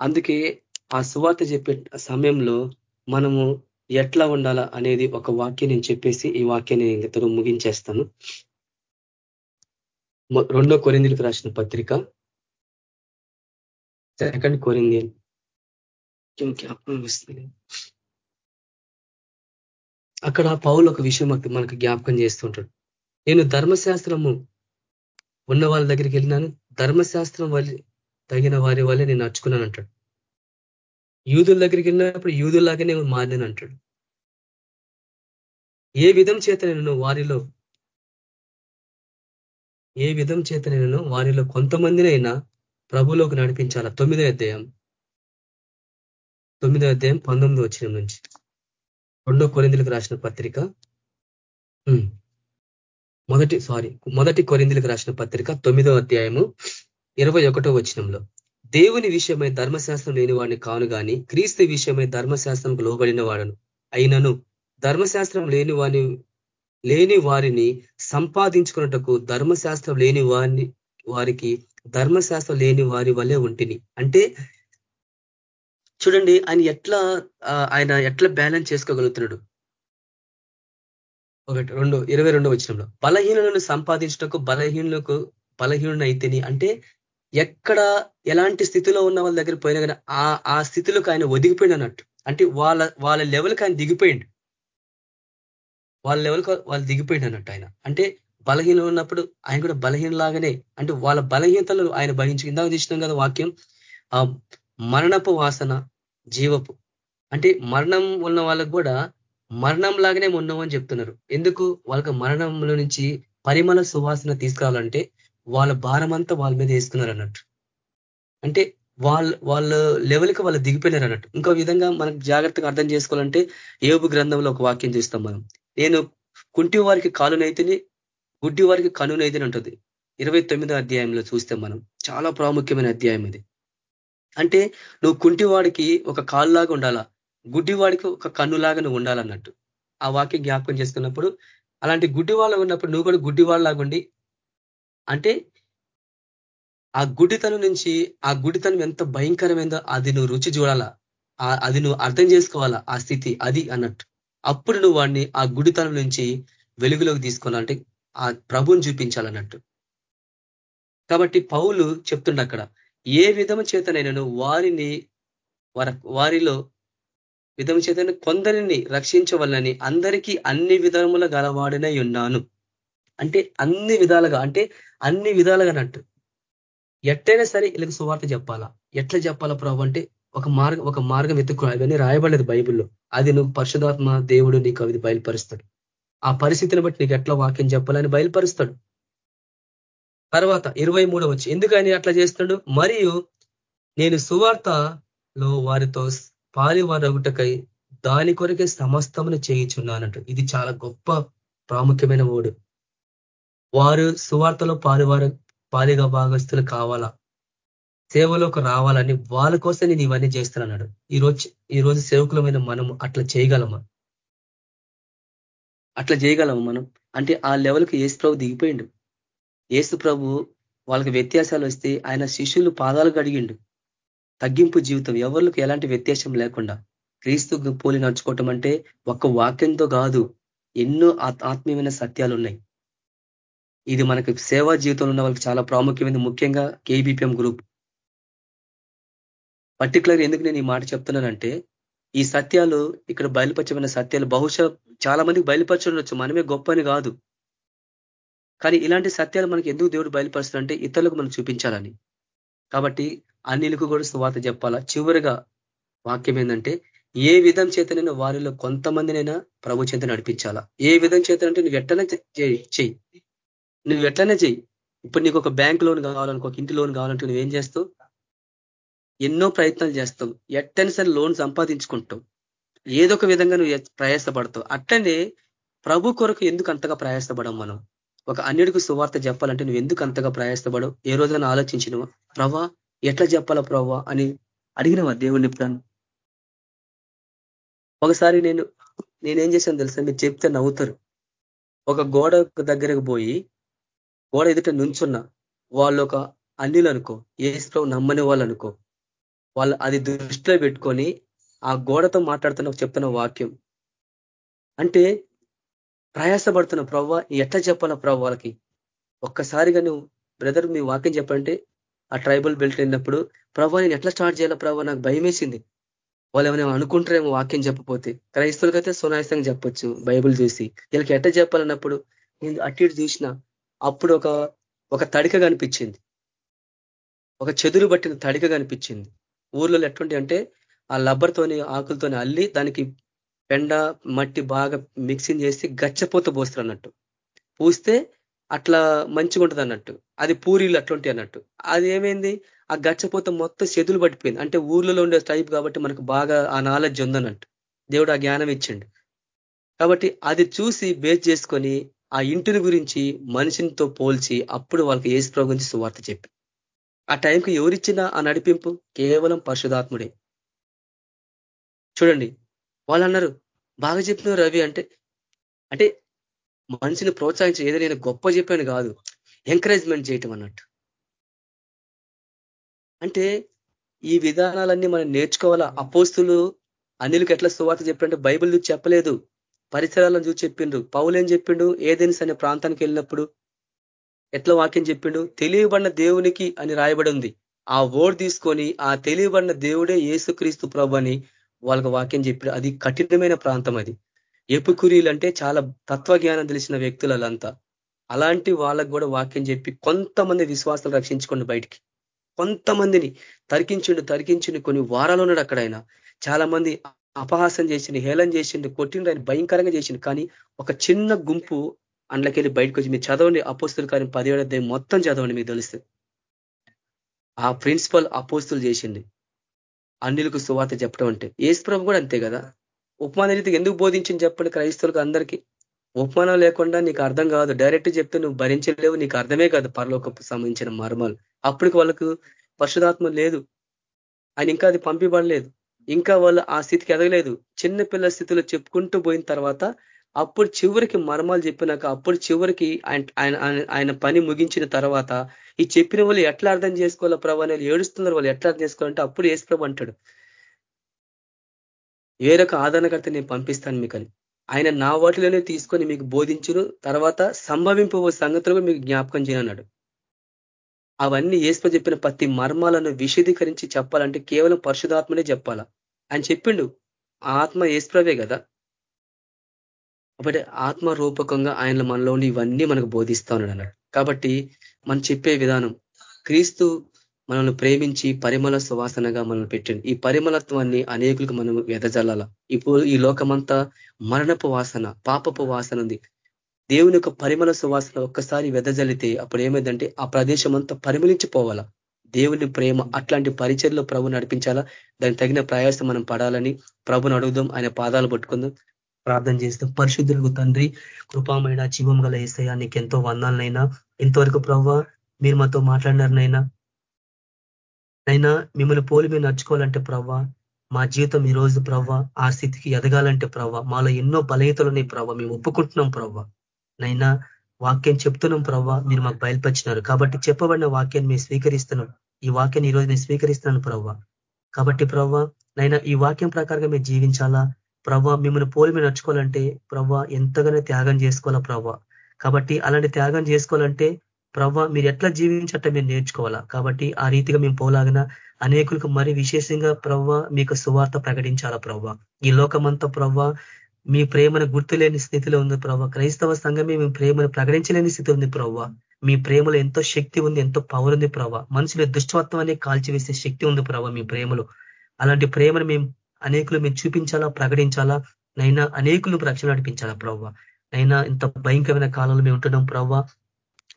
అందుకే ఆ సువార్త చెప్పే సమయంలో మనము ఎట్లా ఉండాలా అనేది ఒక వాక్యం నేను చెప్పేసి ఈ వాక్యాన్ని నేను ముగించేస్తాను. రెండో కొరిందులకు రాసిన పత్రిక. సెకండ్ కొరిందియన్ జ్ఞాపకం వస్తుంది. అక్కడ పౌలు ఒక విషయం మనకు జ్ఞాపకం చేస్తుంటాడు. నేను ధర్మశాస్త్రము ఉన్న వాళ్ళ దగ్గరికి వెళ్ళినాను. ధర్మశాస్త్రం వల్ల తగిన వారి వల్లే నేను నడుచుకున్నాను అంటాడు. యూదుల దగ్గరికి వెళ్ళినప్పుడు యూదుల్లాగానే మారినాను అంటాడు. ఏ విధం చేత నేను వారిలో ఏ విధం చేత నేను వారిలో కొంతమందినైనా ప్రభులోకి నడిపించాల? తొమ్మిదో అధ్యాయం. తొమ్మిదో అధ్యాయం పంతొమ్మిది వచ్చిన నుంచి. రెండో కొరిందులకు రాసిన పత్రిక. మొదటి సారీ మొదటి కొరిందులకు రాసిన పత్రిక తొమ్మిదో అధ్యాయము ఇరవై ఒకటో వచనంలో. దేవుని విషయమై ధర్మశాస్త్రం లేని వాడిని కాను గాని క్రీస్తు విషయమై ధర్మశాస్త్రంకు లోబడిన వాడను అయినను ధర్మశాస్త్రం లేని వాని లేని వారిని సంపాదించుకున్నటకు ధర్మశాస్త్రం లేని వారిని వారికి ధర్మశాస్త్రం లేని వారి వల్లే ఉంటిని. అంటే చూడండి ఆయన ఎట్లా ఆయన ఎట్లా బ్యాలెన్స్ చేసుకోగలుగుతున్నాడు? ఒకటి రెండు ఇరవై రెండో వచ్చినంలో బలహీనులను సంపాదించటకు బలహీనులకు బలహీనుడైతేని. అంటే ఎక్కడ ఎలాంటి స్థితిలో ఉన్న వాళ్ళ దగ్గర పోయినా కానీ ఆ ఆ స్థితిలోకి ఆయన ఒదిగిపోయింది అన్నట్టు. అంటే వాళ్ళ వాళ్ళ లెవెల్కి ఆయన దిగిపోయిండు. వాళ్ళ లెవెల్కి వాళ్ళు దిగిపోయింది అన్నట్టు ఆయన. అంటే బలహీన ఉన్నప్పుడు ఆయన కూడా బలహీన లాగానే అంటే వాళ్ళ బలహీనతలు ఆయన భరించి ఇందాక చూసినాం కదా వాక్యం ఆ మరణపు వాసన జీవపు. అంటే మరణం ఉన్న వాళ్ళకు కూడా మరణం లాగానే ఉన్నామని చెప్తున్నారు. ఎందుకు? వాళ్ళకి మరణంలో నుంచి పరిమళ సువాసన తీసుకురావాలంటే వాళ్ళ భారం అంతా వాళ్ళ మీద వేసుకున్నారు అన్నట్టు. అంటే వాళ్ళ వాళ్ళ లెవెల్కి వాళ్ళు దిగిపోయినారు అన్నట్టు. ఇంకో విధంగా మనకు జాగ్రత్తగా అర్థం చేసుకోవాలంటే ఏబు గ్రంథంలో ఒక వాక్యం చూస్తాం మనం. నేను కుంటి వారికి కాలునైతేనే గుడ్డి వారికి కనునైతేనే ఉంటుంది ఇరవై తొమ్మిదో అధ్యాయంలో చూస్తే మనం. చాలా ప్రాముఖ్యమైన అధ్యాయం ఇది. అంటే నువ్వు కుంటివాడికి ఒక కాలులాగా ఉండాలా? గుడ్డివాడికి ఒక కన్నులాగా నువ్వు ఉండాలన్నట్టు. ఆ వాక్యం జ్ఞాపకం చేసుకున్నప్పుడు అలాంటి గుడ్డివాళ్ళ ఉన్నప్పుడు నువ్వు కూడా గుడ్డి ఉండి అంటే ఆ గుడితనం నుంచి ఆ గుడితనం ఎంత భయంకరమైందో అది నువ్వు రుచి చూడాలా? అది నువ్వు అర్థం చేసుకోవాలా? ఆ స్థితి అది అన్నట్టు. అప్పుడు నువ్వు వాడిని ఆ గుడితనం నుంచి వెలుగులోకి తీసుకోవాలంటే ఆ ప్రభుని చూపించాలన్నట్టు. కాబట్టి పౌలు చెప్తుండ అక్కడ ఏ విధము చేతనైనాను వారిని వారిలో విధము చేత కొందరిని రక్షించవలని అందరికీ అన్ని విధముల గలవాడినై ఉన్నాను. అంటే అన్ని విధాలుగా అంటే అన్ని విధాలుగా అన్నట్టు. ఎట్టైనా సరే వీళ్ళకి సువార్త చెప్పాలా? ఎట్లా చెప్పాలా ప్రభు అంటే ఒక మార్గం ఒక మార్గం ఎత్తుకో అవన్నీ రాయబడలేదు బైబిల్లో. అది నువ్వు పరిశుధాత్మ దేవుడు నీకు అవి బయలుపరుస్తాడు. ఆ పరిస్థితిని బట్టి నీకు ఎట్లా వాక్యం చెప్పాలని బయలుపరుస్తాడు. తర్వాత ఇరవై మూడో వచ్చి ఎందుకని అట్లా చేస్తున్నాడు మరియు నేను సువార్త లో వారితో పాలివారగుటకై దాని కొరకే సమస్తమును చేయించున్నానంట. ఇది చాలా గొప్ప ప్రాముఖ్యమైన ఓడు వారు సువార్తలో పాలివార పాలిగా భాగస్తులు కావాలా? సేవలోకి రావాలని వాళ్ళ కోసం నేను ఇవన్నీ చేస్తున్నాడు ఈరోజు ఈరోజు సేవకులమైన మనం అట్లా చేయగలమా? అట్లా చేయగలము మనం? అంటే ఆ లెవెల్కి ఏసు ప్రభు దిగిపోయిండు. ఏసు ప్రభు వాళ్ళకి వ్యత్యాసాలు వస్తే ఆయన శిష్యులు పాదాలు గడిగిండు తగ్గింపు జీవితం ఎవరికి ఎలాంటి వ్యత్యాసం లేకుండా. క్రీస్తు పోలి నడుచుకోవటం అంటే ఒక్క వాక్యంతో కాదు ఎన్నో ఆత్మీయమైన సత్యాలు ఉన్నాయి ఇది మనకి సేవా జీవితంలో ఉన్న వాళ్ళకి చాలా ప్రాముఖ్యమైనది. ముఖ్యంగా కేబీపీఎం గ్రూప్. పర్టికులర్ ఎందుకు నేను ఈ మాట చెప్తున్నానంటే ఈ సత్యాలు ఇక్కడ బయలుపరచమైన సత్యాలు బహుశా చాలా మందికి బయలుపరచవచ్చు మనమే గొప్ప అని కాదు. కానీ ఇలాంటి సత్యాలు మనకి ఎందుకు దేవుడు బయలుపరుస్తాడంటే ఇతరులకు మనం చూపించాలని. కాబట్టి అన్నిలకు కూడా స్వాత చెప్పాలా? చివరిగా వాక్యం ఏంటంటే ఏ విధం చేతనైనా వారిలో కొంతమందినైనా ప్రభు చేత నడిపించాలా? ఏ విధం చేతనంటే నువ్వు ఎట్లనే చెయ్యి. నువ్వు ఎట్లనే చెయ్యి. ఇప్పుడు నీకు ఒక బ్యాంక్ లోన్ కావాలనుకో ఒక ఇంటి లోన్ కావాలంటే నువ్వేం చేస్తావు? ఎన్నో ప్రయత్నాలు చేస్తావు. ఎట్టని సరే లోన్ సంపాదించుకుంటావు. ఏదో ఒక విధంగా నువ్వు ప్రయాసపడతావు. అట్లనే ప్రభు కొరకు ఎందుకు అంతగా ప్రయాసపడం మనం? ఒక అన్యుడికి సువార్త చెప్పాలంటే నువ్వు ఎందుకు అంతగా ప్రయాసపడవు? ఏ రోజైనా ఆలోచించినవా ప్రభా ఎట్లా చెప్పాలా ప్రభా అని అడిగినవా దేవుడిని ఎప్పుడన్నా? ఒకసారి నేను నేనేం చేశాను తెలుసా? మీరు చెప్తే నవ్వుతారు. ఒక గోడ దగ్గరకు పోయి గోడ ఎదుట నుంచున్న వాళ్ళు ఒక అన్యులు అనుకో ఏసు నమ్మని వాళ్ళు అనుకో వాళ్ళు అది దృష్టిలో పెట్టుకొని ఆ గోడతో మాట్లాడుతున్న చెప్తున్న వాక్యం. అంటే ప్రయాసపడుతున్న ప్రవ్వ ఎట్లా చెప్పాలా ప్రవ్వ వాళ్ళకి? ఒక్కసారిగా నువ్వు బ్రదర్ మీ వాక్యం చెప్పంటే ఆ ట్రైబల్ బెల్ట్ అయినప్పుడు ప్రభావ నేను ఎట్లా స్టార్ట్ చేయాలా ప్రభావ నాకు భయం వేసింది వాళ్ళు ఏమైనా అనుకుంటారేమో వాక్యం చెప్పపోతే క్రైస్తవులకైతే సునాయసంగా చెప్పొచ్చు బైబుల్ చూసి. వీళ్ళకి ఎట్లా చెప్పాలన్నప్పుడు నేను అటు ఇటు చూసిన అప్పుడు ఒక ఒక తడిక కనిపించింది. ఒక చెదురు పట్టిన తడిక కనిపించింది. ఊర్లలో ఎటువంటి అంటే ఆ లబ్బర్తోని ఆకులతోని అల్లి దానికి పెండ మట్టి బాగా మిక్సింగ్ చేసి గచ్చపోత పోస్తారు అన్నట్టు పూస్తే అట్లా మంచిగా ఉంటుంది అన్నట్టు. అది పూరీలు అట్లాంటి అన్నట్టు. అది ఏమైంది? ఆ గచ్చపోత మొత్తం చెదులు పట్టిపోయింది. అంటే ఊర్లలో ఉండే టైప్ కాబట్టి మనకు బాగా ఆ నాలెడ్జ్ ఉందన్నట్టు. దేవుడు ఆ జ్ఞానం ఇచ్చిండు. కాబట్టి అది చూసి బేస్ చేసుకొని ఆ ఇంటిని గురించి మనిషినితో పోల్చి అప్పుడు వాళ్ళకి ఏసు ప్రభు గురించి సువార్త చెప్పి. ఆ టైంకి ఎవరిచ్చిన ఆ నడిపింపు? కేవలం పరిశుధాత్ముడే చూడండి. వాళ్ళు అన్నారు బాగా చెప్పినావు రవి అంటే అంటే మనిషిని ప్రోత్సహించి ఏదో నేను గొప్ప చెప్పాను కాదు ఎంకరేజ్మెంట్ చేయటం అన్నట్టు. అంటే ఈ విధానాలన్నీ మనం నేర్చుకోవాలా? అపోస్తులు అనిలకు ఎట్లా సువార్త చెప్పారంటే బైబిల్ చూసి చెప్పలేదు. పరిసరాలను చూసి చెప్పిండు. పౌలు ఏం చెప్పిండు? ఏదెన్స్ అనే ప్రాంతానికి వెళ్ళినప్పుడు ఎట్లా వాక్యం చెప్పిండు? తెలియబడిన దేవునికి అని రాయబడి ఉంది. ఆ ఓడ్ తీసుకొని ఆ తెలియబడిన దేవుడే ఏసుక్రీస్తు ప్రభు అని వాళ్ళకి వాక్యం చెప్పిన అది కఠినమైన ప్రాంతం అది. ఎపుకురీలు అంటే చాలా తత్వజ్ఞానం తెలిసిన వ్యక్తులంతా అలాంటి వాళ్ళకు కూడా వాక్యం చెప్పి కొంతమంది విశ్వాసాలు రక్షించుకోండి బయటికి. కొంతమందిని తరికించిండు తరికించిండు కొన్ని వారాలు ఉన్నాడు అక్కడ ఆయన చాలా మంది అపహాసం చేసిండు హేళన చేసిండు కొట్టిండు ఆయన భయంకరంగా చేసిండు. కానీ ఒక చిన్న గుంపు అందులోకెళ్ళి బయటకు వచ్చి మీరు చదవండి అపోస్తులు కానీ పదిహేడు మొత్తం చదవండి మీకు తెలుస్తుంది. ఆ ప్రిన్సిపల్ అపోస్తులు చేసింది అన్నిలకు సువాత చెప్పడం అంటే. ఏసుప్రభు కూడా అంతే కదా? ఉపమాన రీతికి ఎందుకు బోధించింది చెప్పండి క్రైస్తవులకు అందరికీ? ఉపమానం లేకుండా నీకు అర్థం కాదు. డైరెక్ట్ చెప్తే నువ్వు భరించలేవు. నీకు అర్థమే కాదు పరలోకపు సంబంధించిన మర్మాలు. అప్పటికి వాళ్ళకు పరిశుధాత్మ లేదు. ఆయన ఇంకా అది పంపిబడలేదు. ఇంకా వాళ్ళు ఆ స్థితికి ఎదగలేదు. చిన్న పిల్ల స్థితిలో చెప్పుకుంటూ పోయిన తర్వాత అప్పుడు చివరికి మర్మాలు చెప్పినాక అప్పుడు చివరికి ఆయన ఆయన పని ముగించిన తర్వాత ఈ చెప్పిన వాళ్ళు ఎట్లా అర్థం చేసుకోవాలో ప్రభా నేను ఏడుస్తున్నారు వాళ్ళు ఎట్లా అర్థం చేసుకోవాలంటే అప్పుడు ఏసు ప్రభు అంటాడు. వేరొక ఆదరణకర్త నేను పంపిస్తాను మీకని. ఆయన నా వాటిలోనే తీసుకొని మీకు బోధించును తర్వాత సంభవింపు సంగతులు మీకు జ్ఞాపకం చేయనన్నాడు అవన్నీ ఏసుప చెప్పిన ప్రతి మర్మాలను విశదీకరించి చెప్పాలంటే కేవలం పరిశుధాత్మనే చెప్పాలా? ఆయన చెప్పిండు. ఆత్మ ఏసుప్రవే కదా. కాబట్టి ఆత్మ రూపకంగా ఆయన మనలోని ఇవన్నీ మనకు బోధిస్తా ఉన్నాడు అన్నాడు. కాబట్టి మనం చెప్పే విధానం క్రీస్తు మనల్ని ప్రేమించి పరిమళ సువాసనగా మనం పెట్టింది ఈ పరిమళత్వాన్ని అనేకులకు మనం వెదజల్లాల ఇప్పుడు ఈ లోకమంతా మరణపు వాసన పాపపు వాసన ఉంది. దేవుని యొక్క పరిమళ సువాసన ఒక్కసారి వెదజల్లితే అప్పుడు ఏమైందంటే ఆ ప్రదేశం అంతా పరిమళించిపోవాలా. దేవుని ప్రేమ అట్లాంటి పరిచయలో ప్రభు నడిపించాలా? దానికి తగిన ప్రయాసం మనం పడాలని ప్రభుని అడుగుదాం ఆయన పాదాలు పట్టుకుందాం. ప్రార్థన చేస్తాం. పరిశుద్ధులకు తండ్రి కృపామైన జీవం గల ఏసయ్యా నీకు ఎంతో వందాలనైనా. ఇంతవరకు ప్రవ్వ మీరు మాతో మాట్లాడినారనైనా. అయినా మిమ్మల్ని పోలి మేము నడుచుకోవాలంటే ప్రవ్వ మా జీవితం ఈ రోజు ప్రవ్వ ఆ స్థితికి ఎదగాలంటే ప్రవ్వ మాలో ఎన్నో బలహీతలు ఉన్నాయి ప్రవ్వ మేము ఒప్పుకుంటున్నాం ప్రవ్వ. నైనా వాక్యం చెప్తున్నాం ప్రవ్వ మీరు మాకు బయలుపరిచినారు. కాబట్టి చెప్పబడిన వాక్యాన్ని మేము స్వీకరిస్తున్నాం. ఈ వాక్యాన్ని ఈరోజు నేను స్వీకరిస్తున్నాను ప్రవ్వ. కాబట్టి ప్రవ్వ నైనా ఈ వాక్యం ప్రకారంగా మేము జీవించాలా? ప్రభా మిమ్మల్ని పోలి మీరు నడుచుకోవాలంటే ప్రభ ఎంతగానో త్యాగం చేసుకోవాలా ప్రభ. కాబట్టి అలాంటి త్యాగం చేసుకోవాలంటే ప్రవ్వ మీరు ఎట్లా జీవించట మీరు నేర్చుకోవాలా. కాబట్టి ఆ రీతిగా మేము పోలాగిన అనేకులకు మరి విశేషంగా ప్రవ్వ మీకు సువార్త ప్రకటించాలా ప్రవ్వ ఈ లోకమంతా ప్రవ్వ మీ ప్రేమను గుర్తులేని స్థితిలో ఉంది ప్రవ్వ క్రైస్తవ సంఘమే మేము ప్రేమను ప్రకటించలేని స్థితి ఉంది ప్రవ్వ మీ ప్రేమలో ఎంతో శక్తి ఉంది ఎంతో పవర్ ఉంది ప్రవ్వ మనుషుల దుష్టత్వాన్ని కాల్చివేసే శక్తి ఉంది ప్రవ్వ మీ ప్రేమలో. అలాంటి ప్రేమను మేము అనేకులు మేము చూపించాలా ప్రకటించాలా? నైనా అనేకులు రక్షణ నడిపించాలా ప్రవ్వ? నైనా ఇంత భయంకరమైన కాలంలో మేము ఉంటున్నాం ప్రవ్వ.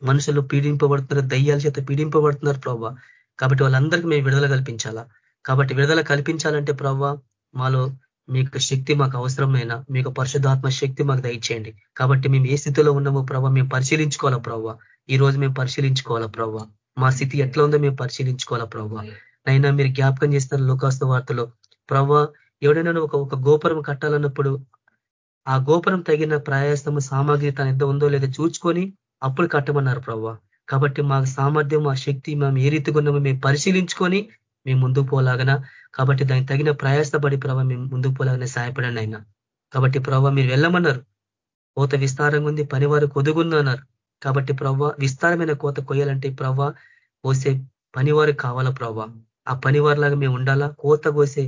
మనుషులు పీడింపబడుతున్నారు దయ్యాల చేత పీడింపబడుతున్నారు ప్రవ్వ. కాబట్టి వాళ్ళందరికీ మేము విడుదల కల్పించాలా? కాబట్టి విడుదల కల్పించాలంటే ప్రవ్వ మాలో మీకు శక్తి మాకు అవసరమైన మీకు పరిశుద్ధాత్మ శక్తి మాకు దయచేయండి. కాబట్టి మేము ఏ స్థితిలో ఉన్నామో ప్రభావ మేము పరిశీలించుకోవాలా ప్రవ్వ? ఈ రోజు మేము పరిశీలించుకోవాలా ప్రవ్వ? మా స్థితి ఎట్లా ఉందో మేము పరిశీలించుకోవాలా ప్రవ్వ? నైనా మీరు జ్ఞాపకం చేస్తారు లోకాస్త వార్తలో ప్రవ్వ ఎవడైనా ఒక ఒక గోపురం కట్టాలన్నప్పుడు ఆ గోపురం తగిన ప్రయాసము సామాగ్రి తన ఎంత ఉందో లేదో చూచుకొని అప్పుడు కట్టమన్నారు ప్రవ్వ కాబట్టి మా సామర్థ్యం మా శక్తి మేము ఏ రీతిగా ఉన్నామో మేము పరిశీలించుకొని మేము ముందుకు పోలాగన. కాబట్టి దానికి తగిన ప్రయాసపడి ప్రభావ మేము ముందుకు పోలాగనే సహాయపడండి అయినా కాబట్టి ప్రభావ మీరు వెళ్ళమన్నారు. కోత విస్తారంగా ఉంది పనివారు కొదుగుందన్నారు కాబట్టి ప్రవ్వ విస్తారమైన కోత కొయ్యాలంటే ప్రవ్వ కోసే పనివారు కావాలా ప్రవ్వ ఆ పనివారిలాగా మేము ఉండాలా? కోత కోసే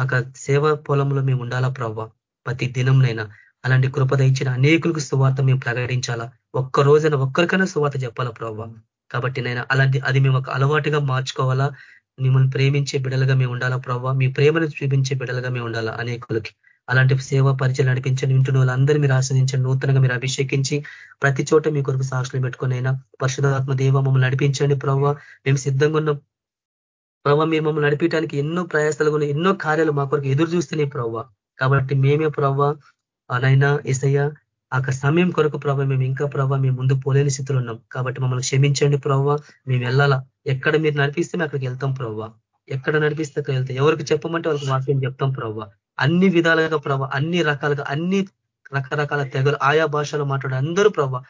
ఆ సేవా పొలంలో మేము ఉండాలా ప్రవ్వ? ప్రతి దినంనైనా అలాంటి కృపద ఇచ్చిన అనేకులకు సువార్త మేము ప్రకటించాలా? ఒక్క రోజున ఒక్కరికైనా సువార్త చెప్పాలా ప్రవ్వ? కాబట్టి నైనా అలాంటి అది మేము ఒక అలవాటుగా మార్చుకోవాలా? మిమ్మల్ని ప్రేమించే బిడలుగా మేము ఉండాలా ప్రవ్వ? మీ ప్రేమను చూపించే బిడలుగా మేము ఉండాలా అనేకులకి? అలాంటి సేవా పరిచయం నడిపించండి వింటున్న వాళ్ళందరూ మీరు ఆశ్రదించండి నూతనంగా మీరు అభిషేకించి ప్రతి చోట మీ కొరకు సాక్షులు పెట్టుకుని అయినా పరిశుధాత్మ దేవ మమ్మల్ని నడిపించండి ప్రవ్వ. మేము సిద్ధంగా ఉన్నాం. ప్రభావ మీరు మమ్మల్ని నడిపించడానికి ఎన్నో ప్రయాసాలు కూడా ఎన్నో కార్యాలు మా కొరకు ఎదురు చూస్తున్నాయి ప్రవ్వ కాబట్టి మేమే ప్రవ్వ నైనా ఎసయ్య ఆ సమయం కొరకు ప్రభావ మేము ఇంకా ప్రభావ మేము ముందు పోలేని స్థితిలో ఉన్నాం. కాబట్టి మమ్మల్ని క్షమించండి ప్రవ్వ మేము వెళ్ళాలా? ఎక్కడ మీరు నడిపిస్తే మేము అక్కడికి వెళ్తాం ప్రవ్వ ఎక్కడ నడిపిస్తే అక్కడ వెళ్తాం? ఎవరికి చెప్పమంటే వాళ్ళకి వాక్యం చెప్తాం ప్రవ్వ అన్ని విధాలుగా ప్రభావ అన్ని రకాలుగా అన్ని రకరకాల తెగలు ఆయా భాషలో మాట్లాడే అందరూ ప్రభావ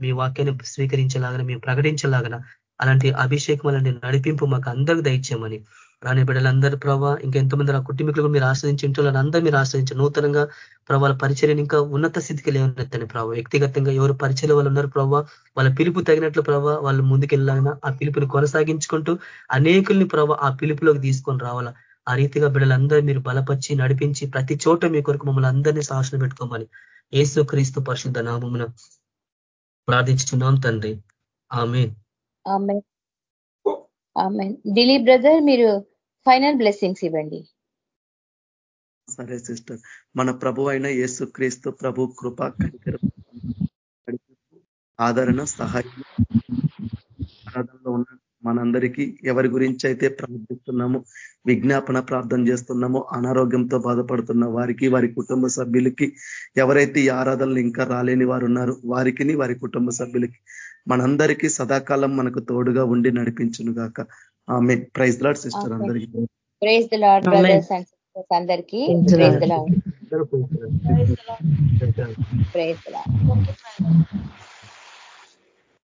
మీ వాక్యాన్ని స్వీకరించేలాగా మేము ప్రకటించేలాగా అలాంటి అభిషేకం అలాంటి నడిపింపు మాకు అందరికి దయచేయమని. రాని బిడ్డలందరూ ప్రభావ ఇంకా ఎంతమంది ఆ కుటుంబీకులు మీరు ఆశ్రయించి ఇంట్లో అందరూ మీరు ఆశ్రయించి నూతనంగా ప్రభావ పరిచయం ఇంకా ఉన్నత స్థితికి లేవనెత్తని ప్రభావ వ్యక్తిగతంగా ఎవరు పరిచయం వాళ్ళు ఉన్నారు ప్రభావ వాళ్ళ పిలుపు తగినట్లు ప్రభావ వాళ్ళు ముందుకెళ్ళాలన్నా ఆ పిలుపుని కొనసాగించుకుంటూ అనేకుల్ని ప్రభావ ఆ పిలుపులోకి తీసుకొని రావాలా. ఆ రీతిగా బిడ్డలందరూ మీరు బలపరిచి నడిపించి ప్రతి చోట మీ కొరకు మమ్మల్ని అందరినీ సాహసం పెట్టుకోమని ఏసు క్రీస్తు పరిశుద్ధ నామమున ప్రార్థించుతున్నాం తండ్రి. ఆమె దిలీప్ బ్రదర్ మీరు ఫైనల్ బ్లెస్సింగ్స్ ఇవ్వండి. సరే సిస్టర్ మన ప్రభు అయిన యేసు క్రీస్తు ప్రభు కృప ఆదరణ సహాయం ఉన్న మనందరికీ ఎవరి గురించి అయితే ప్రార్థిస్తున్నామో విజ్ఞాపన ప్రార్థన చేస్తున్నామో అనారోగ్యంతో బాధపడుతున్న వారికి వారి కుటుంబ సభ్యులకి ఎవరైతే ఈ ఆరాధనలు ఇంకా రాలేని వారు ఉన్నారు వారికి వారి కుటుంబ సభ్యులకి మనందరికీ సదాకాలం మనకు తోడుగా ఉండి నడిపించును గాక ఆమె ప్రైజ్ లాడ్ సిస్టర్ అందరికీ. Praise Lord brothers and sisters అందరికీ. Praise Lord praise Lord